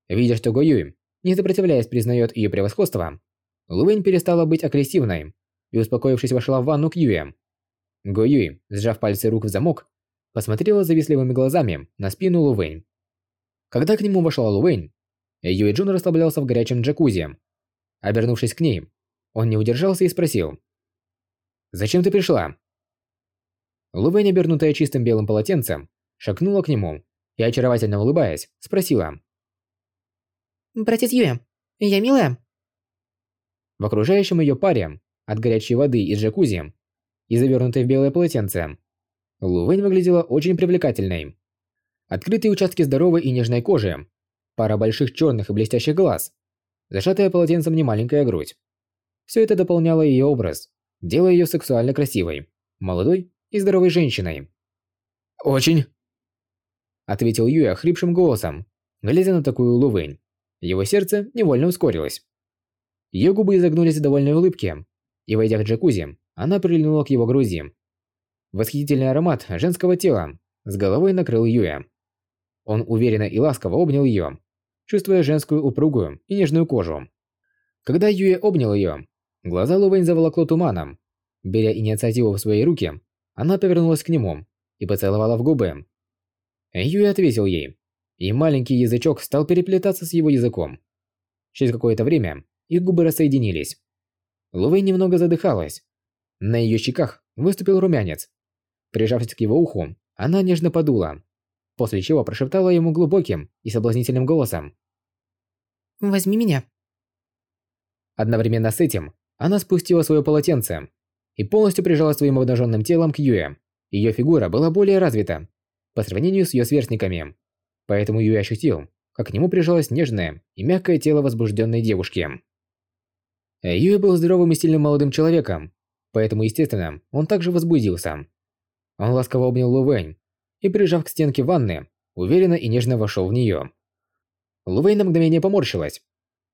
Видя, что Го Юй, не сопротивляясь, признает ее превосходство, Лувэнь перестала быть агрессивной и, успокоившись, вошла в ванну к Юе. Го Юй, сжав пальцы рук в замок, посмотрела завистливыми глазами на спину Лувэнь. Когда к нему вошла Лувэнь, Юй Джун расслаблялся в горячем джакузи. Обернувшись к ней, он не удержался и спросил. «Зачем ты пришла?» Лувэнь, обернутая чистым белым полотенцем, шагнула к нему и, очаровательно улыбаясь, спросила. «Братец Юэ, я милая?» В окружающем ее паре, от горячей воды из джакузи и завернутой в белое полотенце, Лувэнь выглядела очень привлекательной. Открытые участки здоровой и нежной кожи, пара больших черных и блестящих глаз, зажатая полотенцем немаленькая грудь. Все это дополняло ее образ, делая ее сексуально красивой, молодой и здоровой женщиной. «Очень!» Ответил Юя хрипшим голосом, глядя на такую Лувэнь. Его сердце невольно ускорилось. Ее губы изогнулись в довольной улыбке, и, войдя в джакузи, она прильнула к его груди, Восхитительный аромат женского тела с головой накрыл Юя. Он уверенно и ласково обнял ее, чувствуя женскую упругую и нежную кожу. Когда Юя обнял ее, глаза Лувэнь заволокло туманом. Беря инициативу в свои руки, она повернулась к нему и поцеловала в губы. Юя ответил ей. И маленький язычок стал переплетаться с его языком. Через какое-то время их губы рассоединились. Лувей немного задыхалась. На ее щеках выступил румянец. Прижавшись к его уху, она нежно подула, после чего прошептала ему глубоким и соблазнительным голосом. «Возьми меня». Одновременно с этим она спустила свое полотенце и полностью прижала своим обнаженным телом к Юе. Ее фигура была более развита по сравнению с ее сверстниками, поэтому Юэ ощутил, как к нему прижалось нежное и мягкое тело возбужденной девушки. Юэ был здоровым и сильным молодым человеком, поэтому, естественно, он также возбудился. Он ласково обнял Лувэнь и, прижав к стенке ванны, уверенно и нежно вошел в нее. Лувэнь на мгновение поморщилась.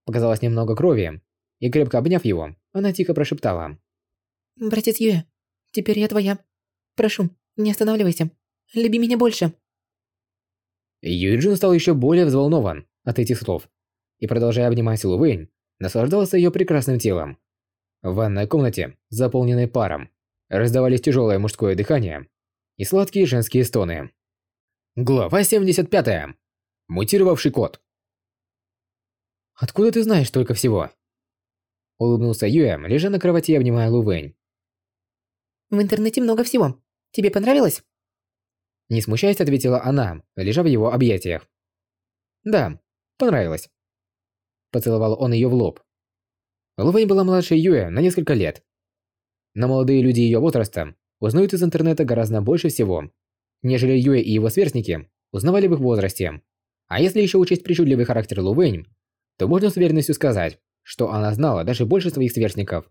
Показалось немного крови, и, крепко обняв его, она тихо прошептала. «Братец Юэ, теперь я твоя. Прошу, не останавливайся. Люби меня больше». Юйджин стал еще более взволнован от этих слов и, продолжая обнимать Лувэнь, наслаждался ее прекрасным телом. В ванной комнате, заполненной паром, раздавались тяжелое мужское дыхание и сладкие женские стоны. Глава 75. Мутировавший кот. «Откуда ты знаешь столько всего?» Улыбнулся Юэм, лежа на кровати и обнимая Лувэнь. «В интернете много всего. Тебе понравилось?» Не смущаясь, ответила она, лежа в его объятиях. «Да, понравилось». Поцеловал он ее в лоб. Лувэнь была младше Юэ на несколько лет. Но молодые люди ее возраста узнают из интернета гораздо больше всего, нежели Юэ и его сверстники узнавали в их возрасте. А если еще учесть причудливый характер Лувэнь, то можно с уверенностью сказать, что она знала даже больше своих сверстников.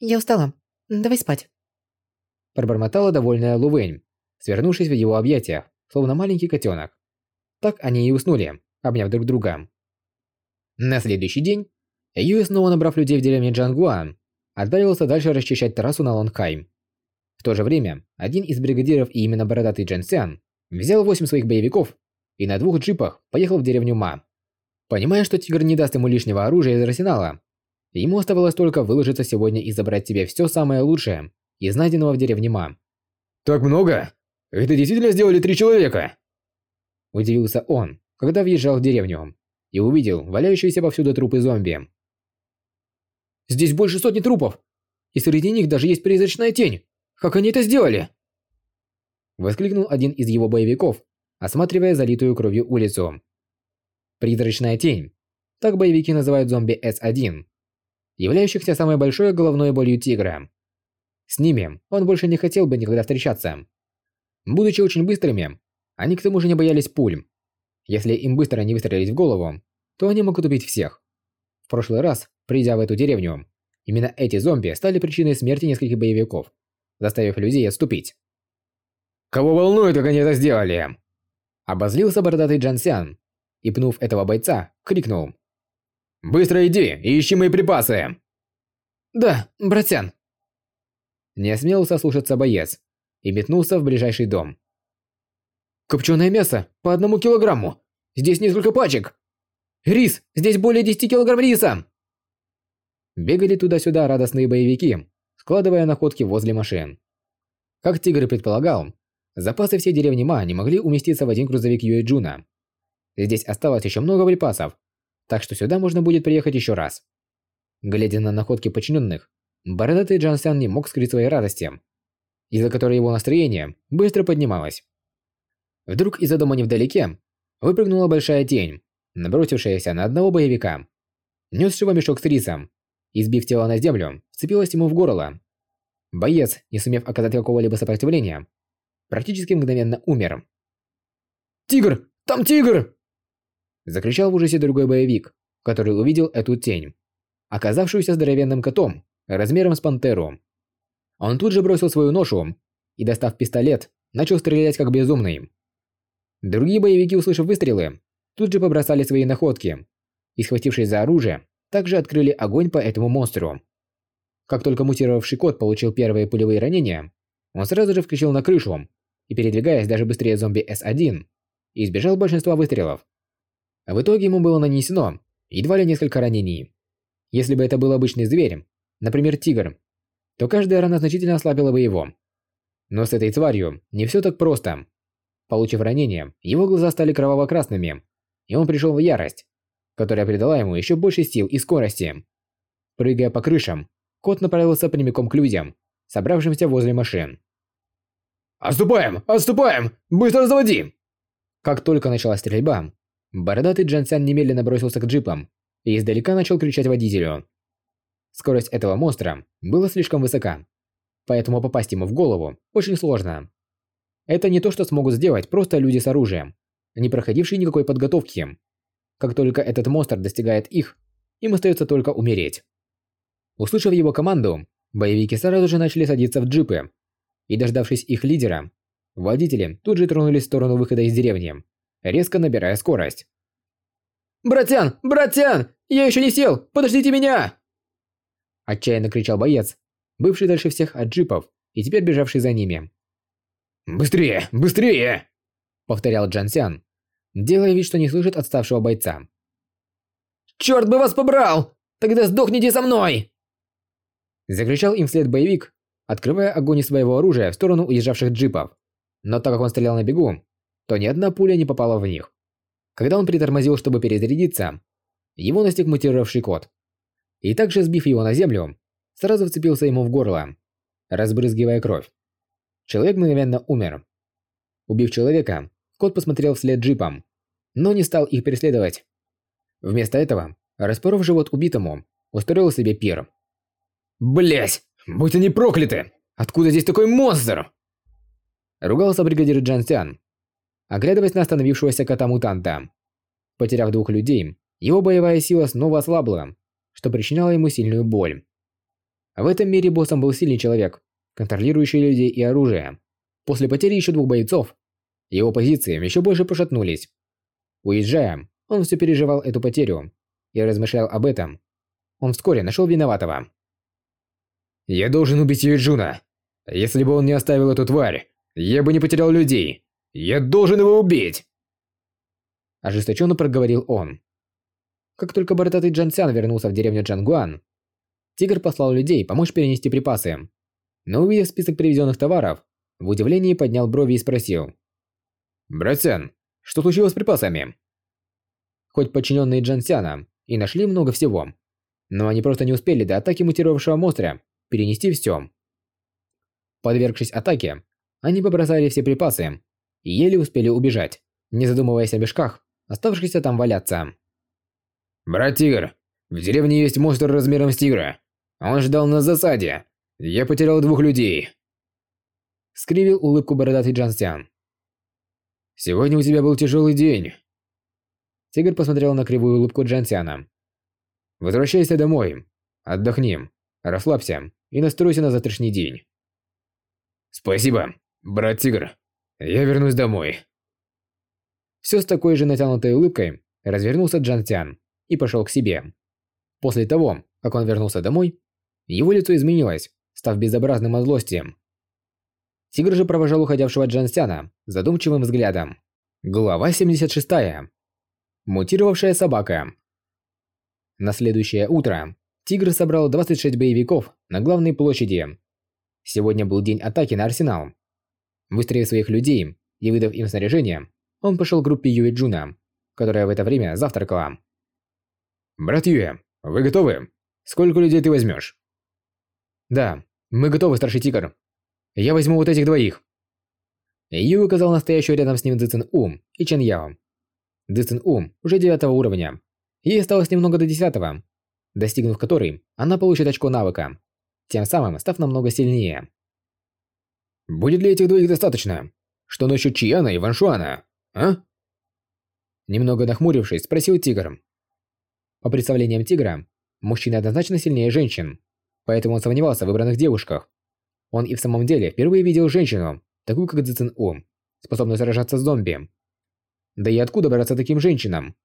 «Я устала. Давай спать». Пробормотала довольная Лувэнь, свернувшись в его объятиях, словно маленький котенок. Так они и уснули, обняв друг друга. На следующий день Юэ, снова набрав людей в деревне Джангуан, отправился дальше расчищать трассу на Лонгхайм. В то же время, один из бригадиров и именно бородатый Джен Сян взял восемь своих боевиков и на двух джипах поехал в деревню Ма. Понимая, что Тигр не даст ему лишнего оружия из арсенала, ему оставалось только выложиться сегодня и забрать себе все самое лучшее из найденного в деревне Ма. «Так много? Это действительно сделали три человека?» Удивился он, когда въезжал в деревню и увидел валяющиеся повсюду трупы зомби. Здесь больше сотни трупов. И среди них даже есть призрачная тень. Как они это сделали? Воскликнул один из его боевиков, осматривая залитую кровью улицу. Призрачная тень. Так боевики называют зомби С1, являющихся самой большой головной болью тигра. С ними он больше не хотел бы никогда встречаться. Будучи очень быстрыми, они к тому же не боялись пуль. Если им быстро не выстрелить в голову, то они могут убить всех. В прошлый раз, придя в эту деревню, именно эти зомби стали причиной смерти нескольких боевиков, заставив людей отступить. «Кого волнует, как они это сделали?» Обозлился бородатый Джансян и, пнув этого бойца, крикнул. «Быстро иди и ищи мои припасы!» «Да, братян!» Не осмелился слушаться боец и метнулся в ближайший дом. «Копченое мясо по одному килограмму! Здесь несколько пачек!» Рис! Здесь более 10 килограмм риса!» Бегали туда-сюда радостные боевики, складывая находки возле машин. Как Тигр и предполагал, запасы всей деревни Ма не могли уместиться в один грузовик Юэджуна. Здесь осталось еще много припасов, так что сюда можно будет приехать еще раз. Глядя на находки подчиненных, бородатый Джансян не мог скрыть своей радости, из-за которой его настроение быстро поднималось. Вдруг из-за дома невдалеке выпрыгнула большая тень, набросившаяся на одного боевика, несшего мешок с рисом, избив тело на землю, вцепилась ему в горло. Боец, не сумев оказать какого-либо сопротивления, практически мгновенно умер. «Тигр! Там тигр!» Закричал в ужасе другой боевик, который увидел эту тень, оказавшуюся здоровенным котом, размером с пантеру. Он тут же бросил свою ношу и, достав пистолет, начал стрелять как безумный. Другие боевики, услышав выстрелы, тут же побросали свои находки и, схватившись за оружие, также открыли огонь по этому монстру. Как только мутировавший кот получил первые пулевые ранения, он сразу же включил на крышу и, передвигаясь даже быстрее зомби С1, избежал большинства выстрелов. В итоге ему было нанесено едва ли несколько ранений. Если бы это был обычный зверь, например, тигр, то каждая рана значительно ослабила бы его. Но с этой тварью не все так просто. Получив ранение, его глаза стали кроваво-красными, и он пришел в ярость, которая придала ему еще больше сил и скорости. Прыгая по крышам, кот направился прямиком к людям, собравшимся возле машин. «Отступаем! Отступаем! Быстро заводи!» Как только началась стрельба, бородатый Джансян немедленно бросился к джипам и издалека начал кричать водителю. Скорость этого монстра была слишком высока, поэтому попасть ему в голову очень сложно. Это не то, что смогут сделать просто люди с оружием, не проходившие никакой подготовки. Как только этот монстр достигает их, им остается только умереть. Услышав его команду, боевики сразу же начали садиться в джипы, и дождавшись их лидера, водители тут же тронулись в сторону выхода из деревни, резко набирая скорость. «Братян! Братян! Я еще не сел! Подождите меня!» Отчаянно кричал боец, бывший дальше всех от джипов и теперь бежавший за ними. «Быстрее! Быстрее!» Повторял Джансян, делая вид, что не слышит отставшего бойца. «Черт бы вас побрал! Тогда сдохните со мной!» Закричал им вслед боевик, открывая огонь из своего оружия в сторону уезжавших джипов. Но так как он стрелял на бегу, то ни одна пуля не попала в них. Когда он притормозил, чтобы перезарядиться, его настиг мутировавший кот. И также сбив его на землю, сразу вцепился ему в горло, разбрызгивая кровь. Человек мгновенно умер. Убив человека, кот посмотрел вслед джипам, но не стал их преследовать. Вместо этого, распоров живот убитому, устроил себе пир. Блять, будь они прокляты! Откуда здесь такой монстр? Ругался бригадир Джан Сян, оглядываясь на остановившегося кота-мутанта. Потеряв двух людей, его боевая сила снова ослабла, что причиняло ему сильную боль. В этом мире боссом был сильный человек, контролирующий людей и оружие. После потери еще двух бойцов, его позиции еще больше пошатнулись. Уезжая, он все переживал эту потерю и размышлял об этом. Он вскоре нашел виноватого. «Я должен убить Юджуна. Если бы он не оставил эту тварь, я бы не потерял людей. Я должен его убить!» Ожесточенно проговорил он. Как только бородатый Джансян вернулся в деревню Джангуан, Тигр послал людей помочь перенести припасы. Но увидев список привезенных товаров, в удивлении поднял брови и спросил. «Братян, что случилось с припасами?» Хоть подчиненные Джансяна и нашли много всего, но они просто не успели до атаки мутировавшего монстра перенести все. Подвергшись атаке, они побросали все припасы и еле успели убежать, не задумываясь о мешках, оставшихся там валяться. «Брат Тигр, в деревне есть монстр размером с тигра. Он ждал нас в засаде. Я потерял двух людей». Скривил улыбку бородатый Джансян. «Сегодня у тебя был тяжелый день». Тигр посмотрел на кривую улыбку Джансяна. «Возвращайся домой. Отдохни. Расслабься и настройся на завтрашний день». «Спасибо, брат Тигр. Я вернусь домой». Все с такой же натянутой улыбкой развернулся Джан и пошел к себе. После того, как он вернулся домой, его лицо изменилось, став безобразным от злости. Тигр же провожал уходявшего Джансяна задумчивым взглядом. Глава 76. Мутировавшая собака. На следующее утро Тигр собрал 26 боевиков на главной площади. Сегодня был день атаки на Арсенал. Выстроив своих людей и выдав им снаряжение, он пошел к группе Юэ Джуна, которая в это время завтракала. «Брат Юэ, вы готовы? Сколько людей ты возьмешь?» «Да, мы готовы, старший тигр. Я возьму вот этих двоих». Юэ указал на стоящую рядом с ним Цзин У и Чен Яо. Цзин Ум уже девятого уровня. Ей осталось немного до десятого, достигнув которой, она получит очко навыка, тем самым став намного сильнее. «Будет ли этих двоих достаточно? Что насчет Чияна и Ваншуана, а?» Немного нахмурившись, спросил Тигр. По представлениям Тигра, мужчины однозначно сильнее женщин, поэтому он сомневался в выбранных девушках. Он и в самом деле впервые видел женщину, такую как Цзин У, способную сражаться с зомби. Да и откуда браться таким женщинам,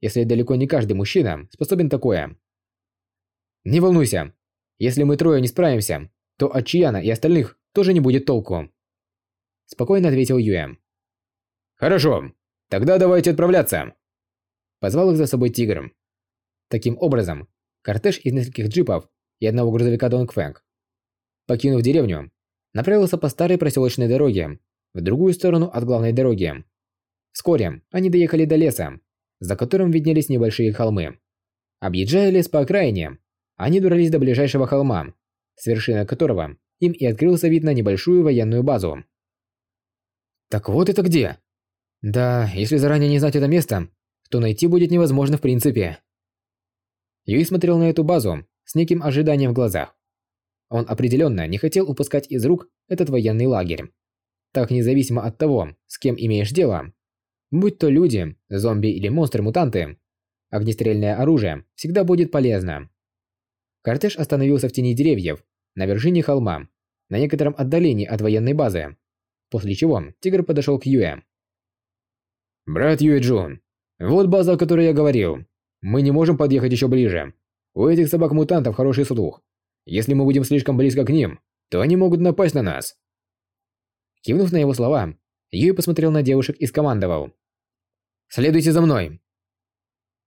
если далеко не каждый мужчина способен такое? Не волнуйся, если мы трое не справимся, то от Чияна и остальных тоже не будет толку. Спокойно ответил Юэ. Хорошо, тогда давайте отправляться. Позвал их за собой тигр. Таким образом, кортеж из нескольких джипов и одного грузовика Донгфэнг, покинув деревню, направился по старой проселочной дороге в другую сторону от главной дороги. Вскоре они доехали до леса, за которым виднелись небольшие холмы. Объезжая лес по окраине, они добрались до ближайшего холма, с вершины которого им и открылся вид на небольшую военную базу. Так вот это где? Да, если заранее не знать это место, то найти будет невозможно в принципе. Юй смотрел на эту базу с неким ожиданием в глазах. Он определенно не хотел упускать из рук этот военный лагерь. Так независимо от того, с кем имеешь дело, будь то люди, зомби или монстры-мутанты, огнестрельное оружие всегда будет полезно. Кортеж остановился в тени деревьев на вершине холма, на некотором отдалении от военной базы, после чего тигр подошел к Юэ. «Брат Юэ Джун, вот база, о которой я говорил. Мы не можем подъехать еще ближе. У этих собак-мутантов хороший слух. Если мы будем слишком близко к ним, то они могут напасть на нас. Кивнув на его слова, Юй посмотрел на девушек и скомандовал. «Следуйте за мной!»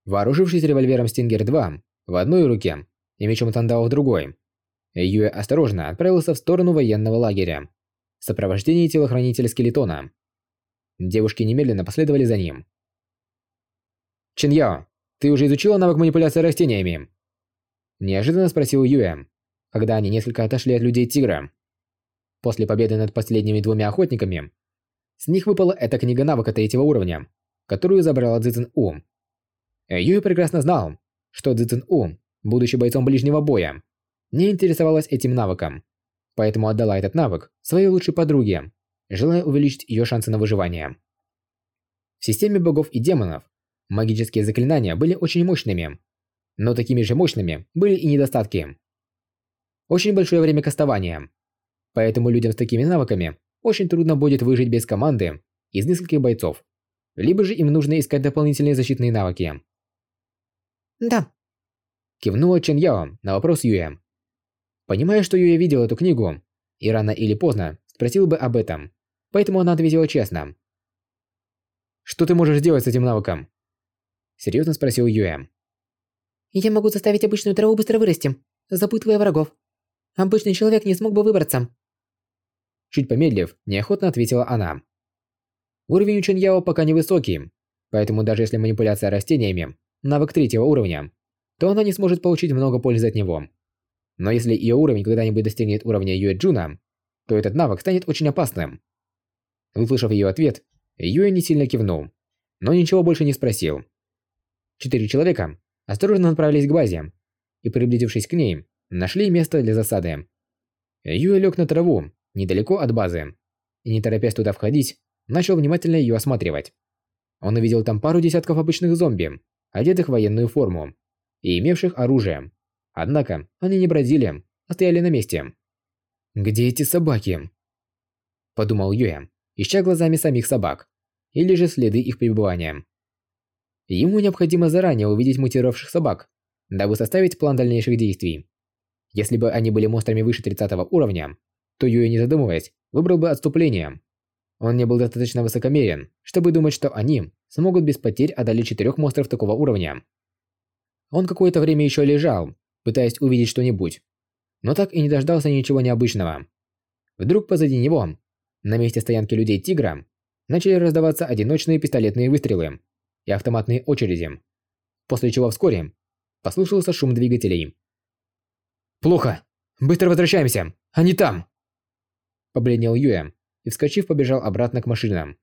Вооружившись револьвером Стингер-2 в одной руке и мечом Тандао в другой, Юэ осторожно отправился в сторону военного лагеря в сопровождении телохранителя скелетона. Девушки немедленно последовали за ним. «Чин ты уже изучила навык манипуляции растениями?» Неожиданно спросил Юэ, когда они несколько отошли от людей Тигра. После победы над последними двумя охотниками, с них выпала эта книга навыка третьего уровня, которую забрала Цзэцэн У. Юй прекрасно знал, что Цзэцэн У, будучи бойцом ближнего боя, не интересовалась этим навыком, поэтому отдала этот навык своей лучшей подруге, желая увеличить ее шансы на выживание. В системе богов и демонов магические заклинания были очень мощными, но такими же мощными были и недостатки. Очень большое время кастования, Поэтому людям с такими навыками очень трудно будет выжить без команды из нескольких бойцов. Либо же им нужно искать дополнительные защитные навыки. «Да», – кивнула Чен Яо на вопрос Юэ. Понимая, что Юэ видел эту книгу, и рано или поздно спросил бы об этом, поэтому она ответила честно. «Что ты можешь сделать с этим навыком?» Серьезно спросил Юэ. «Я могу заставить обычную траву быстро вырасти, запутывая врагов. Обычный человек не смог бы выбраться. Чуть помедлив, неохотно ответила она. Уровень у Чэньяо пока невысокий, поэтому даже если манипуляция растениями – навык третьего уровня, то она не сможет получить много пользы от него. Но если ее уровень когда-нибудь достигнет уровня Юэ Джуна, то этот навык станет очень опасным. Выслушав ее ответ, Юэ не сильно кивнул, но ничего больше не спросил. Четыре человека осторожно отправились к базе и, приблизившись к ней, нашли место для засады. Юэ лег на траву недалеко от базы, и не торопясь туда входить, начал внимательно ее осматривать. Он увидел там пару десятков обычных зомби, одетых в военную форму и имевших оружие. Однако они не бродили, а стояли на месте. «Где эти собаки?» Подумал Юэ, ища глазами самих собак, или же следы их пребывания. Ему необходимо заранее увидеть мутировавших собак, дабы составить план дальнейших действий. Если бы они были монстрами выше 30 уровня, то Юэ, не задумываясь, выбрал бы отступление. Он не был достаточно высокомерен, чтобы думать, что они смогут без потерь одолеть четырех монстров такого уровня. Он какое-то время еще лежал, пытаясь увидеть что-нибудь, но так и не дождался ничего необычного. Вдруг позади него, на месте стоянки людей Тигра, начали раздаваться одиночные пистолетные выстрелы и автоматные очереди, после чего вскоре послышался шум двигателей. «Плохо! Быстро возвращаемся! Они там!» Побледнел Юэ и, вскочив, побежал обратно к машинам.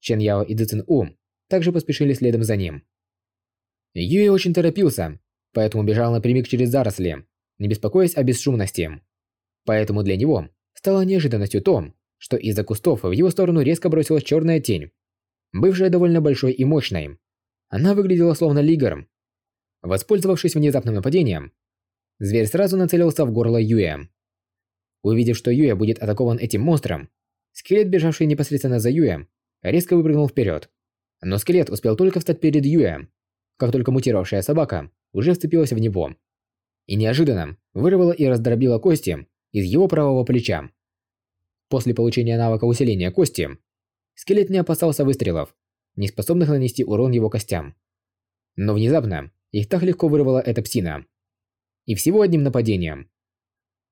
Чен Яо и Цзин У также поспешили следом за ним. Юэ очень торопился, поэтому бежал напрямик через заросли, не беспокоясь о бесшумности. Поэтому для него стало неожиданностью то, что из-за кустов в его сторону резко бросилась черная тень, бывшая довольно большой и мощной. Она выглядела словно лигер. Воспользовавшись внезапным нападением, зверь сразу нацелился в горло Юэ. Увидев, что Юя будет атакован этим монстром, скелет, бежавший непосредственно за Юя, резко выпрыгнул вперед. Но скелет успел только встать перед Юя, как только мутировавшая собака уже вцепилась в него. И неожиданно вырвала и раздробила кости из его правого плеча. После получения навыка усиления кости, скелет не опасался выстрелов, не способных нанести урон его костям. Но внезапно их так легко вырвала эта псина. И всего одним нападением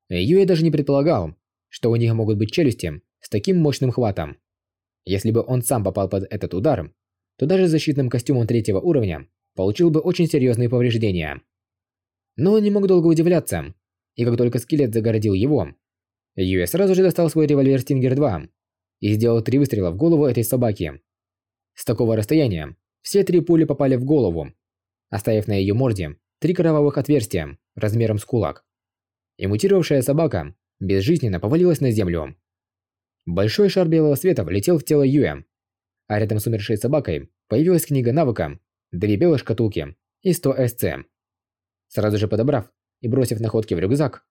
Юэ даже не предполагал, что у них могут быть челюсти с таким мощным хватом. Если бы он сам попал под этот удар, то даже защитным костюмом третьего уровня получил бы очень серьезные повреждения. Но он не мог долго удивляться, и как только скелет загородил его, Юэ сразу же достал свой револьвер Стингер 2 и сделал три выстрела в голову этой собаки. С такого расстояния все три пули попали в голову, оставив на ее морде три кровавых отверстия размером с кулак. И мутировавшая собака безжизненно повалилась на землю. Большой шар белого света влетел в тело Юэ, а рядом с умершей собакой появилась книга навыка, две белые шкатулки и 100 СЦ. Сразу же подобрав и бросив находки в рюкзак,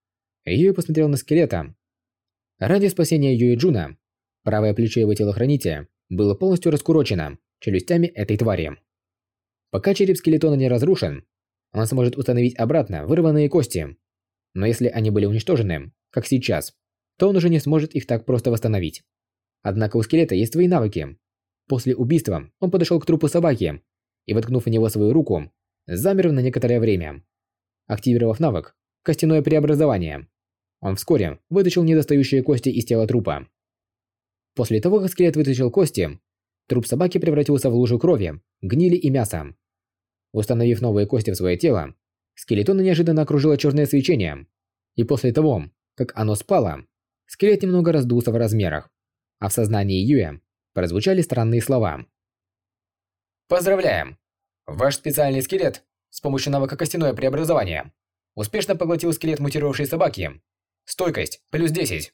Юэ посмотрел на скелета. Ради спасения Юэ Джуна, правое плечо его телохранителя было полностью раскурочено челюстями этой твари. Пока череп скелетона не разрушен, он сможет установить обратно вырванные кости. Но если они были уничтожены, как сейчас, то он уже не сможет их так просто восстановить. Однако у скелета есть свои навыки. После убийства он подошел к трупу собаки и, воткнув в него свою руку, замер на некоторое время. Активировав навык «Костяное преобразование», он вскоре вытащил недостающие кости из тела трупа. После того, как скелет вытащил кости, труп собаки превратился в лужу крови, гнили и мяса. Установив новые кости в свое тело, скелетона неожиданно окружило черное свечение. И после того, как оно спало, скелет немного раздулся в размерах, а в сознании Юя прозвучали странные слова. Поздравляем! Ваш специальный скелет с помощью навыка костяное преобразование успешно поглотил скелет мутировавшей собаки. Стойкость плюс 10.